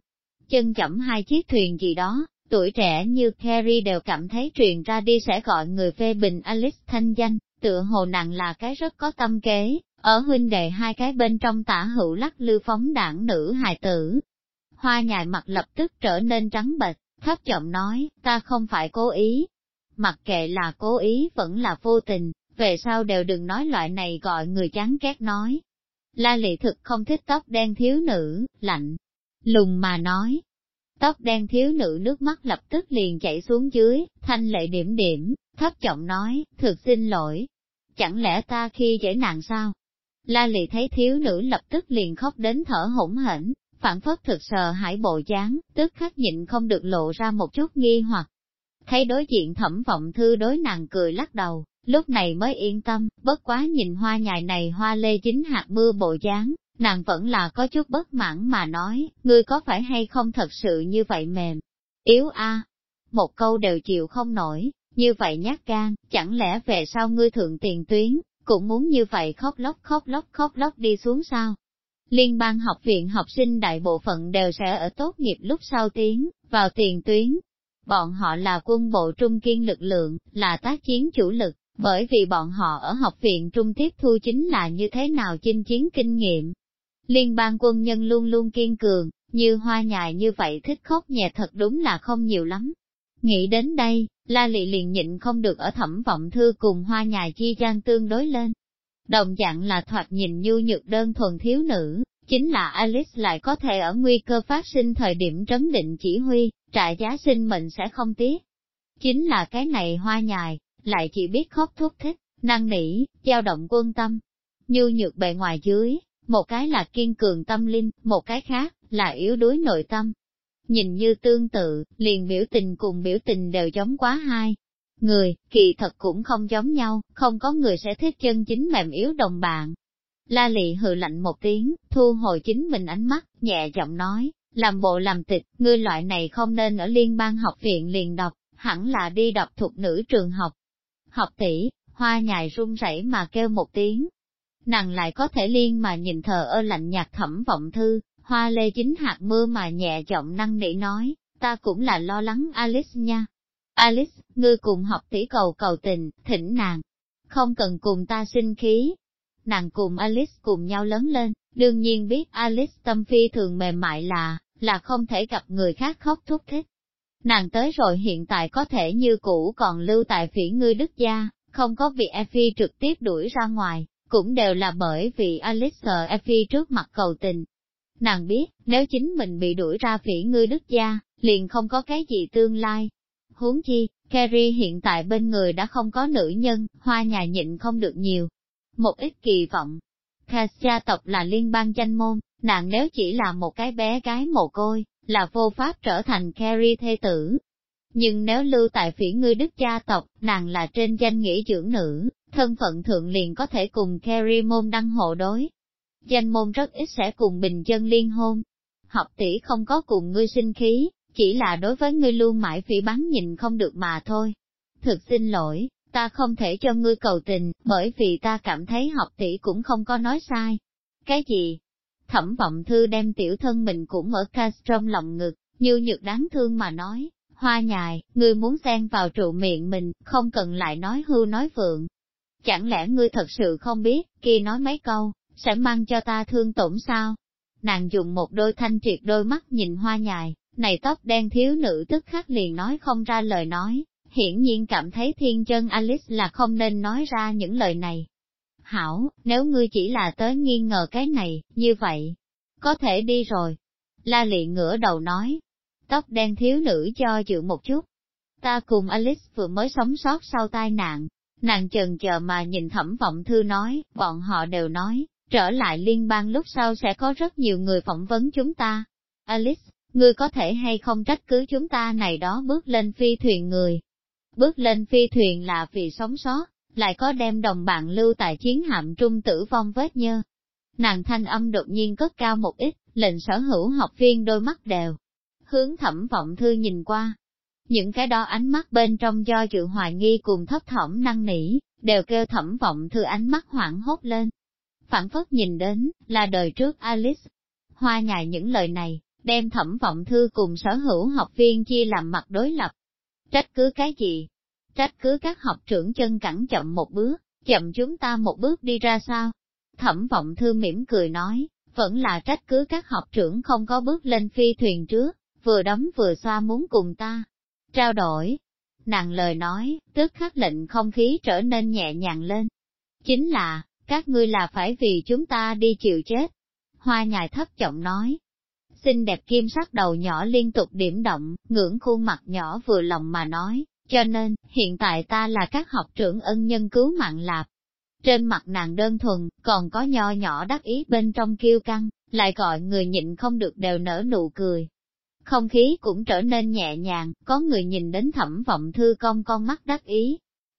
Chân chậm hai chiếc thuyền gì đó, tuổi trẻ như Carrie đều cảm thấy truyền ra đi sẽ gọi người phê bình Alice thanh danh, tựa hồ nặng là cái rất có tâm kế, ở huynh đệ hai cái bên trong tả hữu lắc lư phóng đảng nữ hài tử. Hoa nhài mặt lập tức trở nên trắng bệch, thấp giọng nói, ta không phải cố ý. Mặc kệ là cố ý vẫn là vô tình, về sau đều đừng nói loại này gọi người chán ghét nói. La lị thực không thích tóc đen thiếu nữ, lạnh, lùng mà nói. Tóc đen thiếu nữ nước mắt lập tức liền chảy xuống dưới, thanh lệ điểm điểm, thấp giọng nói, thực xin lỗi. Chẳng lẽ ta khi dễ nàng sao? La lì thấy thiếu nữ lập tức liền khóc đến thở hổn hển, phản phất thực sợ hãi bộ dáng, tức khắc nhịn không được lộ ra một chút nghi hoặc. Thấy đối diện thẩm vọng thư đối nàng cười lắc đầu, lúc này mới yên tâm, bất quá nhìn hoa nhài này hoa lê chính hạt mưa bộ dáng, nàng vẫn là có chút bất mãn mà nói, ngươi có phải hay không thật sự như vậy mềm, yếu a Một câu đều chịu không nổi, như vậy nhát gan, chẳng lẽ về sau ngươi thượng tiền tuyến, cũng muốn như vậy khóc lóc khóc lóc khóc lóc đi xuống sao? Liên bang học viện học sinh đại bộ phận đều sẽ ở tốt nghiệp lúc sau tiến, vào tiền tuyến. Bọn họ là quân bộ trung kiên lực lượng, là tác chiến chủ lực, bởi vì bọn họ ở học viện trung tiếp thu chính là như thế nào chinh chiến kinh nghiệm. Liên bang quân nhân luôn luôn kiên cường, như hoa nhài như vậy thích khóc nhẹ thật đúng là không nhiều lắm. Nghĩ đến đây, La Lị liền nhịn không được ở thẩm vọng thư cùng hoa nhài chi gian tương đối lên. Đồng dạng là thoạt nhìn nhu nhược đơn thuần thiếu nữ, chính là Alice lại có thể ở nguy cơ phát sinh thời điểm trấn định chỉ huy, trả giá sinh mệnh sẽ không tiếc. Chính là cái này hoa nhài, lại chỉ biết khóc thúc thích, năng nỉ, dao động quân tâm. nhu nhược bề ngoài dưới, một cái là kiên cường tâm linh, một cái khác là yếu đuối nội tâm. Nhìn như tương tự, liền biểu tình cùng biểu tình đều giống quá hai. Người, kỳ thật cũng không giống nhau, không có người sẽ thích chân chính mềm yếu đồng bạn. La lị hừ lạnh một tiếng, thu hồi chính mình ánh mắt, nhẹ giọng nói, làm bộ làm tịch, ngươi loại này không nên ở liên bang học viện liền đọc, hẳn là đi đọc thuộc nữ trường học. Học tỷ, hoa nhài run rẩy mà kêu một tiếng. Nàng lại có thể liên mà nhìn thờ ơ lạnh nhạt thẩm vọng thư, hoa lê chính hạt mưa mà nhẹ giọng năng nỉ nói, ta cũng là lo lắng Alice nha. Alice, ngươi cùng học tỷ cầu cầu tình, thỉnh nàng. Không cần cùng ta sinh khí. Nàng cùng Alice cùng nhau lớn lên, đương nhiên biết Alice tâm phi thường mềm mại là, là không thể gặp người khác khóc thúc thích. Nàng tới rồi hiện tại có thể như cũ còn lưu tại phỉ ngươi đức gia, không có bị Effie trực tiếp đuổi ra ngoài, cũng đều là bởi vì Alice sợ Effie trước mặt cầu tình. Nàng biết, nếu chính mình bị đuổi ra phỉ ngươi đức gia, liền không có cái gì tương lai. Huống chi, Carrie hiện tại bên người đã không có nữ nhân, hoa nhà nhịn không được nhiều. Một ít kỳ vọng. Cass gia tộc là liên bang danh môn, nàng nếu chỉ là một cái bé gái mồ côi, là vô pháp trở thành Carrie thê tử. Nhưng nếu lưu tại phỉ ngươi đức gia tộc, nàng là trên danh nghĩa dưỡng nữ, thân phận thượng liền có thể cùng Carrie môn đăng hộ đối. Danh môn rất ít sẽ cùng bình dân liên hôn. Học tỷ không có cùng ngươi sinh khí, chỉ là đối với ngươi luôn mãi phỉ bắn nhìn không được mà thôi. Thực xin lỗi, ta không thể cho ngươi cầu tình, bởi vì ta cảm thấy học tỷ cũng không có nói sai. Cái gì? Thẩm vọng thư đem tiểu thân mình cũng ở ca trong lòng ngực, như nhược đáng thương mà nói, hoa nhài, ngươi muốn xen vào trụ miệng mình, không cần lại nói hưu nói vượng. Chẳng lẽ ngươi thật sự không biết, kia nói mấy câu, sẽ mang cho ta thương tổn sao? Nàng dùng một đôi thanh triệt đôi mắt nhìn hoa nhài, này tóc đen thiếu nữ tức khắc liền nói không ra lời nói, hiển nhiên cảm thấy thiên chân Alice là không nên nói ra những lời này. Hảo, nếu ngươi chỉ là tới nghi ngờ cái này, như vậy, có thể đi rồi. La lị ngửa đầu nói, tóc đen thiếu nữ cho chịu một chút. Ta cùng Alice vừa mới sống sót sau tai nạn, nàng chần chờ mà nhìn thẩm vọng thư nói, bọn họ đều nói, trở lại liên bang lúc sau sẽ có rất nhiều người phỏng vấn chúng ta. Alice, ngươi có thể hay không trách cứ chúng ta này đó bước lên phi thuyền người. Bước lên phi thuyền là vì sống sót, lại có đem đồng bạn lưu tại chiến hạm trung tử vong vết nhơ. Nàng thanh âm đột nhiên cất cao một ít, lệnh sở hữu học viên đôi mắt đều. Hướng thẩm vọng thư nhìn qua. những cái đó ánh mắt bên trong do dự hoài nghi cùng thấp thỏm năng nỉ, đều kêu thẩm vọng thư ánh mắt hoảng hốt lên. Phản phất nhìn đến, là đời trước Alice. Hoa nhài những lời này, đem thẩm vọng thư cùng sở hữu học viên chia làm mặt đối lập. Trách cứ cái gì? Trách cứ các học trưởng chân cẳng chậm một bước, chậm chúng ta một bước đi ra sao? Thẩm vọng thư mỉm cười nói, vẫn là trách cứ các học trưởng không có bước lên phi thuyền trước, vừa đấm vừa xoa muốn cùng ta. Trao đổi, nàng lời nói, tức khắc lệnh không khí trở nên nhẹ nhàng lên. Chính là, các ngươi là phải vì chúng ta đi chịu chết. Hoa nhài thấp giọng nói. Xinh đẹp kim sắc đầu nhỏ liên tục điểm động, ngưỡng khuôn mặt nhỏ vừa lòng mà nói, cho nên, hiện tại ta là các học trưởng ân nhân cứu mạng lạp. Trên mặt nàng đơn thuần, còn có nho nhỏ đắc ý bên trong kiêu căng, lại gọi người nhịn không được đều nở nụ cười. Không khí cũng trở nên nhẹ nhàng, có người nhìn đến thẩm vọng thư công con mắt đắc ý.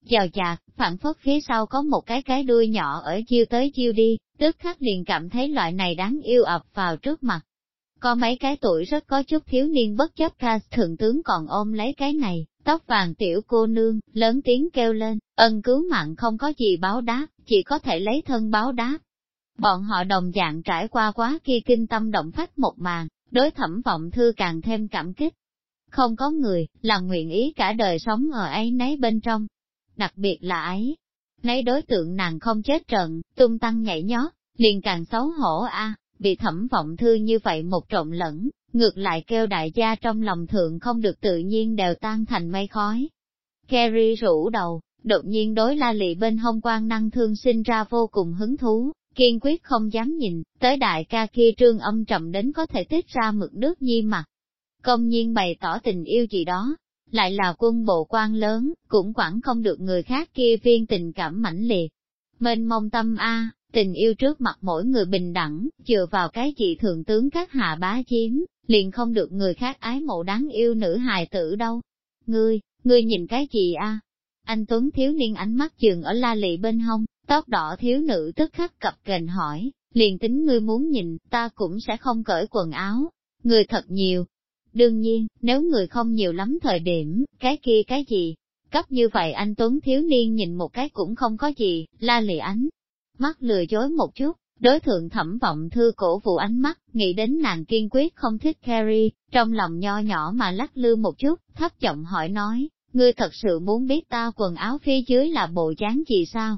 Chào chạc, phản phất phía sau có một cái cái đuôi nhỏ ở chiêu tới chiêu đi, tức khắc liền cảm thấy loại này đáng yêu ập vào trước mặt. Có mấy cái tuổi rất có chút thiếu niên bất chấp ca thượng tướng còn ôm lấy cái này, tóc vàng tiểu cô nương, lớn tiếng kêu lên, ân cứu mạng không có gì báo đáp, chỉ có thể lấy thân báo đáp. Bọn họ đồng dạng trải qua quá kia kinh tâm động phách một màn, đối thẩm vọng thư càng thêm cảm kích. Không có người, là nguyện ý cả đời sống ở ấy nấy bên trong. Đặc biệt là ấy, nấy đối tượng nàng không chết trận, tung tăng nhảy nhót, liền càng xấu hổ a bị thẩm vọng thư như vậy một trộn lẫn, ngược lại kêu đại gia trong lòng thượng không được tự nhiên đều tan thành mây khói. Kerry rủ đầu, đột nhiên đối la lị bên hông quan năng thương sinh ra vô cùng hứng thú, kiên quyết không dám nhìn, tới đại ca kia trương âm trầm đến có thể tiết ra mực nước nhi mặt. Công nhiên bày tỏ tình yêu gì đó, lại là quân bộ quan lớn, cũng quản không được người khác kia viên tình cảm mãnh liệt. Mênh mông tâm A, tình yêu trước mặt mỗi người bình đẳng, dựa vào cái gì thượng tướng các hạ bá chiếm, liền không được người khác ái mộ đáng yêu nữ hài tử đâu. Ngươi, ngươi nhìn cái gì a? Anh Tuấn thiếu niên ánh mắt dừng ở la lị bên hông, tóc đỏ thiếu nữ tức khắc cập kềnh hỏi, liền tính ngươi muốn nhìn, ta cũng sẽ không cởi quần áo. Người thật nhiều. Đương nhiên, nếu người không nhiều lắm thời điểm, cái kia cái gì, cấp như vậy anh Tuấn thiếu niên nhìn một cái cũng không có gì, la lì ánh. Mắt lừa dối một chút, Đối thượng thẩm vọng thư cổ vụ ánh mắt, nghĩ đến nàng kiên quyết không thích Carrie, trong lòng nho nhỏ mà lắc lư một chút, thấp giọng hỏi nói, ngươi thật sự muốn biết ta quần áo phía dưới là bộ dáng gì sao?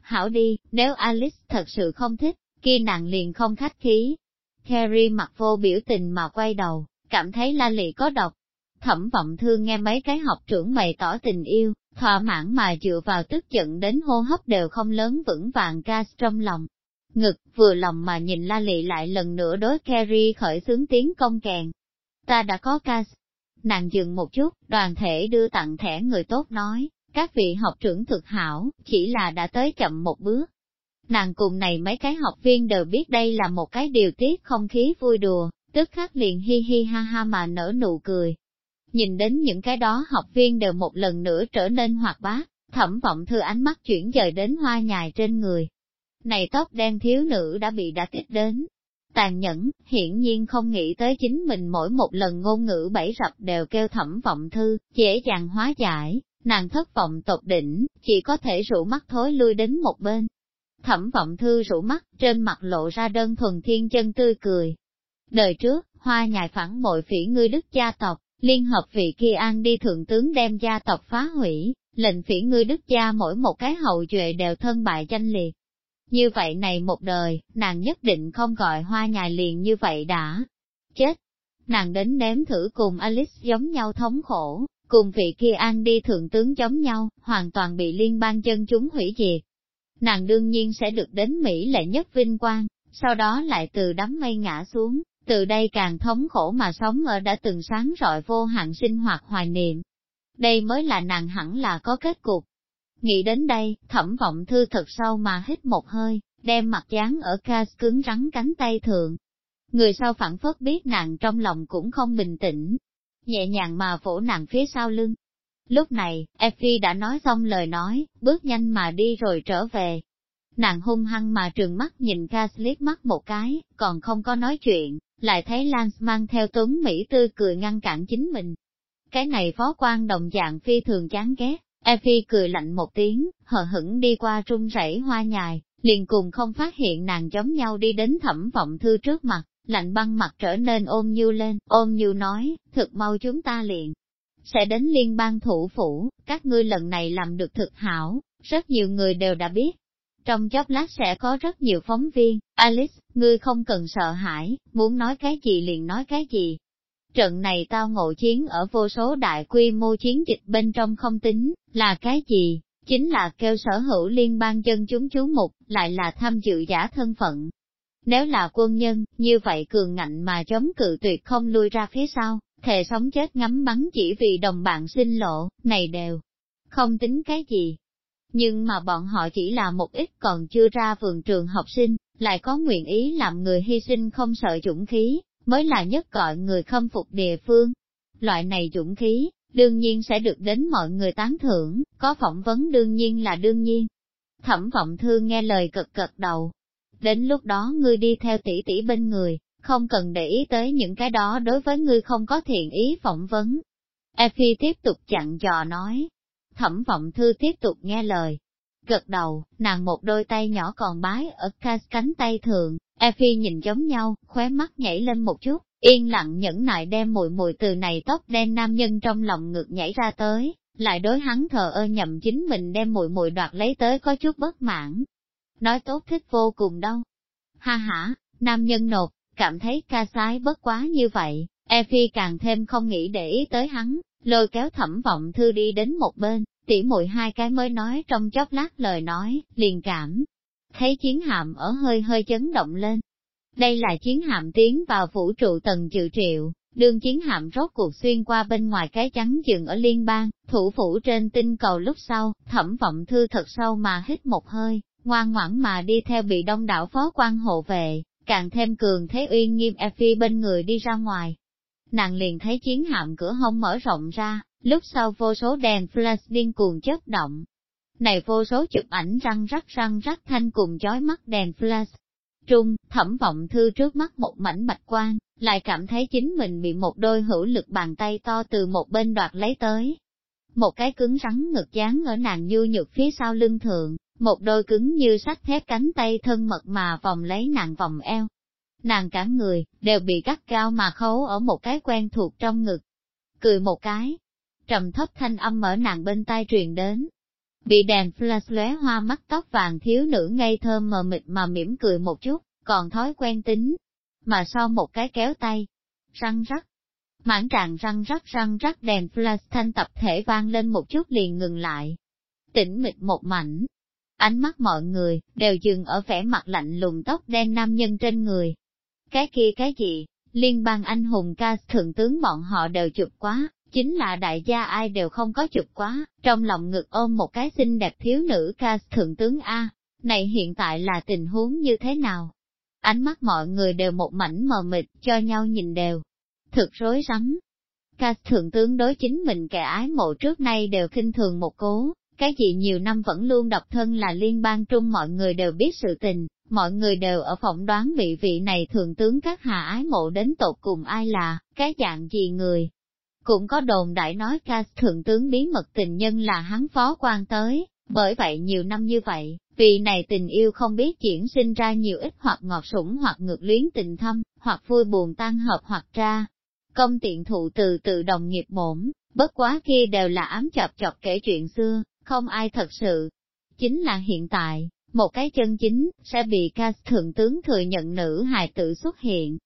Hảo đi, nếu Alice thật sự không thích, kia nàng liền không khách khí. Carrie mặt vô biểu tình mà quay đầu, cảm thấy la lị có độc. Thẩm vọng thương nghe mấy cái học trưởng bày tỏ tình yêu, thỏa mãn mà dựa vào tức giận đến hô hấp đều không lớn vững vàng ca trong lòng, ngực, vừa lòng mà nhìn la lị lại lần nữa đối Kerry khởi xướng tiếng công kèn. Ta đã có ca. Nàng dừng một chút, đoàn thể đưa tặng thẻ người tốt nói, các vị học trưởng thực hảo, chỉ là đã tới chậm một bước. Nàng cùng này mấy cái học viên đều biết đây là một cái điều tiết không khí vui đùa, tức khắc liền hi hi ha ha mà nở nụ cười. Nhìn đến những cái đó học viên đều một lần nữa trở nên hoạt bát, thẩm vọng thư ánh mắt chuyển dời đến hoa nhài trên người, này tóc đen thiếu nữ đã bị đã kích đến. Tàn nhẫn, hiển nhiên không nghĩ tới chính mình mỗi một lần ngôn ngữ bảy rập đều kêu thẩm vọng thư, dễ dàng hóa giải, nàng thất vọng tột đỉnh, chỉ có thể rủ mắt thối lui đến một bên. Thẩm vọng thư rủ mắt, trên mặt lộ ra đơn thuần thiên chân tươi cười. Đời trước, hoa nhài phản bội phỉ ngươi đức gia tộc, liên hợp vị kia an đi thượng tướng đem gia tộc phá hủy, lệnh phỉ ngươi đức gia mỗi một cái hậu duệ đều thân bại danh liệt. Như vậy này một đời, nàng nhất định không gọi hoa nhài liền như vậy đã. Chết! Nàng đến nếm thử cùng Alice giống nhau thống khổ, cùng vị kia an đi thượng tướng giống nhau, hoàn toàn bị liên bang chân chúng hủy diệt. Nàng đương nhiên sẽ được đến Mỹ lệ nhất vinh quang, sau đó lại từ đám mây ngã xuống, từ đây càng thống khổ mà sống ở đã từng sáng rọi vô hạn sinh hoạt hoài niệm. Đây mới là nàng hẳn là có kết cục. Nghĩ đến đây, thẩm vọng thư thật sâu mà hít một hơi, đem mặt dán ở ca cứng rắn cánh tay thượng. Người sau phản phất biết nàng trong lòng cũng không bình tĩnh, nhẹ nhàng mà vỗ nàng phía sau lưng. Lúc này, Effie đã nói xong lời nói, bước nhanh mà đi rồi trở về. Nàng hung hăng mà trừng mắt nhìn ca liếc mắt một cái, còn không có nói chuyện, lại thấy Lance mang theo tuấn Mỹ tươi cười ngăn cản chính mình. Cái này phó quan đồng dạng phi thường chán ghét, Effie cười lạnh một tiếng, hờ hững đi qua trung rẫy hoa nhài, liền cùng không phát hiện nàng giống nhau đi đến thẩm vọng thư trước mặt, lạnh băng mặt trở nên ôm như lên, ôm như nói, thực mau chúng ta liền. Sẽ đến liên bang thủ phủ, các ngươi lần này làm được thực hảo, rất nhiều người đều đã biết. Trong chốc lát sẽ có rất nhiều phóng viên, Alice, ngươi không cần sợ hãi, muốn nói cái gì liền nói cái gì. Trận này tao ngộ chiến ở vô số đại quy mô chiến dịch bên trong không tính, là cái gì? Chính là kêu sở hữu liên bang dân chúng chú mục, lại là tham dự giả thân phận. Nếu là quân nhân, như vậy cường ngạnh mà chống cự tuyệt không lui ra phía sau, thề sống chết ngắm bắn chỉ vì đồng bạn sinh lộ, này đều không tính cái gì. Nhưng mà bọn họ chỉ là một ít còn chưa ra vườn trường học sinh, lại có nguyện ý làm người hy sinh không sợ dũng khí, mới là nhất gọi người khâm phục địa phương. Loại này dũng khí, đương nhiên sẽ được đến mọi người tán thưởng, có phỏng vấn đương nhiên là đương nhiên. Thẩm vọng thư nghe lời cực cực đầu. Đến lúc đó ngươi đi theo tỷ tỷ bên người, không cần để ý tới những cái đó đối với ngươi không có thiện ý phỏng vấn. Effie tiếp tục chặn dò nói. Thẩm vọng thư tiếp tục nghe lời. Gật đầu, nàng một đôi tay nhỏ còn bái ở cas cánh tay thượng, Effie nhìn giống nhau, khóe mắt nhảy lên một chút, yên lặng nhẫn nại đem mùi mùi từ này tóc đen nam nhân trong lòng ngực nhảy ra tới, lại đối hắn thờ ơ nhậm chính mình đem mùi mùi đoạt lấy tới có chút bất mãn. Nói tốt thích vô cùng đâu. Ha ha, nam nhân nột, cảm thấy ca sái bất quá như vậy, Effie càng thêm không nghĩ để ý tới hắn, lôi kéo thẩm vọng thư đi đến một bên, tỉ muội hai cái mới nói trong chốc lát lời nói, liền cảm. Thấy chiến hạm ở hơi hơi chấn động lên. Đây là chiến hạm tiến vào vũ trụ tầng dự triệu, đường chiến hạm rốt cuộc xuyên qua bên ngoài cái trắng dừng ở liên bang, thủ phủ trên tinh cầu lúc sau, thẩm vọng thư thật sâu mà hít một hơi, ngoan ngoãn mà đi theo bị đông đảo phó quan hộ vệ, càng thêm cường thế uy nghiêm Effie bên người đi ra ngoài. Nàng liền thấy chiến hạm cửa hông mở rộng ra, lúc sau vô số đèn flash điên cuồng chớp động. Này vô số chụp ảnh răng rắc răng rắc thanh cùng chói mắt đèn flash. Trung, thẩm vọng thư trước mắt một mảnh bạch quang, lại cảm thấy chính mình bị một đôi hữu lực bàn tay to từ một bên đoạt lấy tới. Một cái cứng rắn ngực dán ở nàng nhu nhược phía sau lưng thượng, một đôi cứng như sắt thép cánh tay thân mật mà vòng lấy nàng vòng eo. Nàng cả người, đều bị cắt cao mà khấu ở một cái quen thuộc trong ngực. Cười một cái, trầm thấp thanh âm ở nàng bên tai truyền đến. Bị đèn flash lóe hoa mắt tóc vàng thiếu nữ ngây thơ mờ mịt mà mỉm cười một chút, còn thói quen tính. Mà sau một cái kéo tay, răng rắc, mãn trạng răng rắc răng rắc đèn flash thanh tập thể vang lên một chút liền ngừng lại. Tĩnh mịch một mảnh, Ánh mắt mọi người, đều dừng ở vẻ mặt lạnh lùng tóc đen nam nhân trên người. Cái kia cái gì, liên bang anh hùng ca thượng tướng bọn họ đều chụp quá, chính là đại gia ai đều không có chụp quá, trong lòng ngực ôm một cái xinh đẹp thiếu nữ ca thượng tướng A, này hiện tại là tình huống như thế nào? Ánh mắt mọi người đều một mảnh mờ mịt, cho nhau nhìn đều. Thực rối rắm. Ca thượng tướng đối chính mình kẻ ái mộ trước nay đều khinh thường một cố, cái gì nhiều năm vẫn luôn độc thân là liên bang trung mọi người đều biết sự tình, mọi người đều ở phỏng đoán vị vị này thượng tướng các hạ ái mộ đến tột cùng ai là, cái dạng gì người. Cũng có đồn đại nói ca thượng tướng bí mật tình nhân là hắn phó quan tới, bởi vậy nhiều năm như vậy, vị này tình yêu không biết chuyển sinh ra nhiều ít hoặc ngọt sủng hoặc ngược luyến tình thâm, hoặc vui buồn tan hợp hoặc ra. Công tiện thụ từ từ đồng nghiệp bổn, bất quá kia đều là ám chọc chọc kể chuyện xưa, không ai thật sự. Chính là hiện tại, một cái chân chính, sẽ bị ca thượng tướng thừa nhận nữ hài tử xuất hiện.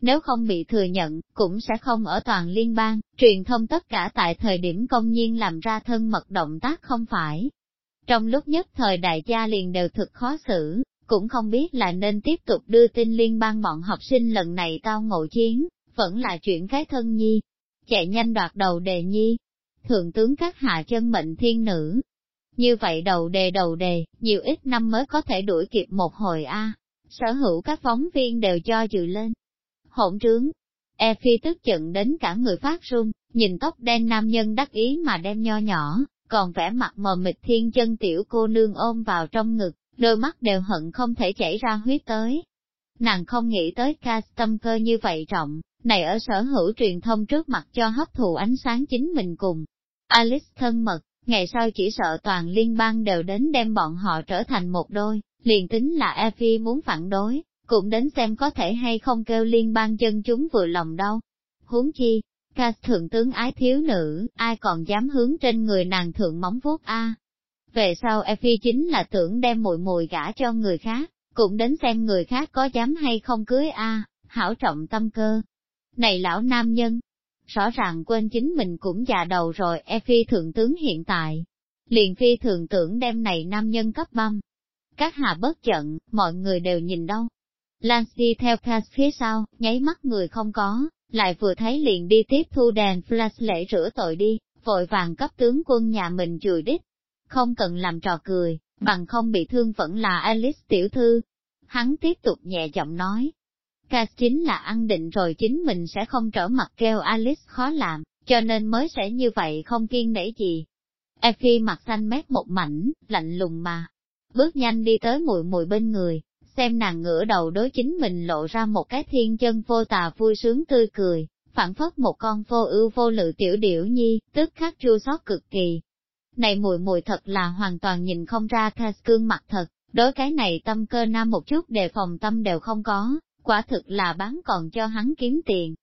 Nếu không bị thừa nhận, cũng sẽ không ở toàn liên bang, truyền thông tất cả tại thời điểm công nhiên làm ra thân mật động tác không phải. Trong lúc nhất thời đại gia liền đều thực khó xử, cũng không biết là nên tiếp tục đưa tin liên bang bọn học sinh lần này tao ngộ chiến, vẫn là chuyện cái thân nhi. Chạy nhanh đoạt đầu đề nhi, thượng tướng các hạ chân mệnh thiên nữ. Như vậy đầu đề đầu đề, nhiều ít năm mới có thể đuổi kịp một hồi A, sở hữu các phóng viên đều cho dự lên. Hỗn trướng, E phi tức giận đến cả người phát run, nhìn tóc đen nam nhân đắc ý mà đem nho nhỏ, còn vẻ mặt mờ mịt thiên chân tiểu cô nương ôm vào trong ngực, đôi mắt đều hận không thể chảy ra huyết tới. Nàng không nghĩ tới ca tâm cơ như vậy trọng, Này ở sở hữu truyền thông trước mặt cho hấp thụ ánh sáng chính mình cùng. Alice thân mật, ngày sau chỉ sợ toàn liên bang đều đến đem bọn họ trở thành một đôi, liền tính là Effie muốn phản đối, cũng đến xem có thể hay không kêu liên bang chân chúng vừa lòng đâu. Huống chi, ca thượng tướng ái thiếu nữ, ai còn dám hướng trên người nàng thượng móng vuốt a Về sau Effie chính là tưởng đem mùi mùi gả cho người khác, cũng đến xem người khác có dám hay không cưới a hảo trọng tâm cơ. Này lão nam nhân, rõ ràng quên chính mình cũng già đầu rồi e phi thượng tướng hiện tại. Liền phi thường tưởng đem này nam nhân cấp băm. Các hạ bất giận, mọi người đều nhìn đâu. Lance đi theo Cass phía sau, nháy mắt người không có, lại vừa thấy liền đi tiếp thu đèn flash lễ rửa tội đi, vội vàng cấp tướng quân nhà mình chùi đít. Không cần làm trò cười, bằng không bị thương vẫn là Alice tiểu thư. Hắn tiếp tục nhẹ giọng nói, Ca chính là ăn định rồi chính mình sẽ không trở mặt kêu Alice khó làm, cho nên mới sẽ như vậy không kiên nể gì. Effie mặt xanh mét một mảnh, lạnh lùng mà. Bước nhanh đi tới mùi mùi bên người, xem nàng ngửa đầu đối chính mình lộ ra một cái thiên chân vô tà vui sướng tươi cười, phản phất một con vô ưu vô lự tiểu điểu nhi, tức khắc chua xót cực kỳ. Này mùi mùi thật là hoàn toàn nhìn không ra Cass cương mặt thật, đối cái này tâm cơ nam một chút đề phòng tâm đều không có, quả thực là bán còn cho hắn kiếm tiền.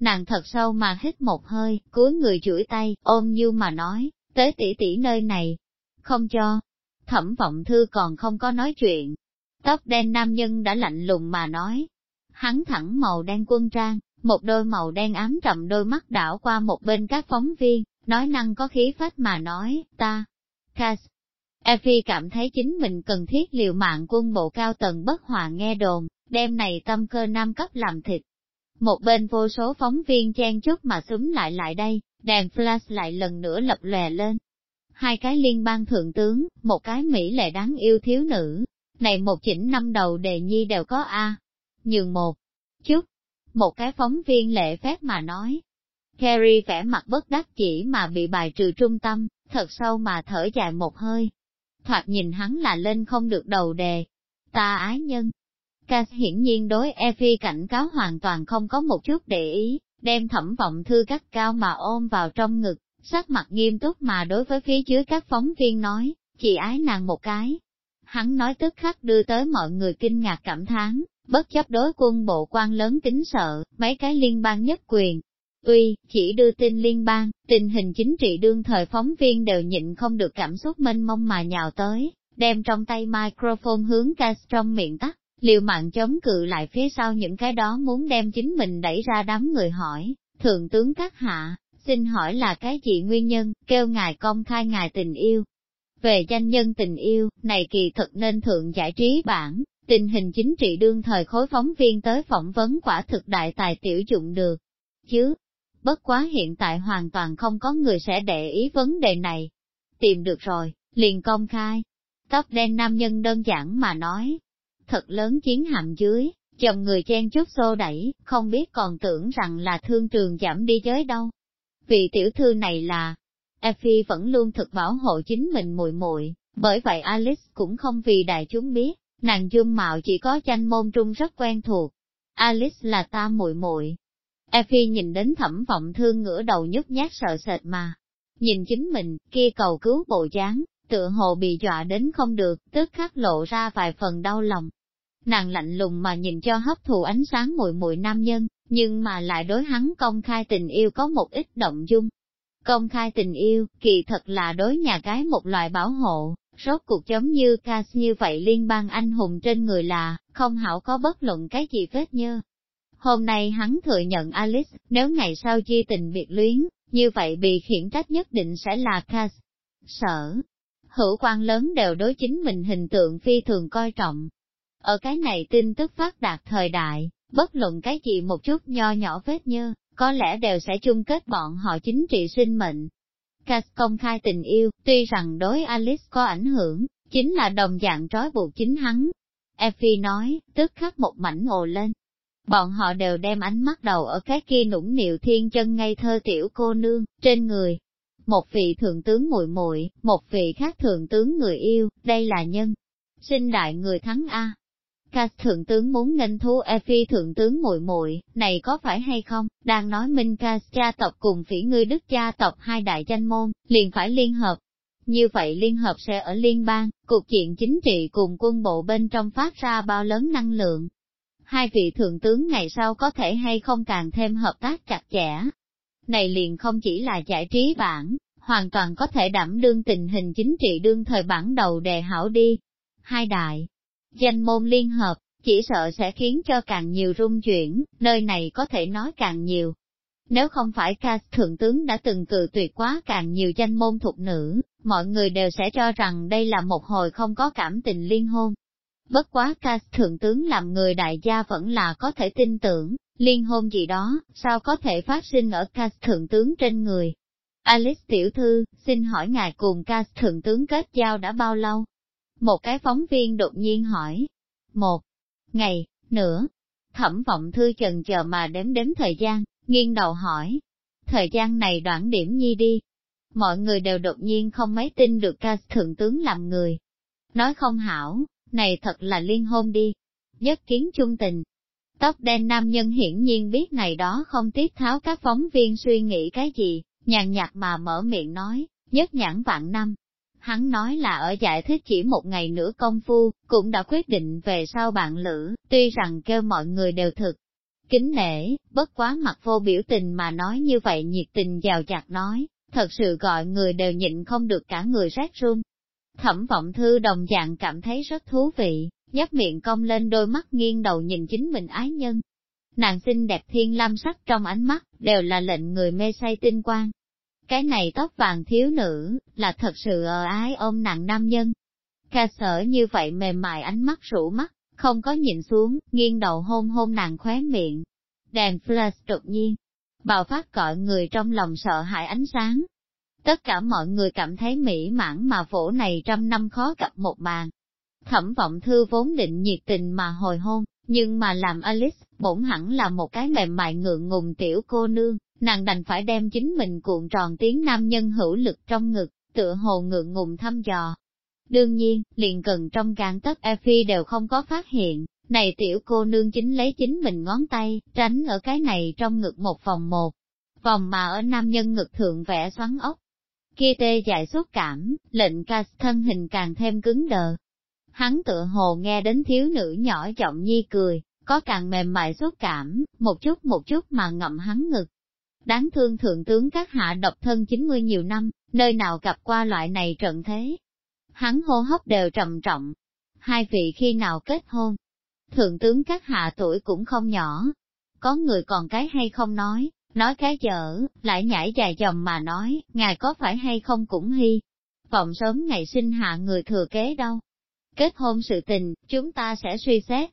Nàng thật sâu mà hít một hơi, cúi người chuỗi tay, ôm như mà nói, tới tỷ tỷ nơi này, không cho. Thẩm vọng thư còn không có nói chuyện. Tóc đen nam nhân đã lạnh lùng mà nói. Hắn thẳng màu đen quân trang, một đôi màu đen ám trầm đôi mắt đảo qua một bên các phóng viên, nói năng có khí phách mà nói, ta, Cass. Effie cảm thấy chính mình cần thiết liều mạng quân bộ cao tầng bất hòa nghe đồn, đêm này tâm cơ nam cấp làm thịt. Một bên vô số phóng viên chen chút mà súng lại lại đây, đèn flash lại lần nữa lập lòe lên. Hai cái liên bang thượng tướng, một cái Mỹ lệ đáng yêu thiếu nữ, này một chỉnh năm đầu đề nhi đều có A. Nhường một chút, một cái phóng viên lệ phép mà nói. Carrie vẻ mặt bất đắc chỉ mà bị bài trừ trung tâm, thật sâu mà thở dài một hơi. Thoạt nhìn hắn là lên không được đầu đề. Ta ái nhân, Cass hiển nhiên đối Effie cảnh cáo hoàn toàn không có một chút để ý, đem thẩm vọng thư cắt cao mà ôm vào trong ngực, sắc mặt nghiêm túc mà đối với phía dưới các phóng viên nói, chỉ ái nàng một cái. Hắn nói tức khắc đưa tới mọi người kinh ngạc cảm thán, bất chấp đối quân bộ quan lớn kính sợ, mấy cái liên bang nhất quyền. Tuy, chỉ đưa tin liên bang, tình hình chính trị đương thời phóng viên đều nhịn không được cảm xúc mênh mông mà nhào tới, đem trong tay microphone hướng Cass trong miệng tắt, liều mạng chống cự lại phía sau những cái đó muốn đem chính mình đẩy ra đám người hỏi, thượng tướng các hạ, xin hỏi là cái gì nguyên nhân, kêu ngài công khai ngài tình yêu. Về danh nhân tình yêu, này kỳ thật nên thượng giải trí bản, tình hình chính trị đương thời khối phóng viên tới phỏng vấn quả thực đại tài tiểu dụng được. Chứ, bất quá hiện tại hoàn toàn không có người sẽ để ý vấn đề này. Tìm được rồi, liền công khai. Tóc đen nam nhân đơn giản mà nói, thật lớn chiến hạm dưới, chồng người chen chút xô đẩy, không biết còn tưởng rằng là thương trường giảm đi giới đâu. Vị tiểu thư này là, Effie vẫn luôn thực bảo hộ chính mình muội muội, bởi vậy Alice cũng không vì đại chúng biết, nàng dung mạo chỉ có tranh môn trung rất quen thuộc. Alice là ta muội muội. Effie nhìn đến thẩm vọng thương ngửa đầu nhút nhát sợ sệt mà. Nhìn chính mình, kia cầu cứu bộ dáng, tựa hồ bị dọa đến không được, tức khắc lộ ra vài phần đau lòng nàng lạnh lùng mà nhìn cho hấp thụ ánh sáng mùi mùi nam nhân, nhưng mà lại đối hắn công khai tình yêu có một ít động dung. Công khai tình yêu, kỳ thật là đối nhà cái một loại bảo hộ, rốt cuộc giống như Cass như vậy liên bang anh hùng trên người là, không hảo có bất luận cái gì vết nhơ. Hôm nay hắn thừa nhận Alice, nếu ngày sau chi tình biệt luyến, như vậy bị khiển trách nhất định sẽ là Cass. Sở, hữu quan lớn đều đối chính mình hình tượng phi thường coi trọng, ở cái này tin tức phát đạt thời đại, bất luận cái gì một chút nho nhỏ vết nhơ, có lẽ đều sẽ chung kết bọn họ chính trị sinh mệnh. Cass công khai tình yêu, tuy rằng đối Alice có ảnh hưởng, chính là đồng dạng trói buộc chính hắn. Effie nói, tức khắc một mảnh ồ lên. Bọn họ đều đem ánh mắt đầu ở cái kia nũng nịu thiên chân ngây thơ tiểu cô nương, trên người. Một vị thượng tướng muội muội, một vị khác thượng tướng người yêu, đây là nhân. Sinh đại người thắng A. ca thượng tướng muốn nghênh thú Efi thượng tướng muội muội, này có phải hay không? Đang nói Minh ca cha tộc cùng phỉ ngươi đức cha tộc hai đại danh môn, liền phải liên hợp. Như vậy liên hợp sẽ ở liên bang, cuộc chuyện chính trị cùng quân bộ bên trong phát ra bao lớn năng lượng. Hai vị thượng tướng ngày sau có thể hay không càng thêm hợp tác chặt chẽ. Này liền không chỉ là giải trí bản, hoàn toàn có thể đảm đương tình hình chính trị đương thời bản đầu đề hảo đi. Hai đại, danh môn liên hợp, chỉ sợ sẽ khiến cho càng nhiều rung chuyển, nơi này có thể nói càng nhiều. Nếu không phải ca thượng tướng đã từng cự tuyệt quá càng nhiều danh môn thuộc nữ, mọi người đều sẽ cho rằng đây là một hồi không có cảm tình liên hôn. Bất quá ca thượng tướng làm người đại gia vẫn là có thể tin tưởng, liên hôn gì đó, sao có thể phát sinh ở ca thượng tướng trên người. Alice tiểu thư, xin hỏi ngài cùng ca thượng tướng kết giao đã bao lâu? Một cái phóng viên đột nhiên hỏi. Một ngày, nữa. Thẩm vọng thư chần chờ mà đếm đếm thời gian, nghiêng đầu hỏi. Thời gian này đoạn điểm nhi đi. Mọi người đều đột nhiên không mấy tin được ca thượng tướng làm người. Nói không hảo, này thật là liên hôn đi. Nhất kiến chung tình. Tóc đen nam nhân hiển nhiên biết ngày đó không tiếp tháo các phóng viên suy nghĩ cái gì, nhàn nhạt mà mở miệng nói, nhất nhãn vạn năm, Hắn nói là ở giải thích chỉ một ngày nữa công phu, cũng đã quyết định về sau bạn lữ, tuy rằng kêu mọi người đều thực. Kính nể, bất quá mặt vô biểu tình mà nói như vậy nhiệt tình giàu chặt nói, thật sự gọi người đều nhịn không được cả người rét run. Thẩm vọng thư đồng dạng cảm thấy rất thú vị, nhấp miệng cong lên đôi mắt nghiêng đầu nhìn chính mình ái nhân. Nàng xinh đẹp thiên lam sắc trong ánh mắt, đều là lệnh người mê say tinh quang cái này tóc vàng thiếu nữ, là thật sự ở ái ôm nặng nam nhân. Ca sở như vậy mềm mại ánh mắt rũ mắt, không có nhìn xuống, nghiêng đầu hôn hôn nàng khóe miệng. Đèn flash đột nhiên, bạo phát cọi người trong lòng sợ hãi ánh sáng. Tất cả mọi người cảm thấy mỹ mãn mà phổ này trăm năm khó gặp một bàn. Thẩm vọng thư vốn định nhiệt tình mà hồi hôn, nhưng mà làm Alice, bổn hẳn là một cái mềm mại ngượng ngùng tiểu cô nương, nàng đành phải đem chính mình cuộn tròn tiếng nam nhân hữu lực trong ngực, tựa hồ ngượng ngùng thăm dò. Đương nhiên, liền gần trong gan tất Effie đều không có phát hiện, này tiểu cô nương chính lấy chính mình ngón tay, tránh ở cái này trong ngực một vòng một, vòng mà ở nam nhân ngực thượng vẽ xoắn ốc. Kia tê dại xúc cảm, lệnh ca thân hình càng thêm cứng đờ. Hắn tựa hồ nghe đến thiếu nữ nhỏ giọng nhi cười, có càng mềm mại xúc cảm, một chút một chút mà ngậm hắn ngực, Đáng thương thượng tướng các hạ độc thân 90 nhiều năm, nơi nào gặp qua loại này trận thế. Hắn hô hấp đều trầm trọng. Hai vị khi nào kết hôn? Thượng tướng các hạ tuổi cũng không nhỏ. Có người còn cái hay không nói, nói cái dở, lại nhảy dài dòng mà nói, ngài có phải hay không cũng hy. Vọng sớm ngày sinh hạ người thừa kế đâu. Kết hôn sự tình, chúng ta sẽ suy xét.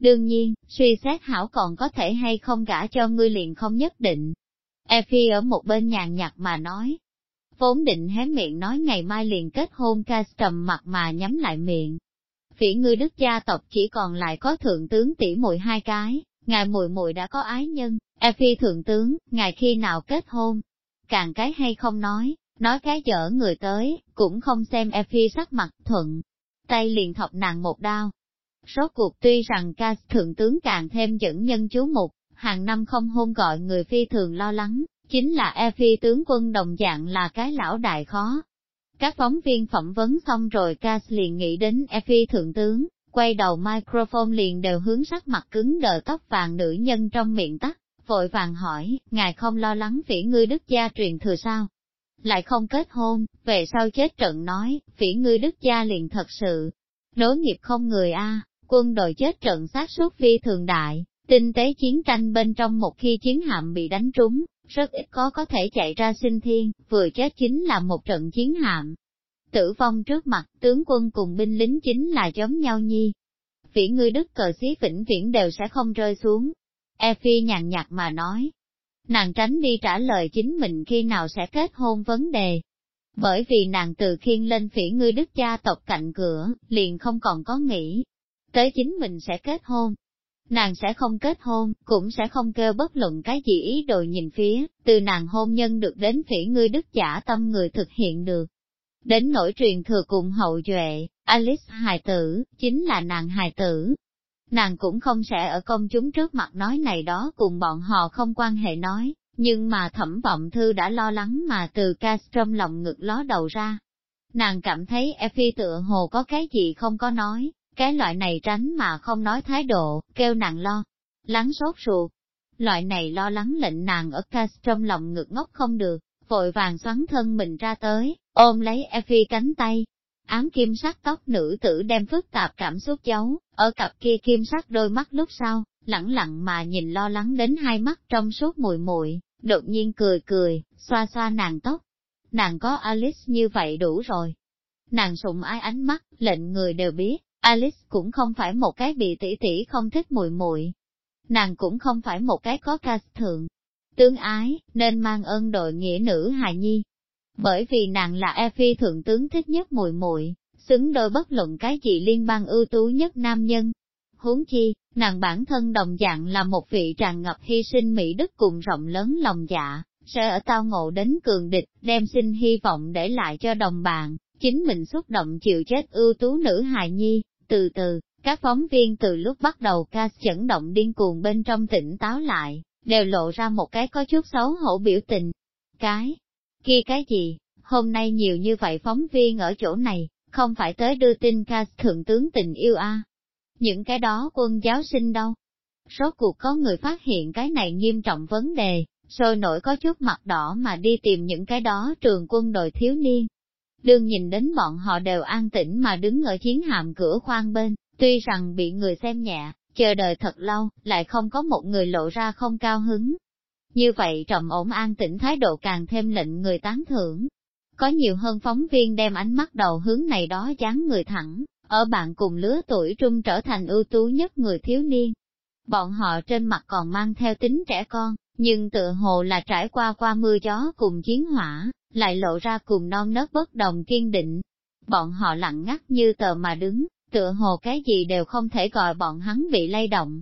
Đương nhiên, suy xét hảo còn có thể hay không gả cho ngươi liền không nhất định. Effie ở một bên nhàn nhạt mà nói. Vốn định hé miệng nói ngày mai liền kết hôn ca trầm mặt mà nhắm lại miệng. Phỉ ngươi đức gia tộc chỉ còn lại có thượng tướng tỷ mùi hai cái, ngài muội muội đã có ái nhân, Effie thượng tướng, ngài khi nào kết hôn? Càng cái hay không nói, nói cái dở người tới, cũng không xem Effie sắc mặt thuận. Tay liền thọc nàng một đao. Rốt cuộc tuy rằng ca thượng tướng càng thêm dẫn nhân chú mục, hàng năm không hôn gọi người phi thường lo lắng, chính là e phi tướng quân đồng dạng là cái lão đại khó. Các phóng viên phỏng vấn xong rồi Cas liền nghĩ đến e phi thượng tướng, quay đầu microphone liền đều hướng sắc mặt cứng đờ tóc vàng nữ nhân trong miệng tắt, vội vàng hỏi, ngài không lo lắng phỉ ngươi đức gia truyền thừa sao? Lại không kết hôn, về sau chết trận nói, phỉ ngươi đức gia liền thật sự, nối nghiệp không người a quân đội chết trận sát suốt phi thường đại, Tinh tế chiến tranh bên trong một khi chiến hạm bị đánh trúng, rất ít có có thể chạy ra sinh thiên, vừa chết chính là một trận chiến hạm. Tử vong trước mặt, tướng quân cùng binh lính chính là giống nhau nhi. Vĩ ngươi đức cờ xí vĩnh viễn đều sẽ không rơi xuống. E Phi nhàn nhạt mà nói. Nàng tránh đi trả lời chính mình khi nào sẽ kết hôn vấn đề. Bởi vì nàng từ khiên lên phỉ ngươi đức gia tộc cạnh cửa, liền không còn có nghĩ. Tới chính mình sẽ kết hôn, nàng sẽ không kết hôn, cũng sẽ không kêu bất luận cái gì ý đồ nhìn phía, từ nàng hôn nhân được đến phỉ ngươi đức giả tâm người thực hiện được. Đến nỗi truyền thừa cùng hậu duệ, Alice hài tử, chính là nàng hài tử. Nàng cũng không sẽ ở công chúng trước mặt nói này đó cùng bọn họ không quan hệ nói, nhưng mà thẩm vọng thư đã lo lắng mà từ ca trong lòng ngực ló đầu ra. Nàng cảm thấy Effie tựa hồ có cái gì không có nói, cái loại này tránh mà không nói thái độ, kêu nàng lo, lắng sốt ruột. Loại này lo lắng lệnh nàng ở ca trong lòng ngực ngốc không được, vội vàng xoắn thân mình ra tới, ôm lấy Effie cánh tay. Ám kim sắc tóc nữ tử đem phức tạp cảm xúc giấu, ở cặp kia kim sắc đôi mắt lúc sau, lẳng lặng mà nhìn lo lắng đến hai mắt trong suốt mùi muội đột nhiên cười cười, xoa xoa nàng tóc. Nàng có Alice như vậy đủ rồi. Nàng sụng ai ánh mắt, lệnh người đều biết, Alice cũng không phải một cái bị tỷ tỷ không thích mùi muội Nàng cũng không phải một cái có ca thượng. Tướng ái, nên mang ơn đội nghĩa nữ hài nhi. Bởi vì nàng là e phi thượng tướng thích nhất mùi muội xứng đôi bất luận cái gì liên bang ưu tú nhất nam nhân. Huống chi, nàng bản thân đồng dạng là một vị tràn ngập hy sinh Mỹ Đức cùng rộng lớn lòng dạ, sẽ ở tao ngộ đến cường địch, đem xin hy vọng để lại cho đồng bạn, chính mình xúc động chịu chết ưu tú nữ hài nhi, từ từ, các phóng viên từ lúc bắt đầu ca chẩn động điên cuồng bên trong tỉnh táo lại, đều lộ ra một cái có chút xấu hổ biểu tình. Cái, kia cái gì, hôm nay nhiều như vậy phóng viên ở chỗ này, không phải tới đưa tin ca thượng tướng tình yêu a Những cái đó quân giáo sinh đâu? Số cuộc có người phát hiện cái này nghiêm trọng vấn đề, sôi nổi có chút mặt đỏ mà đi tìm những cái đó trường quân đội thiếu niên. Đương nhìn đến bọn họ đều an tĩnh mà đứng ở chiến hạm cửa khoang bên, tuy rằng bị người xem nhẹ, chờ đợi thật lâu, lại không có một người lộ ra không cao hứng. Như vậy trầm ổn an tĩnh thái độ càng thêm lệnh người tán thưởng, có nhiều hơn phóng viên đem ánh mắt đầu hướng này đó dán người thẳng, ở bạn cùng lứa tuổi trung trở thành ưu tú nhất người thiếu niên. Bọn họ trên mặt còn mang theo tính trẻ con, nhưng tựa hồ là trải qua qua mưa gió cùng chiến hỏa, lại lộ ra cùng non nớt bất đồng kiên định. Bọn họ lặng ngắt như tờ mà đứng, tựa hồ cái gì đều không thể gọi bọn hắn bị lay động.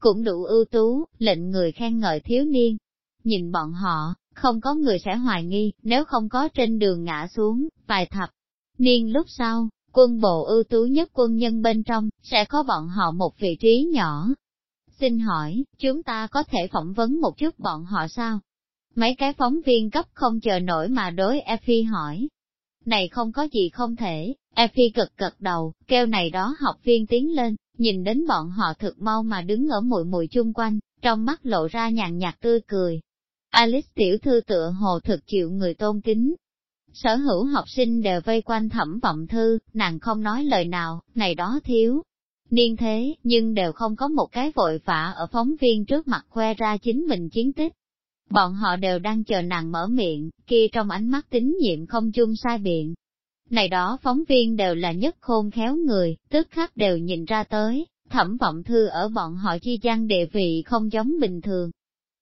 Cũng đủ ưu tú, lệnh người khen ngợi thiếu niên. Nhìn bọn họ, không có người sẽ hoài nghi, nếu không có trên đường ngã xuống, vài thập. Niên lúc sau, quân bộ ưu tú nhất quân nhân bên trong, sẽ có bọn họ một vị trí nhỏ. Xin hỏi, chúng ta có thể phỏng vấn một chút bọn họ sao? Mấy cái phóng viên cấp không chờ nổi mà đối Effie hỏi. Này không có gì không thể, Effie cực cực đầu, kêu này đó học viên tiến lên, nhìn đến bọn họ thực mau mà đứng ở mùi mùi chung quanh, trong mắt lộ ra nhàn nhạt tươi cười, Alice tiểu thư tựa hồ thực chịu người tôn kính. Sở hữu học sinh đều vây quanh thẩm vọng thư, nàng không nói lời nào, này đó thiếu. Niên thế, nhưng đều không có một cái vội vã ở phóng viên trước mặt khoe ra chính mình chiến tích. Bọn họ đều đang chờ nàng mở miệng, kia trong ánh mắt tín nhiệm không chung sai biện. Này đó phóng viên đều là nhất khôn khéo người, tức khắc đều nhìn ra tới, thẩm vọng thư ở bọn họ chi gian địa vị không giống bình thường,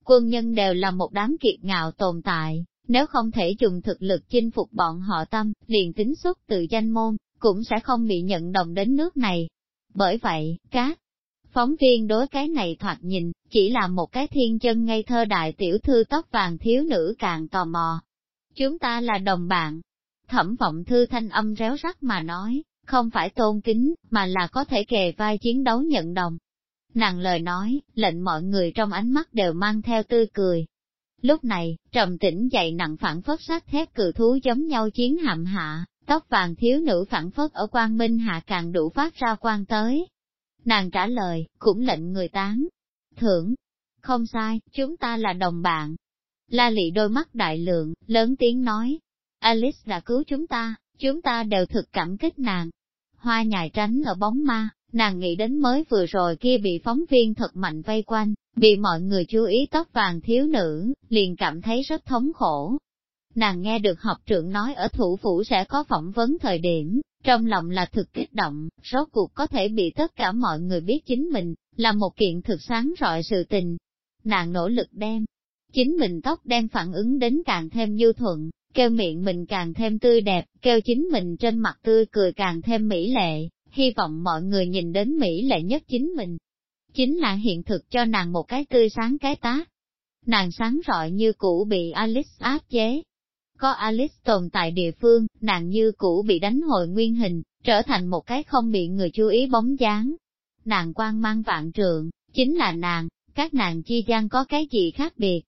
Quân nhân đều là một đám kiệt ngạo tồn tại, nếu không thể dùng thực lực chinh phục bọn họ tâm, liền tính xuất từ danh môn, cũng sẽ không bị nhận đồng đến nước này. Bởi vậy, các phóng viên đối cái này thoạt nhìn, chỉ là một cái thiên chân ngây thơ đại tiểu thư tóc vàng thiếu nữ càng tò mò. Chúng ta là đồng bạn. Thẩm vọng thư thanh âm réo rắt mà nói, không phải tôn kính, mà là có thể kề vai chiến đấu nhận đồng. Nàng lời nói, lệnh mọi người trong ánh mắt đều mang theo tươi cười. Lúc này, trầm tĩnh dậy nặng phản phất sát thép cự thú giống nhau chiến hạm hạ, tóc vàng thiếu nữ phản phất ở quan minh hạ càng đủ phát ra quan tới. Nàng trả lời, cũng lệnh người tán. Thưởng, không sai, chúng ta là đồng bạn. La lị đôi mắt đại lượng, lớn tiếng nói. Alice đã cứu chúng ta, chúng ta đều thực cảm kích nàng. Hoa nhài tránh ở bóng ma, Nàng nghĩ đến mới vừa rồi kia bị phóng viên thật mạnh vây quanh, bị mọi người chú ý tóc vàng thiếu nữ, liền cảm thấy rất thống khổ. Nàng nghe được học trưởng nói ở thủ phủ sẽ có phỏng vấn thời điểm, trong lòng là thực kích động, rốt cuộc có thể bị tất cả mọi người biết chính mình, là một kiện thực sáng rọi sự tình. Nàng nỗ lực đem, chính mình tóc đem phản ứng đến càng thêm nhu thuận, kêu miệng mình càng thêm tươi đẹp, kêu chính mình trên mặt tươi cười càng thêm mỹ lệ, hy vọng mọi người nhìn đến Mỹ lệ nhất chính mình. Chính là hiện thực cho nàng một cái tươi sáng cái tá. Nàng sáng rọi như cũ bị Alice áp chế. Có Alice tồn tại địa phương, nàng như cũ bị đánh hồi nguyên hình, trở thành một cái không bị người chú ý bóng dáng. nàng quan mang vạn trượng, chính là nàng, các nàng chi gian có cái gì khác biệt.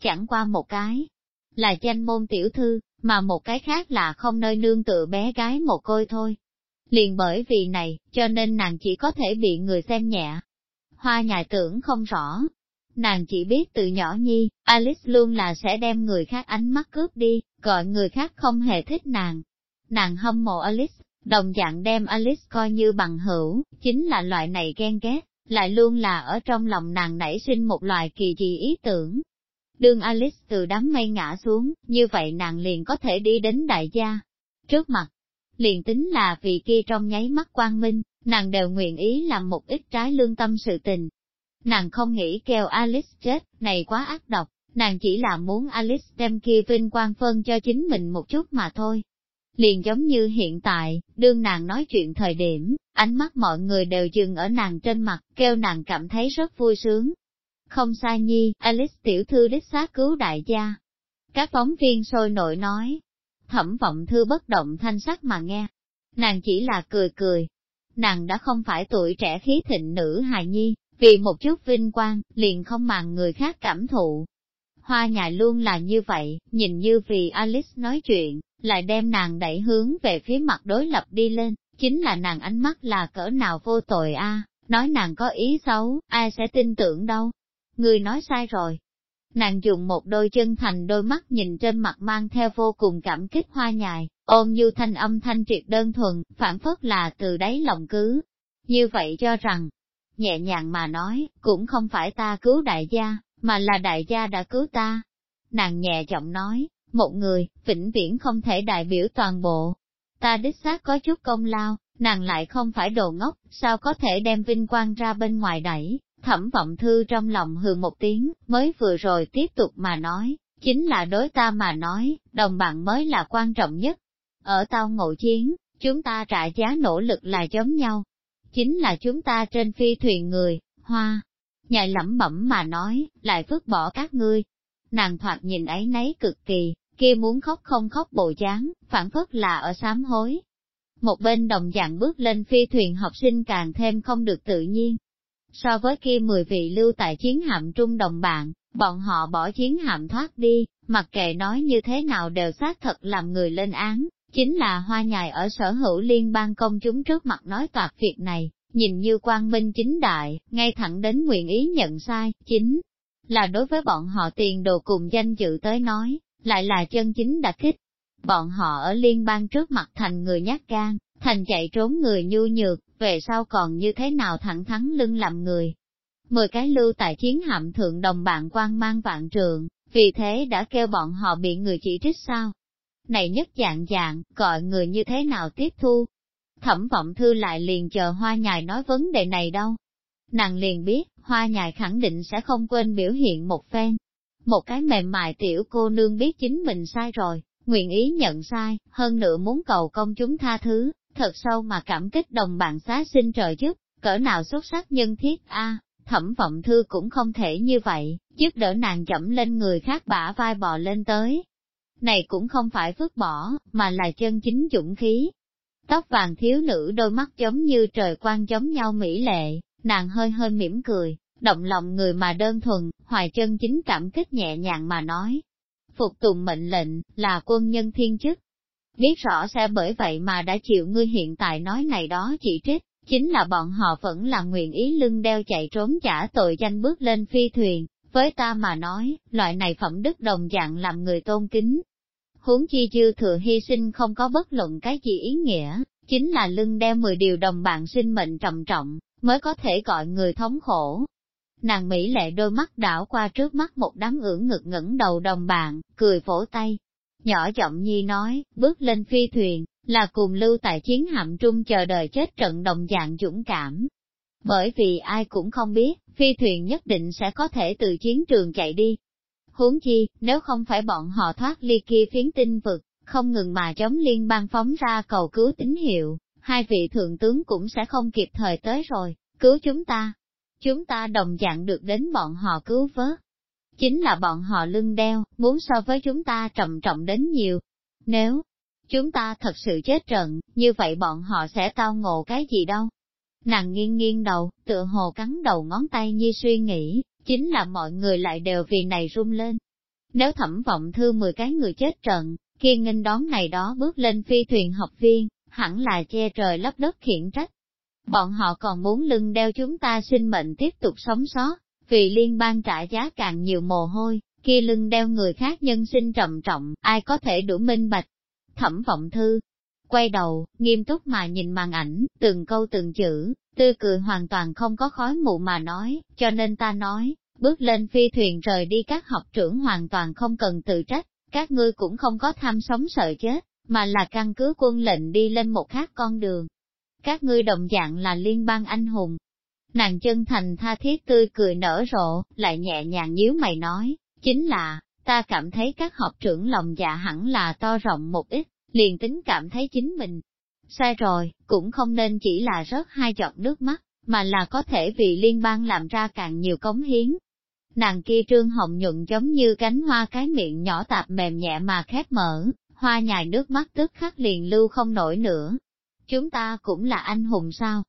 Chẳng qua một cái, là danh môn tiểu thư, mà một cái khác là không nơi nương tựa bé gái một côi thôi. Liền bởi vì này, cho nên nàng chỉ có thể bị người xem nhẹ. Hoa nhài tưởng không rõ. Nàng chỉ biết từ nhỏ nhi, Alice luôn là sẽ đem người khác ánh mắt cướp đi, gọi người khác không hề thích nàng. Nàng hâm mộ Alice, đồng dạng đem Alice coi như bằng hữu, chính là loại này ghen ghét, lại luôn là ở trong lòng nàng nảy sinh một loại kỳ dị ý tưởng. Đương Alice từ đám mây ngã xuống, như vậy nàng liền có thể đi đến đại gia. Trước mặt, liền tính là vì kia trong nháy mắt quang minh, nàng đều nguyện ý làm một ít trái lương tâm sự tình. Nàng không nghĩ kêu Alice chết, này quá ác độc, nàng chỉ là muốn Alice đem kia vinh quang phân cho chính mình một chút mà thôi. Liền giống như hiện tại, đương nàng nói chuyện thời điểm, ánh mắt mọi người đều dừng ở nàng trên mặt, kêu nàng cảm thấy rất vui sướng. Không sai nhi, Alice tiểu thư đích xác cứu đại gia. Các phóng viên sôi nổi nói, thẩm vọng thư bất động thanh sắc mà nghe. Nàng chỉ là cười cười. Nàng đã không phải tuổi trẻ khí thịnh nữ hài nhi, vì một chút vinh quang, liền không màng người khác cảm thụ. Hoa nhài luôn là như vậy, nhìn như vì Alice nói chuyện, lại đem nàng đẩy hướng về phía mặt đối lập đi lên, chính là nàng ánh mắt là cỡ nào vô tội a à, nói nàng có ý xấu, ai sẽ tin tưởng đâu. Người nói sai rồi. Nàng dùng một đôi chân thành đôi mắt nhìn trên mặt mang theo vô cùng cảm kích hoa nhài, ôm như thanh âm thanh triệt đơn thuần, phản phất là từ đáy lòng cứ. Như vậy cho rằng, nhẹ nhàng mà nói, cũng không phải ta cứu đại gia, mà là đại gia đã cứu ta. Nàng nhẹ giọng nói, một người, vĩnh viễn không thể đại biểu toàn bộ. Ta đích xác có chút công lao, nàng lại không phải đồ ngốc, sao có thể đem vinh quang ra bên ngoài đẩy. Thẩm vọng thư trong lòng hừ một tiếng, mới vừa rồi tiếp tục mà nói, chính là đối ta mà nói, đồng bạn mới là quan trọng nhất. Ở tao ngộ chiến, chúng ta trả giá nỗ lực là giống nhau. Chính là chúng ta trên phi thuyền người, hoa. Nhạy lẩm bẩm mà nói, lại vứt bỏ các ngươi. Nàng thoạt nhìn ấy nấy cực kỳ, kia muốn khóc không khóc bộ dáng, phản phất là ở sám hối. Một bên đồng dạng bước lên phi thuyền học sinh càng thêm không được tự nhiên. So với kia mười vị lưu tại chiến hạm trung đồng bạn, bọn họ bỏ chiến hạm thoát đi, mặc kệ nói như thế nào đều xác thật làm người lên án, chính là hoa nhài ở sở hữu liên bang công chúng trước mặt nói toạc việc này, nhìn như quang minh chính đại, ngay thẳng đến nguyện ý nhận sai, chính là đối với bọn họ tiền đồ cùng danh dự tới nói, lại là chân chính đặc kích. Bọn họ ở liên bang trước mặt thành người nhát gan, thành chạy trốn người nhu nhược, về sau còn như thế nào thẳng thắn lưng làm người. Mười cái lưu tại chiến hạm thượng đồng bạn quan mang vạn trường, vì thế đã kêu bọn họ bị người chỉ trích sao. Này nhất dạng dạng, gọi người như thế nào tiếp thu. Thẩm vọng thư lại liền chờ hoa nhài nói vấn đề này đâu. Nàng liền biết, hoa nhài khẳng định sẽ không quên biểu hiện một phen, một cái mềm mại tiểu cô nương biết chính mình sai rồi, nguyện ý nhận sai, hơn nữa muốn cầu công chúng tha thứ, thật sâu mà cảm kích đồng bạn xá sinh trời giúp, cỡ nào xuất sắc nhân thiết a thẩm vọng thư cũng không thể như vậy, giúp đỡ nàng chậm lên người khác bả vai bò lên tới. Này cũng không phải vứt bỏ, mà là chân chính dũng khí. Tóc vàng thiếu nữ đôi mắt giống như trời quang giống nhau mỹ lệ, nàng hơi hơi mỉm cười, động lòng người mà đơn thuần, hoài chân chính cảm kích nhẹ nhàng mà nói. Phục tùng mệnh lệnh, là quân nhân thiên chức. Biết rõ sẽ bởi vậy mà đã chịu ngươi hiện tại nói này đó chỉ trích, chính là bọn họ vẫn là nguyện ý lưng đeo chạy trốn trả tội danh bước lên phi thuyền, với ta mà nói, loại này phẩm đức đồng dạng làm người tôn kính. Huống chi dư thừa hy sinh không có bất luận cái gì ý nghĩa, chính là lưng đeo 10 điều đồng bạn sinh mệnh trầm trọng, mới có thể gọi người thống khổ, Nàng Mỹ lệ đôi mắt đảo qua trước mắt một đám ưỡng ngực ngẩng đầu đồng bạn, cười vỗ tay. Nhỏ giọng nhi nói, bước lên phi thuyền, là cùng lưu tại chiến hạm trung chờ đợi chết trận đồng dạng dũng cảm. Bởi vì ai cũng không biết, phi thuyền nhất định sẽ có thể từ chiến trường chạy đi. Huống chi, nếu không phải bọn họ thoát ly kia phiến tinh vực, không ngừng mà chống liên bang phóng ra cầu cứu tín hiệu, hai vị thượng tướng cũng sẽ không kịp thời tới rồi, cứu chúng ta chúng ta đồng dạng được đến bọn họ cứu vớt. Chính là bọn họ lưng đeo, muốn so với chúng ta trầm trọng đến nhiều. Nếu chúng ta thật sự chết trận, như vậy bọn họ sẽ tao ngộ cái gì đâu? Nàng nghiêng nghiêng đầu, tựa hồ cắn đầu ngón tay như suy nghĩ, chính là mọi người lại đều vì này run lên. Nếu thẩm vọng thư 10 cái người chết trận, kia nghênh đón này đó bước lên phi thuyền học viên, hẳn là che trời lấp đất khiển trách. Bọn họ còn muốn lưng đeo chúng ta sinh mệnh tiếp tục sống sót, vì liên bang trả giá càng nhiều mồ hôi, kia lưng đeo người khác nhân sinh trầm trọng, ai có thể đủ minh bạch. Thẩm vọng thư, quay đầu, nghiêm túc mà nhìn màn ảnh, từng câu từng chữ, tươi cười hoàn toàn không có khói mù mà nói, cho nên ta nói, bước lên phi thuyền rời đi các học trưởng hoàn toàn không cần tự trách, các ngươi cũng không có tham sống sợ chết, mà là căn cứ quân lệnh đi lên một khác con đường. Các ngươi đồng dạng là liên bang anh hùng. Nàng chân thành tha thiết tươi cười nở rộ, lại nhẹ nhàng nhíu mày nói, chính là, ta cảm thấy các học trưởng lòng dạ hẳn là to rộng một ít, liền tính cảm thấy chính mình. Sai rồi, cũng không nên chỉ là rớt hai giọt nước mắt, mà là có thể vì liên bang làm ra càng nhiều cống hiến. Nàng kia trương hồng nhuận giống như cánh hoa cái miệng nhỏ tạp mềm nhẹ mà khép mở, hoa nhài nước mắt tức khắc liền lưu không nổi nữa. Chúng ta cũng là anh hùng sao?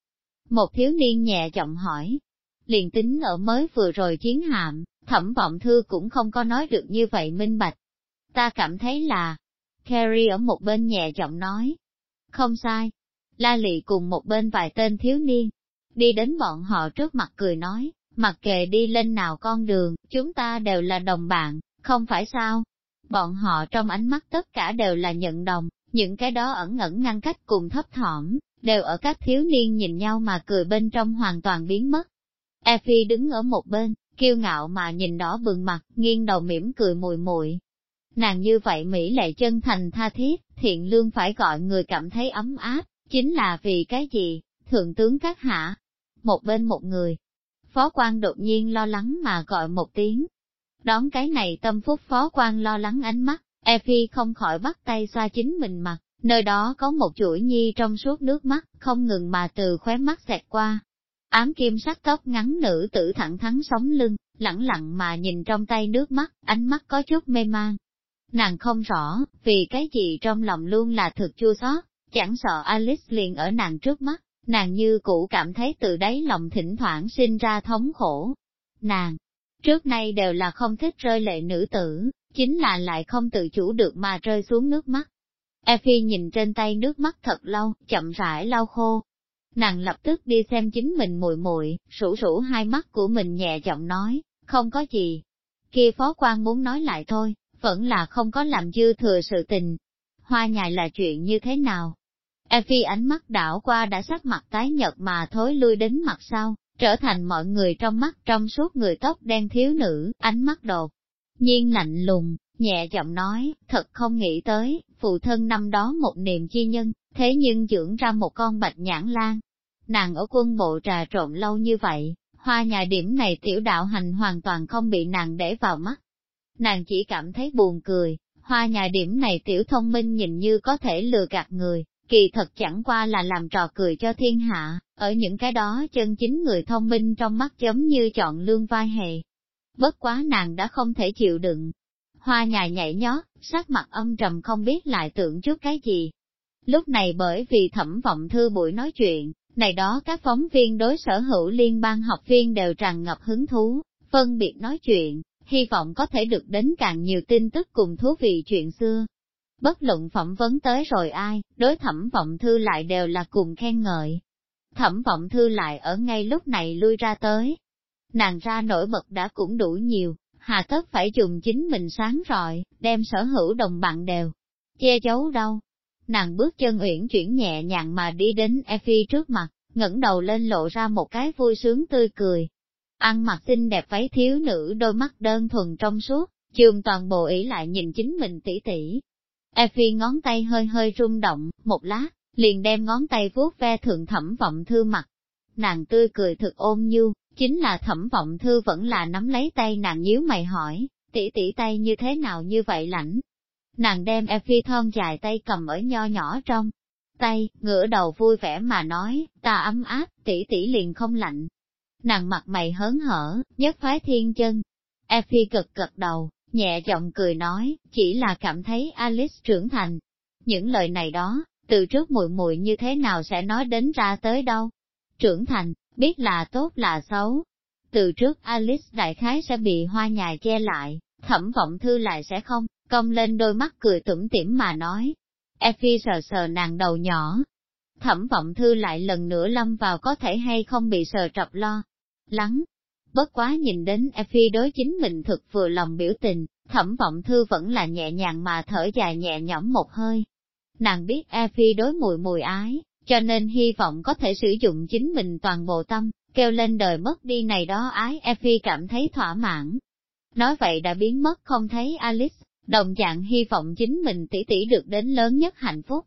Một thiếu niên nhẹ giọng hỏi. Liền tính ở mới vừa rồi chiến hạm, thẩm vọng thư cũng không có nói được như vậy minh bạch. Ta cảm thấy là, Carrie ở một bên nhẹ giọng nói. Không sai. La lị cùng một bên vài tên thiếu niên. Đi đến bọn họ trước mặt cười nói, mặc kệ đi lên nào con đường, chúng ta đều là đồng bạn, không phải sao? Bọn họ trong ánh mắt tất cả đều là nhận đồng, những cái đó ẩn ẩn ngăn cách cùng thấp thỏm, đều ở các thiếu niên nhìn nhau mà cười bên trong hoàn toàn biến mất. Effie đứng ở một bên, kiêu ngạo mà nhìn đỏ bừng mặt, nghiêng đầu mỉm cười mùi mùi, Nàng như vậy Mỹ lệ chân thành tha thiết, thiện lương phải gọi người cảm thấy ấm áp, chính là vì cái gì, thượng tướng các hạ. Một bên một người, phó quan đột nhiên lo lắng mà gọi một tiếng. Đón cái này tâm phúc phó quan lo lắng ánh mắt, Effie không khỏi bắt tay xoa chính mình mặt, nơi đó có một chuỗi nhi trong suốt nước mắt, không ngừng mà từ khóe mắt xẹt qua. Ám kim sắc tóc ngắn nữ tử thẳng thắn sống lưng, lẳng lặng mà nhìn trong tay nước mắt, ánh mắt có chút mê man, Nàng không rõ, vì cái gì trong lòng luôn là thực chua xót, chẳng sợ Alice liền ở nàng trước mắt, nàng như cũ cảm thấy từ đáy lòng thỉnh thoảng sinh ra thống khổ. Nàng, trước nay đều là không thích rơi lệ nữ tử, chính là lại không tự chủ được mà rơi xuống nước mắt. Effie nhìn trên tay nước mắt thật lâu, chậm rãi lau khô. Nàng lập tức đi xem chính mình muội muội, rủ rủ hai mắt của mình nhẹ giọng nói, không có gì. Kia phó quan muốn nói lại thôi, vẫn là không có làm dư thừa sự tình. Hoa nhài là chuyện như thế nào? Effie ánh mắt đảo qua đã sắc mặt tái nhợt mà thối lui đến mặt sau, trở thành mọi người trong mắt trong suốt người tóc đen thiếu nữ, ánh mắt đột. Nhiên lạnh lùng, nhẹ giọng nói, thật không nghĩ tới, phụ thân năm đó một niềm chi nhân, thế nhưng dưỡng ra một con bạch nhãn lan. Nàng ở quân bộ trà trộn lâu như vậy, hoa nhà điểm này tiểu đạo hành hoàn toàn không bị nàng để vào mắt nàng chỉ cảm thấy buồn cười, hoa nhà điểm này tiểu thông minh nhìn như có thể lừa gạt người, kỳ thật chẳng qua là làm trò cười cho thiên hạ, ở những cái đó chân chính người thông minh trong mắt giống như chọn lương vai hề. Bất quá nàng đã không thể chịu đựng. Hoa nhà nhảy nhót, sắc mặt âm trầm không biết lại tưởng trước cái gì. Lúc này bởi vì thẩm vọng thư buổi nói chuyện, này đó các phóng viên đối sở hữu liên bang học viên đều tràn ngập hứng thú, phân biệt nói chuyện, hy vọng có thể được đến càng nhiều tin tức cùng thú vị chuyện xưa. Bất luận phẩm vấn tới rồi ai, đối thẩm vọng thư lại đều là cùng khen ngợi. Thẩm vọng thư lại ở ngay lúc này lui ra tới. Nàng ra nổi bật đã cũng đủ nhiều, hà tất phải dùng chính mình sáng rọi, đem sở hữu đồng bạn đều. Che giấu đâu? Nàng bước chân uyển chuyển nhẹ nhàng mà đi đến Effie trước mặt, ngẩng đầu lên lộ ra một cái vui sướng tươi cười, Ăn mặc xinh đẹp váy thiếu nữ đôi mắt đơn thuần trong suốt, trường toàn bộ ý lại nhìn chính mình tỉ tỉ. Effie ngón tay hơi hơi rung động, một lát, liền đem ngón tay vuốt ve thượng thẩm vọng thư mặt. Nàng tươi cười thực ôm nhu, chính là thẩm vọng thư vẫn là nắm lấy tay nàng nhíu mày hỏi, tỷ tỷ tay như thế nào như vậy lạnh. Nàng đem Effie thon dài tay cầm ở nho nhỏ trong tay, ngửa đầu vui vẻ mà nói, ta ấm áp, tỷ tỷ liền không lạnh, nàng mặt mày hớn hở, nhất phái thiên chân. Effie cực cực đầu, nhẹ giọng cười nói, chỉ là cảm thấy Alice trưởng thành. Những lời này đó, từ trước muội muội như thế nào sẽ nói đến ra tới đâu. trưởng thành, biết là tốt là xấu. Từ trước Alice đại khái sẽ bị hoa nhài che lại, thẩm vọng thư lại sẽ không, cong lên đôi mắt cười tủm tỉm mà nói. Effie sờ sờ nàng đầu nhỏ. Thẩm vọng thư lại lần nữa lâm vào có thể hay không bị sờ trọc lo. Lắng. Bất quá nhìn đến Effie đối chính mình thực vừa lòng biểu tình, thẩm vọng thư vẫn là nhẹ nhàng mà thở dài nhẹ nhõm một hơi. Nàng biết Effie đối mùi mùi ái, cho nên hy vọng có thể sử dụng chính mình toàn bộ tâm, kêu lên đời mất đi này đó ái Effie cảm thấy thỏa mãn. Nói vậy đã biến mất không thấy Alice, đồng dạng hy vọng chính mình tỷ tỷ được đến lớn nhất hạnh phúc.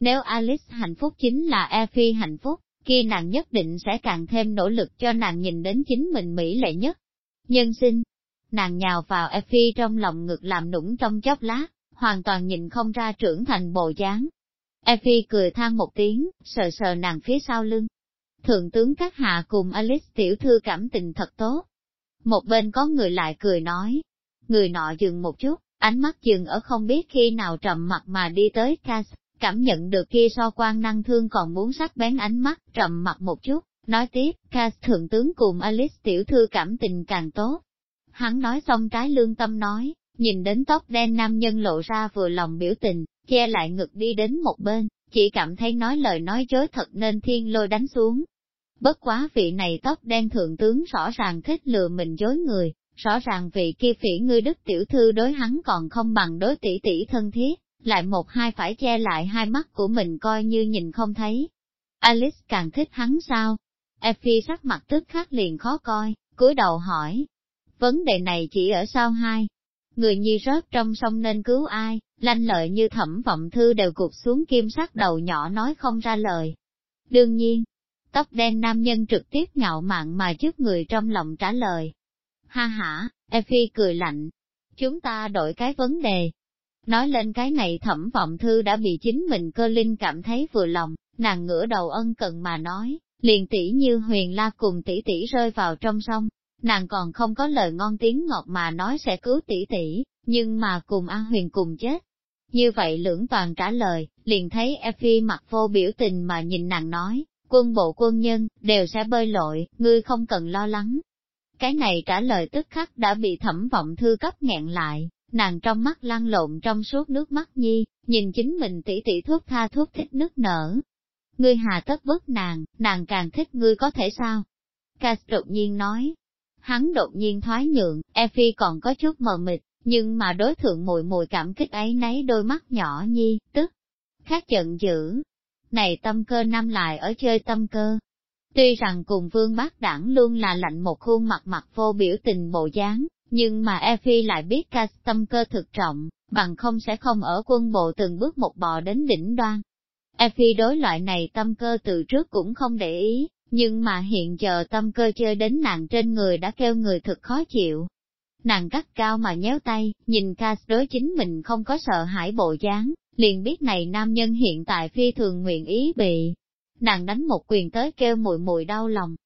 Nếu Alice hạnh phúc chính là Effie hạnh phúc, kia nàng nhất định sẽ càng thêm nỗ lực cho nàng nhìn đến chính mình mỹ lệ nhất. Nhân sinh, nàng nhào vào Effie trong lòng ngực làm nũng trong chốc lát, hoàn toàn nhìn không ra trưởng thành bồ dáng. Effie cười than một tiếng, sờ sờ nàng phía sau lưng. Thượng tướng các hạ cùng Alice tiểu thư cảm tình thật tốt. Một bên có người lại cười nói. Người nọ dừng một chút, ánh mắt dừng ở không biết khi nào trầm mặt mà đi tới Cass, cảm nhận được kia so quan năng thương còn muốn sắc bén ánh mắt, trầm mặt một chút, nói tiếp, Cass thượng tướng cùng Alice tiểu thư cảm tình càng tốt. Hắn nói xong trái lương tâm nói, nhìn đến tóc đen nam nhân lộ ra vừa lòng biểu tình, che lại ngực đi đến một bên, chỉ cảm thấy nói lời nói dối thật nên thiên lôi đánh xuống. Bất quá vị này tóc đen thượng tướng rõ ràng thích lừa mình dối người, rõ ràng vị kia phỉ ngươi đức tiểu thư đối hắn còn không bằng đối tỷ tỷ thân thiết, lại một hai phải che lại hai mắt của mình coi như nhìn không thấy. Alice càng thích hắn sao? Effie sắc mặt tức khắc liền khó coi, cúi đầu hỏi. Vấn đề này chỉ ở sau hai. Người nhi rớt trong sông nên cứu ai, lanh lợi như thẩm vọng thư đều cụp xuống kim sắc đầu nhỏ nói không ra lời. Đương nhiên, tóc đen nam nhân trực tiếp ngạo mạn mà trước người trong lòng trả lời. Ha ha, Effie cười lạnh. Chúng ta đổi cái vấn đề. Nói lên cái này thẩm vọng thư đã bị chính mình cơ linh cảm thấy vừa lòng, nàng ngửa đầu ân cần mà nói, liền tỷ như huyền la cùng tỷ tỷ rơi vào trong sông. Nàng còn không có lời ngon tiếng ngọt mà nói sẽ cứu tỷ tỷ, nhưng mà cùng An Huyền cùng chết. Như vậy lưỡng toàn trả lời, liền thấy Effie mặt vô biểu tình mà nhìn nàng nói, quân bộ quân nhân, đều sẽ bơi lội, ngươi không cần lo lắng. Cái này trả lời tức khắc đã bị thẩm vọng thư cấp nghẹn lại, nàng trong mắt lăn lộn trong suốt nước mắt nhi, nhìn chính mình tỷ tỷ thuốc tha thuốc thích nước nở. Ngươi hà tất bớt nàng, nàng càng thích ngươi có thể sao? Cass đột nhiên nói. Hắn đột nhiên thoái nhượng, Effie còn có chút mờ mịt, nhưng mà đối thượng mùi mùi cảm kích ấy nấy đôi mắt nhỏ nhi, tức, khác giận dữ. Này tâm cơ năm lại ở chơi tâm cơ. Tuy rằng cùng vương bác đảng luôn là lạnh một khuôn mặt mặt vô biểu tình bộ dáng, nhưng mà Effie lại biết ca tâm cơ thực trọng, bằng không sẽ không ở quân bộ từng bước một bò đến đỉnh đoan. Effie đối loại này tâm cơ từ trước cũng không để ý, nhưng mà hiện giờ tâm cơ chơi đến nàng trên người đã kêu người thực khó chịu, Nàng cắt cao mà nhéo tay, nhìn Cass đối chính mình không có sợ hãi bộ dáng, liền biết này nam nhân hiện tại phi thường nguyện ý bị. Nàng đánh một quyền tới kêu mùi mùi đau lòng.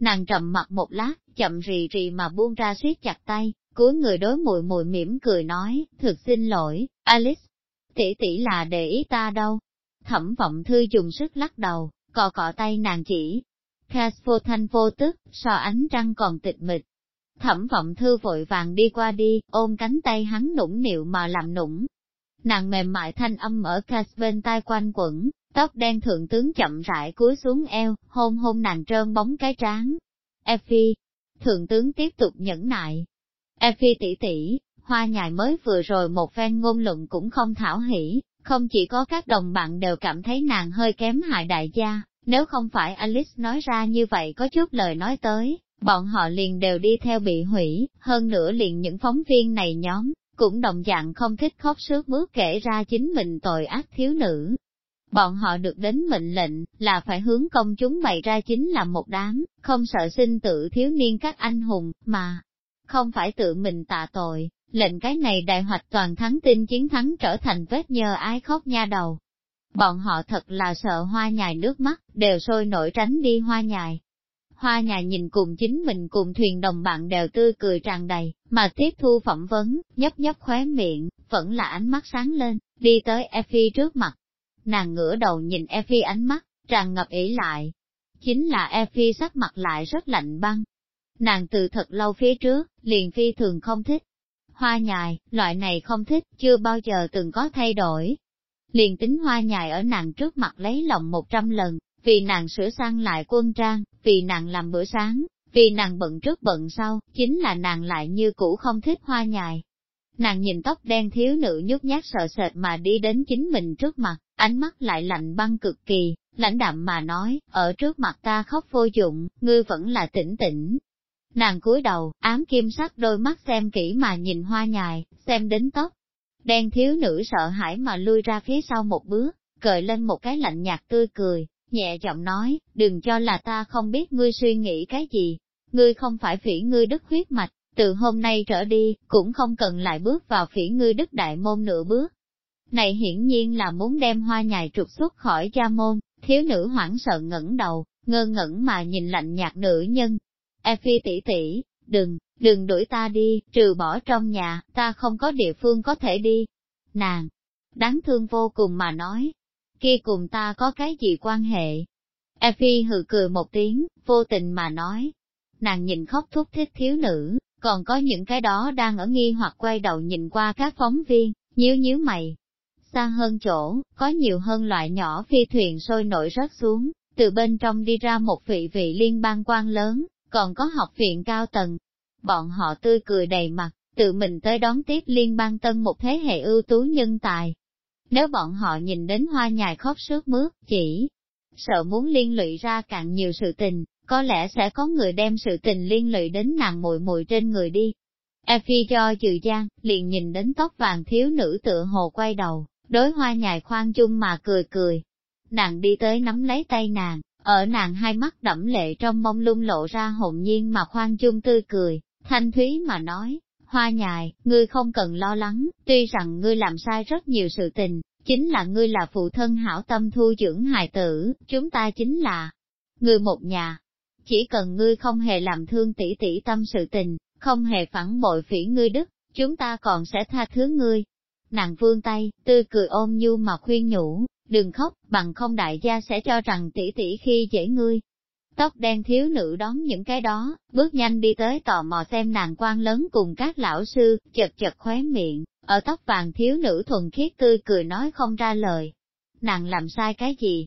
Nàng trầm mặt một lát, chậm rì rì mà buông ra siết chặt tay, cuối người đối mùi mùi mỉm cười nói, thực xin lỗi, Alice, tỷ tỷ là để ý ta đâu. Thẩm vọng thư dùng sức lắc đầu, cò cọ tay nàng chỉ. Cass vô thanh vô tức, so ánh trăng còn tịch mịch, Thẩm vọng thư vội vàng đi qua đi, ôm cánh tay hắn nũng nịu mà làm nũng. Nàng mềm mại thanh âm ở Cass bên tai quanh quẩn, tóc đen thượng tướng chậm rãi cúi xuống eo, hôn hôn nàng trơn bóng cái trán. Effie, thượng tướng tiếp tục nhẫn nại. Effie tỷ tỷ, hoa nhài mới vừa rồi một phen ngôn luận cũng không thảo hỉ, không chỉ có các đồng bạn đều cảm thấy nàng hơi kém hại đại gia, nếu không phải Alice nói ra như vậy có chút lời nói tới, bọn họ liền đều đi theo bị hủy, hơn nữa liền những phóng viên này nhóm, cũng đồng dạng không thích khóc sướt mướt kể ra chính mình tội ác thiếu nữ. Bọn họ được đến mệnh lệnh, là phải hướng công chúng bày ra chính là một đám, không sợ sinh tự thiếu niên các anh hùng, mà không phải tự mình tạ tội, lệnh cái này đại hoạch toàn thắng tin chiến thắng trở thành vết nhơ ái khóc nha đầu. Bọn họ thật là sợ hoa nhài nước mắt, đều sôi nổi tránh đi hoa nhài, Hoa nhài nhìn cùng chính mình cùng thuyền đồng bạn đều tươi cười tràn đầy, mà tiếp thu phỏng vấn, nhấp nhấp khóe miệng, vẫn là ánh mắt sáng lên, đi tới Effie trước mặt. Nàng ngửa đầu nhìn Effie ánh mắt, tràn ngập ý lại. chính là Effie sắc mặt lại rất lạnh băng. Nàng từ thật lâu phía trước, liền phi thường không thích. Hoa nhài, loại này không thích, chưa bao giờ từng có thay đổi. Liền tính hoa nhài ở nàng trước mặt lấy lòng một trăm lần, vì nàng sửa sang lại quân trang, vì nàng làm bữa sáng, vì nàng bận trước bận sau, chính là nàng lại như cũ không thích hoa nhài. Nàng nhìn tóc đen thiếu nữ nhút nhát sợ sệt mà đi đến chính mình trước mặt, ánh mắt lại lạnh băng cực kỳ, lãnh đạm mà nói, ở trước mặt ta khóc vô dụng, ngươi vẫn là tỉnh tỉnh. Nàng cúi đầu, ám kim sắc đôi mắt xem kỹ mà nhìn hoa nhài, xem đến tóc. Đen thiếu nữ sợ hãi mà lui ra phía sau một bước, cởi lên một cái lạnh nhạt tươi cười, nhẹ giọng nói, đừng cho là ta không biết ngươi suy nghĩ cái gì, ngươi không phải phỉ ngươi đức huyết mạch, từ hôm nay trở đi, cũng không cần lại bước vào phỉ ngươi đức đại môn nửa bước. Này hiển nhiên là muốn đem hoa nhài trục xuất khỏi cha môn, thiếu nữ hoảng sợ ngẩng đầu, ngơ ngẩn mà nhìn lạnh nhạt nữ nhân. Effie tỷ tỷ, đừng, đừng đuổi ta đi, trừ bỏ trong nhà, ta không có địa phương có thể đi. Nàng, đáng thương vô cùng mà nói, kia cùng ta có cái gì quan hệ? Effie hừ cười một tiếng, vô tình mà nói. Nàng nhìn khóc thúc thích thiếu nữ, còn có những cái đó đang ở nghi hoặc quay đầu nhìn qua các phóng viên, nhíu nhíu mày. Xa hơn chỗ, có nhiều hơn loại nhỏ phi thuyền sôi nổi rớt xuống, từ bên trong đi ra một vị vị liên bang quan lớn, còn có học viện cao tầng. Bọn họ tươi cười đầy mặt, tự mình tới đón tiếp liên bang tân một thế hệ ưu tú nhân tài, nếu bọn họ nhìn đến hoa nhài khóc sướt mướt, chỉ sợ muốn liên lụy ra càng nhiều sự tình, có lẽ sẽ có người đem sự tình liên lụy đến nàng muội muội trên người đi. Effie cho trừ gian, liền nhìn đến tóc vàng thiếu nữ tựa hồ quay đầu, đối hoa nhài khoan chung mà cười cười. Nàng đi tới nắm lấy tay nàng, ở nàng hai mắt đẫm lệ trong mông lung lộ ra hồn nhiên mà khoan chung tươi cười, thanh thúy mà nói, Hoa nhài, ngươi không cần lo lắng, tuy rằng ngươi làm sai rất nhiều sự tình, chính là ngươi là phụ thân hảo tâm thu dưỡng hài tử, chúng ta chính là người một nhà. Chỉ cần ngươi không hề làm thương tỷ tỷ tâm sự tình, không hề phản bội phỉ ngươi đức, chúng ta còn sẽ tha thứ ngươi. Nàng vương tay, tươi cười ôm nhu mà khuyên nhủ, đừng khóc, bằng không đại gia sẽ cho rằng tỷ tỷ khi dễ ngươi, Tóc đen thiếu nữ đón những cái đó, bước nhanh đi tới tò mò xem nàng quan lớn cùng các lão sư, chật chật khóe miệng, ở tóc vàng thiếu nữ thuần khiết tươi cười nói không ra lời. Nàng làm sai cái gì?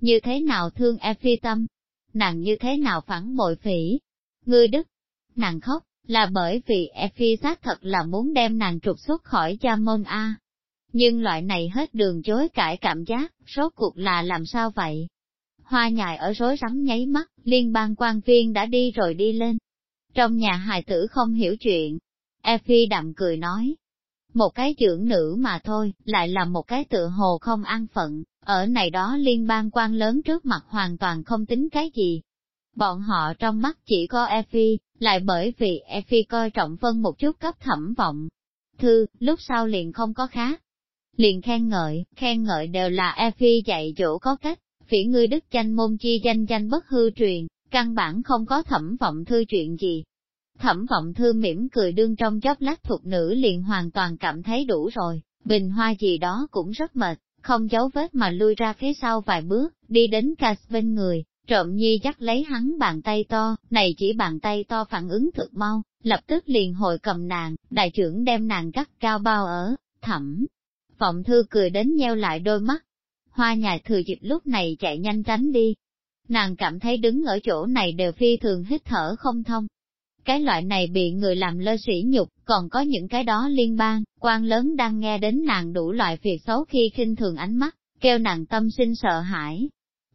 Như thế nào thương e phi tâm? Nàng như thế nào phản bội phỉ? Ngươi đức? Nàng khóc, là bởi vì e phi xác thật là muốn đem nàng trục xuất khỏi cha môn A. Nhưng loại này hết đường chối cãi cảm giác, rốt cuộc là làm sao vậy? hoa nhài ở rối rắm nháy mắt, liên bang quan viên đã đi rồi đi lên. Trong nhà hài tử không hiểu chuyện, Effie đạm cười nói, một cái trưởng nữ mà thôi, lại là một cái tựa hồ không an phận, ở này đó liên bang quan lớn trước mặt hoàn toàn không tính cái gì. Bọn họ trong mắt chỉ có Effie, lại bởi vì Effie coi trọng phân một chút cấp thẩm vọng. Thư, lúc sau liền không có khác. Liền khen ngợi, khen ngợi đều là e phi dạy dỗ có cách, phỉ ngươi đức danh môn chi danh danh bất hư truyền, căn bản không có thẩm vọng thư chuyện gì. Thẩm vọng thư mỉm cười đương trong chóp lát thuộc nữ liền hoàn toàn cảm thấy đủ rồi, bình hoa gì đó cũng rất mệt, không giấu vết mà lui ra phía sau vài bước, đi đến Cas bên người, trộm nhi dắt lấy hắn bàn tay to, này chỉ bàn tay to phản ứng thực mau, lập tức liền hồi cầm nàng, đại trưởng đem nàng cắt cao bao ở, thẩm. Vọng thư cười đến nheo lại đôi mắt, hoa nhài thừa dịp lúc này chạy nhanh tránh đi. Nàng cảm thấy đứng ở chỗ này đều phi thường hít thở không thông. Cái loại này bị người làm lơ sỉ nhục, còn có những cái đó liên bang, quan lớn đang nghe đến nàng đủ loại việc xấu khi khinh thường ánh mắt, kêu nàng tâm sinh sợ hãi.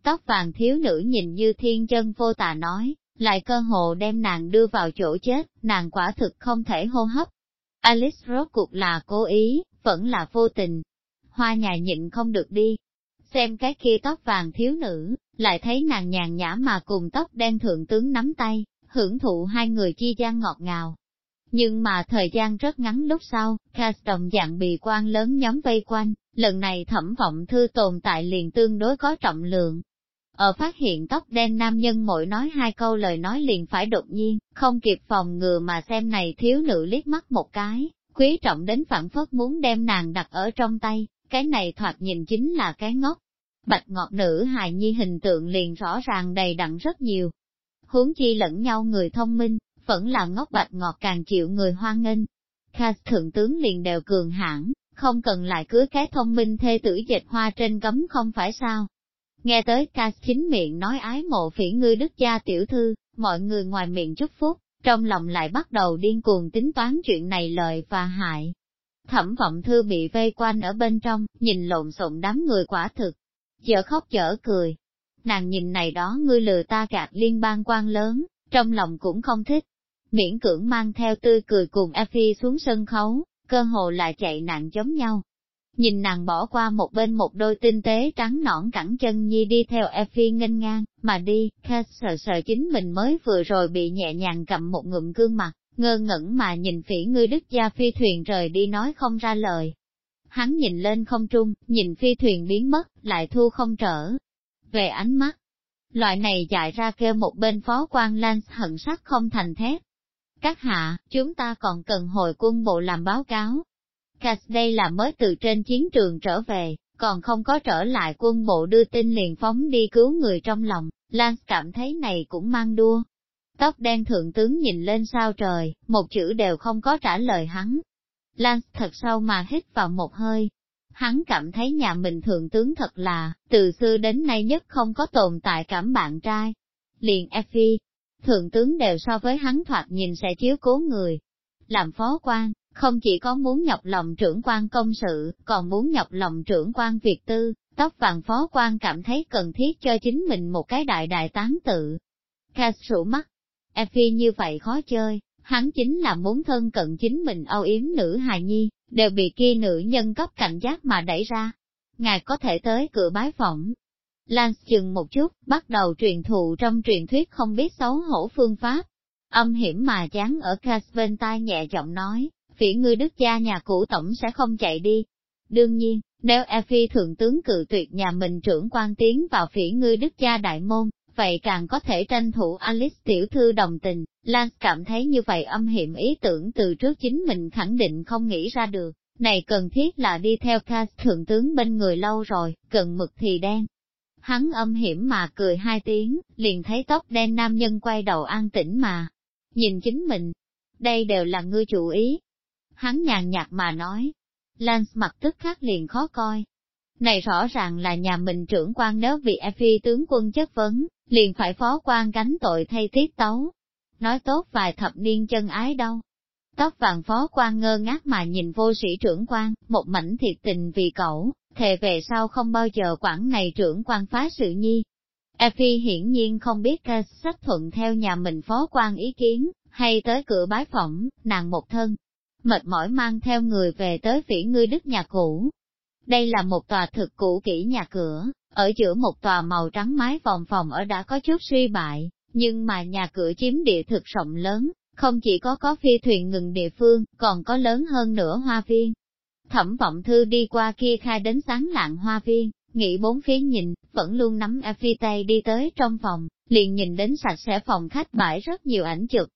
Tóc vàng thiếu nữ nhìn như thiên chân vô tà nói, lại cơ hồ đem nàng đưa vào chỗ chết, nàng quả thực không thể hô hấp. Alice rốt cuộc là cố ý, vẫn là vô tình. Hoa nhà nhịn không được đi, xem cái kia tóc vàng thiếu nữ, lại thấy nàng nhàn nhã mà cùng tóc đen thượng tướng nắm tay, hưởng thụ hai người chi gian ngọt ngào. Nhưng mà thời gian rất ngắn lúc sau, Cass đồng dạng bị quan lớn nhóm vây quanh, lần này thẩm vọng thư tồn tại liền tương đối có trọng lượng. Ở phát hiện tóc đen nam nhân mỗi nói hai câu lời nói liền phải đột nhiên, không kịp phòng ngừa mà xem này thiếu nữ liếc mắt một cái, quý trọng đến phản phất muốn đem nàng đặt ở trong tay, cái này thoạt nhìn chính là cái ngốc. bạch ngọt nữ hài nhi hình tượng liền rõ ràng đầy đặn rất nhiều. Huống chi lẫn nhau người thông minh, vẫn là ngốc bạch ngọt càng chịu người hoan nghênh. kha thượng tướng liền đều cường hãn, không cần lại cưới cái thông minh thê tử dịch hoa trên cấm không phải sao. Nghe tới ca chính miệng nói ái mộ phỉ ngươi đức gia tiểu thư, mọi người ngoài miệng chúc phúc, trong lòng lại bắt đầu điên cuồng tính toán chuyện này lợi và hại. Thẩm vọng thư bị vây quanh ở bên trong, nhìn lộn xộn đám người quả thực, chở khóc chở cười. Nàng nhìn này đó ngươi lừa ta gạt liên bang quan lớn, trong lòng cũng không thích. Miễn cưỡng mang theo tươi cười cùng Effie xuống sân khấu, cơ hồ là chạy nạn giống nhau. Nhìn nàng bỏ qua một bên một đôi tinh tế trắng nõn cẳng chân nhi đi theo Effie nghênh ngang, mà đi, Kate sợ sợ chính mình mới vừa rồi bị nhẹ nhàng cầm một ngụm gương mặt, ngơ ngẩn mà nhìn phỉ ngươi đức gia phi thuyền rời đi nói không ra lời. Hắn nhìn lên không trung, nhìn phi thuyền biến mất, lại thu không trở. Về ánh mắt, loại này dại ra kêu một bên phó quan Lance hận sắc không thành thép. Các hạ, chúng ta còn cần hồi quân bộ làm báo cáo. Cass đây là mới từ trên chiến trường trở về, còn không có trở lại quân bộ đưa tin liền phóng đi cứu người trong lòng, Lance cảm thấy này cũng mang đua. Tóc đen thượng tướng nhìn lên sao trời, một chữ đều không có trả lời hắn. Lance thật sâu mà hít vào một hơi. Hắn cảm thấy nhà mình thượng tướng thật là, từ xưa đến nay nhất không có tồn tại cảm bạn trai. Liền Effie, thượng tướng đều so với hắn thoạt nhìn sẽ chiếu cố người. Làm phó quan, không chỉ có muốn nhọc lòng trưởng quan công sự, còn muốn nhọc lòng trưởng quan việc tư, tóc vàng phó quan cảm thấy cần thiết cho chính mình một cái đại đại tán tự. Cass rủ mắt, Effie như vậy khó chơi, hắn chính là muốn thân cận chính mình âu yếm nữ hài nhi, đều bị kia nữ nhân cấp cảnh giác mà đẩy ra. Ngài có thể tới cửa bái phỏng. Lance chừng một chút, bắt đầu truyền thụ trong truyền thuyết không biết xấu hổ phương pháp. Âm hiểm mà chán ở Cass bên tai nhẹ giọng nói, phỉ ngươi đức gia nhà cũ tổng sẽ không chạy đi. Đương nhiên, nếu Effie thượng tướng cự tuyệt nhà mình trưởng quan tiến vào phỉ ngươi đức gia đại môn, vậy càng có thể tranh thủ Alice tiểu thư đồng tình, Lance cảm thấy như vậy âm hiểm ý tưởng từ trước chính mình khẳng định không nghĩ ra được, này cần thiết là đi theo Cass thượng tướng bên người lâu rồi, cần mực thì đen. Hắn âm hiểm mà cười hai tiếng, liền thấy tóc đen nam nhân quay đầu an tĩnh mà, nhìn chính mình, đây đều là ngươi chủ ý. Hắn nhàn nhạt mà nói, Lance mặt tức khắc liền khó coi. Này rõ ràng là nhà mình trưởng quan nếu vì Effie tướng quân chất vấn, liền phải phó quan gánh tội thay tiết tấu. Nói tốt vài thập niên chân ái đâu. Tóc vàng phó quan ngơ ngác mà nhìn vô sĩ trưởng quan, một mảnh thiệt tình vì cậu, thề về sau không bao giờ quản này trưởng quan phá sự nhi. Effie hiển nhiên không biết ca sách thuận theo nhà mình phó quan ý kiến, hay tới cửa bái phỏng, nàng một thân. Mệt mỏi mang theo người về tới phỉ ngươi đức nhà cũ. Đây là một tòa thực cũ kỹ nhà cửa, ở giữa một tòa màu trắng mái vòng phòng ở đã có chút suy bại, nhưng mà nhà cửa chiếm địa thực rộng lớn, không chỉ có có phi thuyền ngừng địa phương, còn có lớn hơn nữa hoa viên. Thẩm vọng thư đi qua kia khai đến sáng lạng hoa viên, nghĩ bốn phía nhìn, vẫn luôn nắm e phi tay đi tới trong phòng, liền nhìn đến sạch sẽ phòng khách bãi rất nhiều ảnh chụp.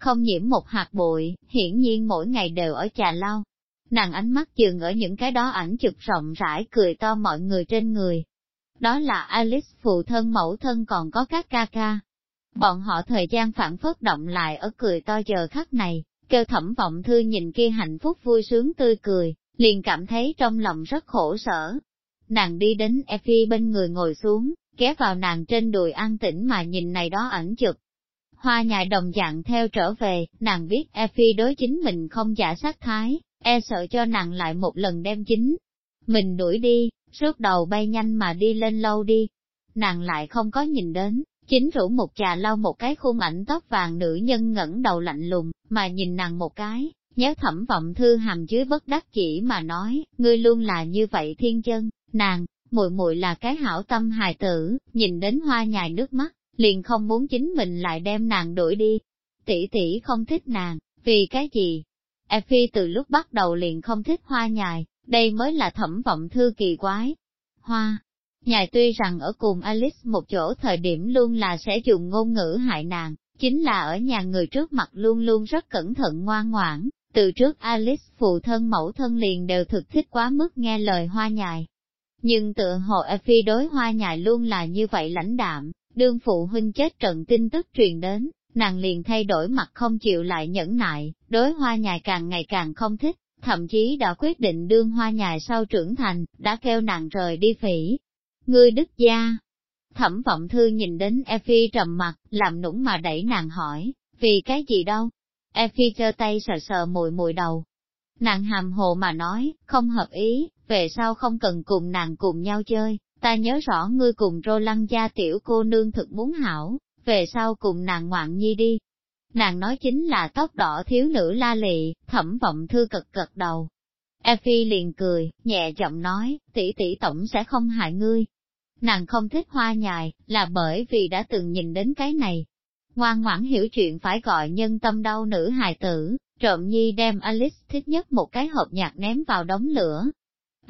Không nhiễm một hạt bụi, hiển nhiên mỗi ngày đều ở trà lau. Nàng ánh mắt dừng ở những cái đó ảnh chụp rộng rãi cười to mọi người trên người, đó là Alice phụ thân mẫu thân còn có các ca ca. Bọn họ thời gian phản phất động lại ở cười to giờ khắc này, kêu thẩm vọng thư nhìn kia hạnh phúc vui sướng tươi cười, liền cảm thấy trong lòng rất khổ sở. Nàng đi đến Effie bên người ngồi xuống, ghé vào nàng trên đùi an tĩnh mà nhìn này đó ảnh chụp. Hoa nhài đồng dạng theo trở về, nàng biết Effie đối chính mình không giả sát thái, e sợ cho nàng lại một lần đem chính. Mình đuổi đi, Rước đầu bay nhanh mà đi lên lâu đi. Nàng lại không có nhìn đến, chính rủ một trà lau một cái khuôn ảnh tóc vàng nữ nhân ngẩng đầu lạnh lùng, mà nhìn nàng một cái, nhớ thẩm vọng thư hàm dưới bất đắc chỉ mà nói, ngươi luôn là như vậy thiên chân, nàng, muội muội là cái hảo tâm hài tử, nhìn đến hoa nhài nước mắt, liền không muốn chính mình lại đem nàng đuổi đi. Tỷ tỷ không thích nàng, vì cái gì? Effie từ lúc bắt đầu liền không thích hoa nhài, đây mới là thẩm vọng thư kỳ quái. Hoa, nhài tuy rằng ở cùng Alice một chỗ thời điểm luôn là sẽ dùng ngôn ngữ hại nàng, chính là ở nhà người trước mặt luôn luôn rất cẩn thận ngoan ngoãn, từ trước Alice phụ thân mẫu thân liền đều thực thích quá mức nghe lời hoa nhài. Nhưng tựa hồ Effie đối hoa nhài luôn là như vậy lãnh đạm, đương phụ huynh chết trận tin tức truyền đến, nàng liền thay đổi mặt không chịu lại nhẫn nại, đối hoa nhài càng ngày càng không thích, thậm chí đã quyết định đương hoa nhài sau trưởng thành, đã kêu nàng rời đi phỉ. Ngươi đức gia. Thẩm vọng thư nhìn đến Effie trầm mặt, làm nũng mà đẩy nàng hỏi, vì cái gì đâu? Effie giơ tay sờ sờ mùi mùi đầu. Nàng hàm hồ mà nói, không hợp ý, về sau không cần cùng nàng cùng nhau chơi, ta nhớ rõ ngươi cùng rô lăng gia tiểu cô nương thực muốn hảo, về sau cùng nàng ngoạn nhi đi. Nàng nói chính là tóc đỏ thiếu nữ la lị, thẩm vọng thư cực cực đầu. Effie liền cười, nhẹ giọng nói, tỷ tỷ tổng sẽ không hại ngươi. Nàng không thích hoa nhài, là bởi vì đã từng nhìn đến cái này. Ngoan ngoãn hiểu chuyện phải gọi nhân tâm đau nữ hài tử, trộm nhi đem Alice thích nhất một cái hộp nhạc ném vào đống lửa.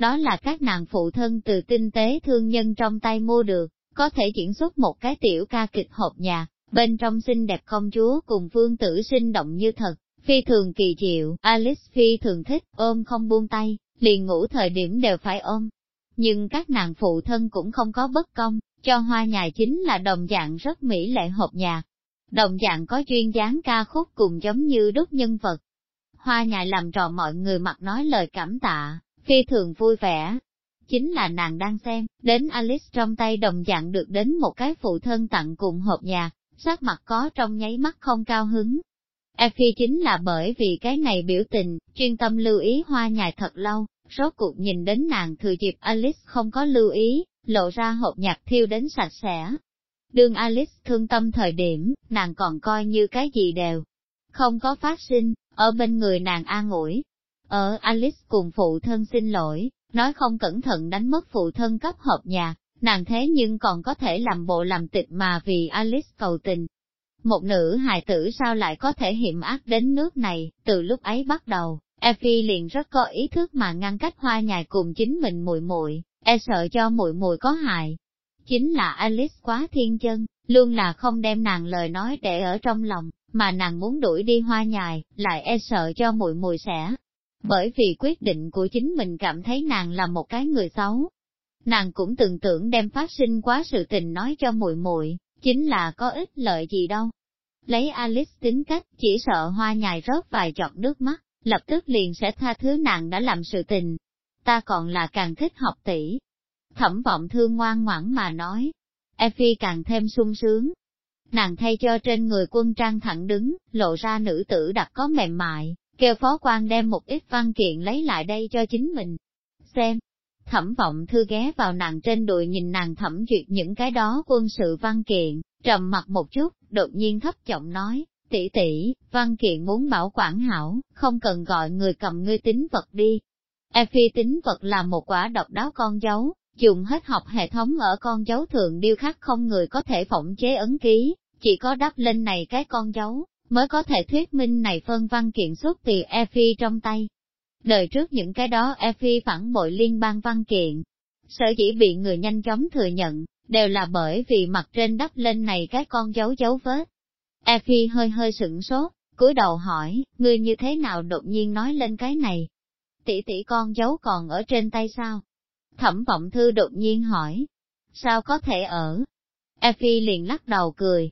Đó là các nàng phụ thân từ tinh tế thương nhân trong tay mua được, có thể diễn xuất một cái tiểu ca kịch hộp nhạc, bên trong xinh đẹp công chúa cùng vương tử sinh động như thật, phi thường kỳ diệu, Alice phi thường thích, ôm không buông tay, liền ngủ thời điểm đều phải ôm. Nhưng các nàng phụ thân cũng không có bất công, cho hoa nhài chính là đồng dạng rất mỹ lệ hộp nhạc. Đồng dạng có duyên dáng ca khúc cùng giống như đúc nhân vật. Hoa nhài làm trò mọi người mặt nói lời cảm tạ, phi thường vui vẻ, chính là nàng đang xem, đến Alice trong tay đồng dạng được đến một cái phụ thân tặng cùng hộp nhạc, sắc mặt có trong nháy mắt không cao hứng. Effie chính là bởi vì cái này biểu tình, chuyên tâm lưu ý hoa nhài thật lâu, rốt cuộc nhìn đến nàng thừa dịp Alice không có lưu ý, lộ ra hộp nhạc thiêu đến sạch sẽ. Đương Alice thương tâm thời điểm, nàng còn coi như cái gì đều không có phát sinh, ở bên người nàng an ủi. Ở Alice cùng phụ thân xin lỗi, nói không cẩn thận đánh mất phụ thân cấp hộp nhà, nàng thế nhưng còn có thể làm bộ làm tịch mà vì Alice cầu tình. Một nữ hài tử sao lại có thể hiểm ác đến nước này, từ lúc ấy bắt đầu, Effie liền rất có ý thức mà ngăn cách hoa nhài cùng chính mình muội muội, e sợ cho muội muội có hại. Chính là Alice quá thiên chân, luôn là không đem nàng lời nói để ở trong lòng, mà nàng muốn đuổi đi hoa nhài, lại e sợ cho muội muội sẽ bởi vì quyết định của chính mình cảm thấy nàng là một cái người xấu. Nàng cũng từng tưởng đem phát sinh quá sự tình nói cho muội muội, chính là có ích lợi gì đâu. Lấy Alice tính cách, chỉ sợ hoa nhài rớt vài giọt nước mắt, lập tức liền sẽ tha thứ nàng đã làm sự tình. Ta còn là càng thích học tỷ. Thẩm vọng thương ngoan ngoãn mà nói. Effie càng thêm sung sướng. Nàng thay cho trên người quân trang thẳng đứng, lộ ra nữ tử đặc có mềm mại, kêu phó quan đem một ít văn kiện lấy lại đây cho chính mình. Xem, thẩm vọng thư ghé vào nàng trên đùi nhìn nàng thẩm duyệt những cái đó quân sự văn kiện, trầm mặt một chút, đột nhiên thấp giọng nói, tỷ tỷ, văn kiện muốn bảo quản hảo, không cần gọi người cầm ngươi tính vật đi. Effie tính vật là một quả độc đáo con dấu, dùng hết học hệ thống ở con dấu thường điêu khắc không người có thể phỏng chế ấn ký, chỉ có đắp lên này cái con dấu, mới có thể thuyết minh này phân văn kiện xuất từ Efi trong tay. Đời trước những cái đó Efi phản bội liên bang văn kiện, sở dĩ bị người nhanh chóng thừa nhận, đều là bởi vì mặt trên đắp lên này cái con dấu dấu vết. Efi hơi hơi sửng sốt, cúi đầu hỏi, ngươi như thế nào đột nhiên nói lên cái này? Tỷ tỷ con dấu còn ở trên tay sao? Thẩm vọng thư đột nhiên hỏi, sao có thể ở? Effie liền lắc đầu cười,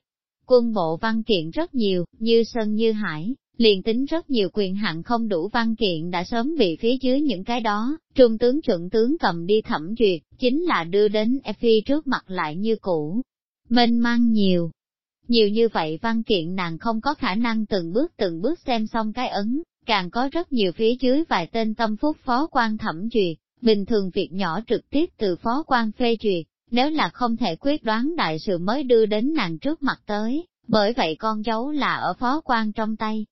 Quân bộ văn kiện rất nhiều, như sân như hải, liền tính rất nhiều quyền hạn không đủ văn kiện đã sớm bị phía dưới những cái đó, trung tướng chuẩn tướng cầm đi thẩm duyệt, chính là đưa đến Effie trước mặt lại như cũ. Mênh mang nhiều. Nhiều như vậy văn kiện nàng không có khả năng từng bước từng bước xem xong cái ấn, càng có rất nhiều phía dưới vài tên tâm phúc phó quan thẩm duyệt, bình thường việc nhỏ trực tiếp từ phó quan phê duyệt, nếu là không thể quyết đoán đại sự mới đưa đến nàng trước mặt tới, bởi vậy con dấu là ở phó quan trong tay.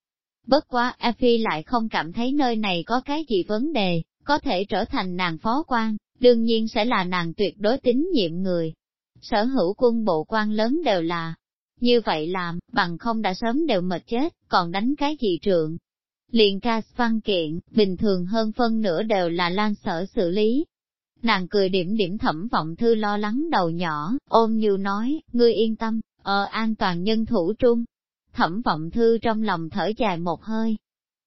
Bất quá Effie lại không cảm thấy nơi này có cái gì vấn đề, có thể trở thành nàng phó quan, đương nhiên sẽ là nàng tuyệt đối tín nhiệm người. Sở hữu quân bộ quan lớn đều là, như vậy làm, bằng không đã sớm đều mệt chết, còn đánh cái gì trượng. Liền ca văn kiện, bình thường hơn phân nửa đều là lan sở xử lý, Nàng cười điểm điểm thẩm vọng thư lo lắng đầu nhỏ, ôm như nói, ngươi yên tâm, ở an toàn nhân thủ trung. Thẩm vọng thư trong lòng thở dài một hơi.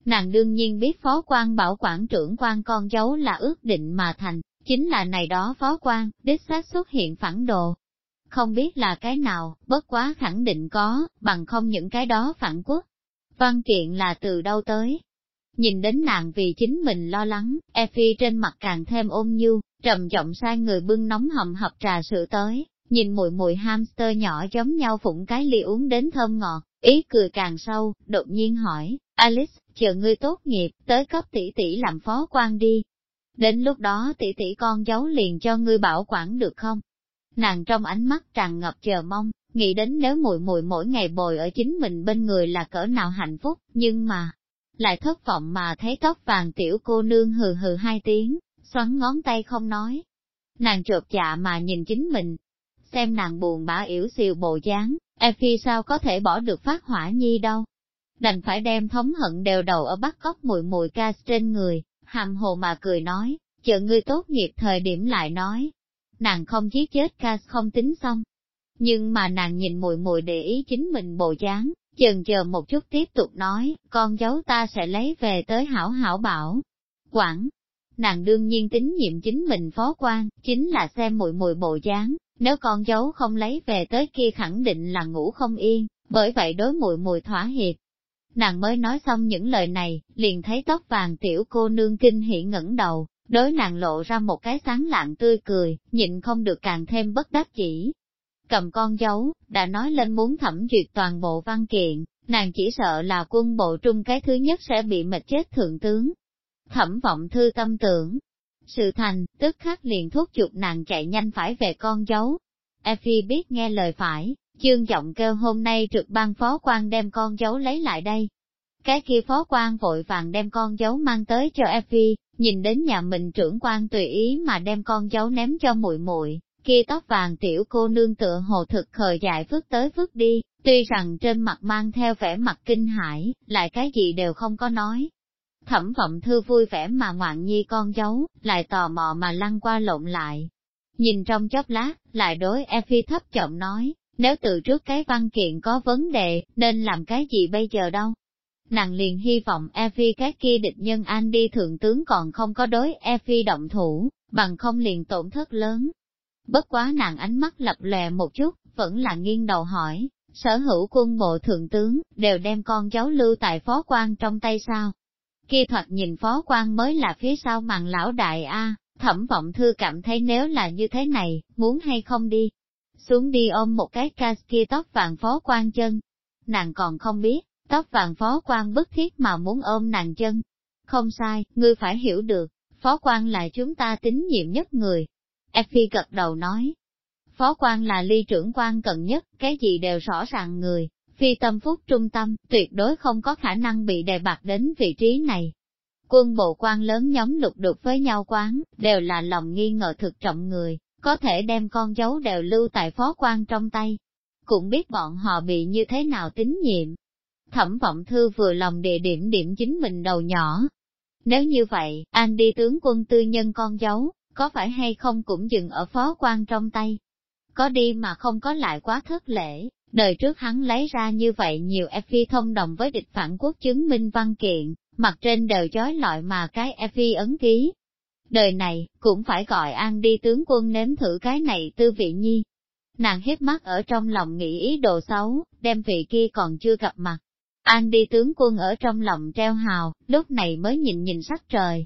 Nàng đương nhiên biết phó quan bảo quản trưởng quan con dấu là ước định mà thành, chính là này đó phó quan, đích xác xuất hiện phản đồ. Không biết là cái nào, bất quá khẳng định có, bằng không những cái đó phản quốc. Văn kiện là từ đâu tới? Nhìn đến nàng vì chính mình lo lắng, Effie trên mặt càng thêm ôm nhu, trầm giọng sai người bưng nóng hầm hập trà sữa tới, nhìn mùi mùi hamster nhỏ giống nhau phụng cái ly uống đến thơm ngọt, ý cười càng sâu, đột nhiên hỏi, Alice, chờ ngươi tốt nghiệp, tới cấp tỷ tỷ làm phó quan đi. Đến lúc đó tỷ tỷ con giấu liền cho ngươi bảo quản được không? Nàng trong ánh mắt tràn ngập chờ mong, nghĩ đến nếu mùi mùi mỗi ngày bồi ở chính mình bên người là cỡ nào hạnh phúc, nhưng mà, lại thất vọng mà thấy tóc vàng tiểu cô nương hừ hừ hai tiếng, xoắn ngón tay không nói. Nàng trột dạ mà nhìn chính mình, xem nàng buồn bã yếu xìu bộ dáng, Effie sao có thể bỏ được phát hỏa nhi đâu. Đành phải đem thống hận đều đầu ở bắt cóc mùi mùi ca trên người, hàm hồ mà cười nói, chờ ngươi tốt nghiệp thời điểm lại nói. Nàng không giết chết ca không tính xong. Nhưng mà nàng nhìn mùi mùi để ý chính mình bộ dáng, chần chờ một chút tiếp tục nói, con dấu ta sẽ lấy về tới hảo hảo bảo. Quảng, nàng đương nhiên tín nhiệm chính mình phó quan, chính là xem mùi mùi bộ dáng, nếu con dấu không lấy về tới kia khẳng định là ngủ không yên, bởi vậy đối mùi mùi thỏa hiệp. Nàng mới nói xong những lời này, liền thấy tóc vàng tiểu cô nương kinh hỉ ngẩng đầu, đối nàng lộ ra một cái sáng lạng tươi cười, nhịn không được càng thêm bất đắc chỉ. Cầm con dấu, đã nói lên muốn thẩm duyệt toàn bộ văn kiện, nàng chỉ sợ là quân bộ trung cái thứ nhất sẽ bị mệt chết thượng tướng. Thẩm vọng thư tâm tưởng, sự thành, tức khắc liền thúc giục nàng chạy nhanh phải về con dấu. Effie biết nghe lời phải, chương giọng kêu hôm nay trực ban phó quan đem con dấu lấy lại đây. Cái kia phó quan vội vàng đem con dấu mang tới cho Effie, nhìn đến nhà mình trưởng quan tùy ý mà đem con dấu ném cho muội muội kia tóc vàng tiểu cô nương tựa hồ thực khờ dại vứt tới vứt đi, tuy rằng trên mặt mang theo vẻ mặt kinh hãi, lại cái gì đều không có nói, Thẩm vọng thư vui vẻ mà ngoạn nhi con dấu, lại tò mò mà lăn qua lộn lại. Nhìn trong chốc lát, lại đối Effie thấp giọng nói, nếu từ trước cái văn kiện có vấn đề, nên làm cái gì bây giờ đâu? Nàng liền hy vọng Effie cái kia địch nhân an đi thượng tướng còn không có đối Effie động thủ, bằng không liền tổn thất lớn. Bất quá nàng ánh mắt lập lè một chút, vẫn là nghiêng đầu hỏi, sở hữu quân bộ thượng tướng, đều đem con cháu lưu tại phó quan trong tay sao? kia thoạt nhìn phó quan mới là phía sau màn lão đại A, thẩm vọng thư cảm thấy nếu là như thế này, muốn hay không đi. Xuống đi ôm một cái ca kia tóc vàng phó quan chân. Nàng còn không biết, tóc vàng phó quan bức thiết mà muốn ôm nàng chân. Không sai, ngươi phải hiểu được, phó quan là chúng ta tín nhiệm nhất người. Effie gật đầu nói, phó quan là ly trưởng quan cần nhất, cái gì đều rõ ràng người, phi tâm phúc trung tâm, tuyệt đối không có khả năng bị đề bạc đến vị trí này. Quân bộ quan lớn nhóm lục đục với nhau quán, đều là lòng nghi ngờ thực trọng người, có thể đem con dấu đều lưu tại phó quan trong tay. Cũng biết bọn họ bị như thế nào tín nhiệm. Thẩm vọng thư vừa lòng địa điểm điểm chính mình đầu nhỏ. Nếu như vậy, anh đi tướng quân tư nhân con dấu, có phải hay không cũng dừng ở phó quan trong tay? Có đi mà không có lại quá thất lễ, Đời trước hắn lấy ra như vậy nhiều FV thông đồng với địch phản quốc chứng minh văn kiện, mặt trên đều chói lọi mà cái FV ấn ký. Đời này, cũng phải gọi An đi tướng quân nếm thử cái này tư vị nhi. Nàng hiếp mắt ở trong lòng nghĩ ý đồ xấu, đem vị kia còn chưa gặp mặt. An đi tướng quân ở trong lòng treo hào, lúc này mới nhìn nhìn sắc trời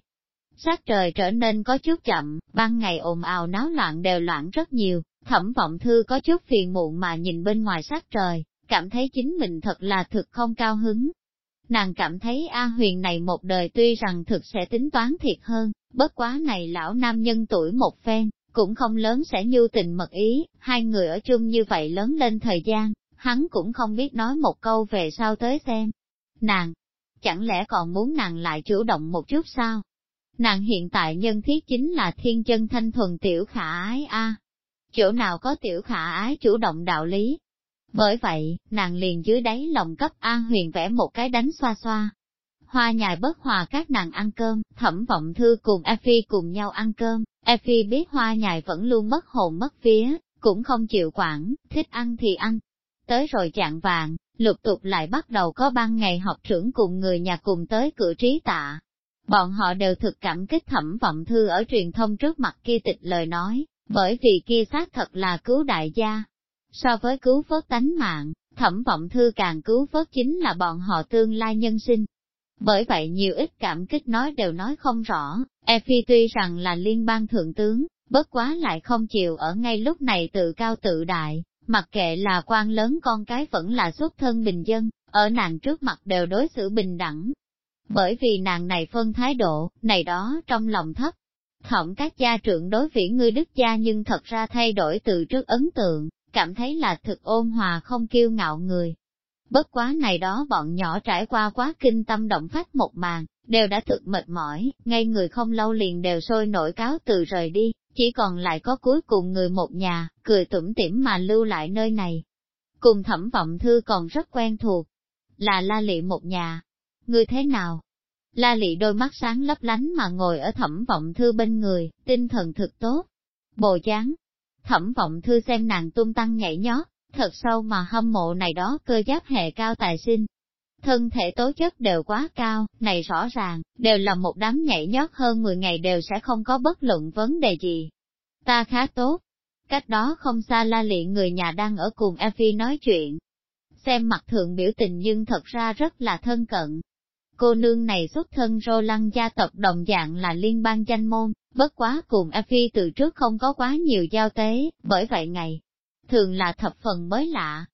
sát trời trở nên có chút chậm, ban ngày ồn ào náo loạn đều loạn rất nhiều, Thẩm vọng thư có chút phiền muộn mà nhìn bên ngoài sát trời, cảm thấy chính mình thật là thực không cao hứng. Nàng cảm thấy A huyền này một đời tuy rằng thực sẽ tính toán thiệt hơn, bất quá này lão nam nhân tuổi một phen, cũng không lớn sẽ nhu tình mật ý, hai người ở chung như vậy lớn lên thời gian, hắn cũng không biết nói một câu về sau tới xem. Nàng, chẳng lẽ còn muốn nàng lại chủ động một chút sao? Nàng hiện tại nhân thiết chính là thiên chân thanh thuần tiểu khả ái a chỗ nào có tiểu khả ái chủ động đạo lý. Bởi vậy, nàng liền dưới đáy lòng cấp A huyền vẽ một cái đánh xoa xoa. Hoa nhài bất hòa các nàng ăn cơm, thẩm vọng thư cùng Effie cùng nhau ăn cơm, Effie biết hoa nhài vẫn luôn mất hồn mất vía, cũng không chịu quản, thích ăn thì ăn. Tới rồi chạng vàng, lục tục lại bắt đầu có ban ngày học trưởng cùng người nhà cùng tới cửa trí tạ. Bọn họ đều thực cảm kích thẩm vọng thư ở truyền thông trước mặt kia tịch lời nói, bởi vì kia xác thật là cứu đại gia. So với cứu vớt tánh mạng, thẩm vọng thư càng cứu vớt chính là bọn họ tương lai nhân sinh. Bởi vậy nhiều ít cảm kích nói đều nói không rõ, Efi tuy rằng là liên bang thượng tướng, bất quá lại không chịu ở ngay lúc này tự cao tự đại, mặc kệ là quan lớn con cái vẫn là xuất thân bình dân, ở nàng trước mặt đều đối xử bình đẳng. Bởi vì nàng này phân thái độ, này đó trong lòng thấp. Thẩm các gia trưởng đối vĩ ngươi đức gia nhưng thật ra thay đổi từ trước ấn tượng, cảm thấy là thực ôn hòa không kiêu ngạo người. Bất quá này đó bọn nhỏ trải qua quá kinh tâm động phách một màn, đều đã thực mệt mỏi, ngay người không lâu liền đều sôi nổi cáo từ rời đi, chỉ còn lại có cuối cùng người một nhà, cười tủm tỉm mà lưu lại nơi này. Cùng thẩm vọng thư còn rất quen thuộc, là la lị một nhà. Người thế nào? La lị đôi mắt sáng lấp lánh mà ngồi ở thẩm vọng thư bên người, tinh thần thực tốt. Bồ chán. Thẩm vọng thư xem nàng tung tăng nhảy nhót, thật sâu mà hâm mộ này đó cơ giáp hệ cao tài sinh. Thân thể tố chất đều quá cao, này rõ ràng, đều là một đám nhảy nhót hơn 10 ngày đều sẽ không có bất luận vấn đề gì. Ta khá tốt. Cách đó không xa la lị người nhà đang ở cùng Effie nói chuyện. Xem mặt thượng biểu tình nhưng thật ra rất là thân cận. Cô nương này xuất thân rô lăng gia tộc đồng dạng là liên bang danh môn, bất quá cùng Effie từ trước không có quá nhiều giao tế, bởi vậy ngày thường là thập phần mới lạ.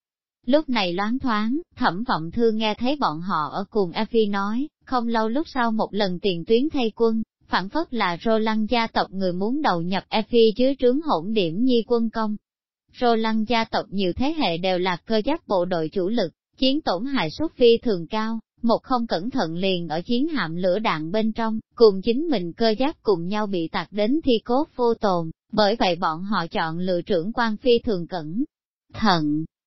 Lúc này loáng thoáng, thẩm vọng thư nghe thấy bọn họ ở cùng Effie nói, không lâu lúc sau một lần tiền tuyến thay quân, phản phất là Rô Lăng gia tộc người muốn đầu nhập Effie dưới trướng hỗn điểm nhi quân công. Rô Lăng gia tộc nhiều thế hệ đều là cơ giáp bộ đội chủ lực, chiến tổn hại suất phi thường cao, một không cẩn thận liền ở chiến hạm lửa đạn bên trong, cùng chính mình cơ giáp cùng nhau bị tạc đến thi cốt vô tồn, bởi vậy bọn họ chọn lựa trưởng quan phi thường cẩn thận.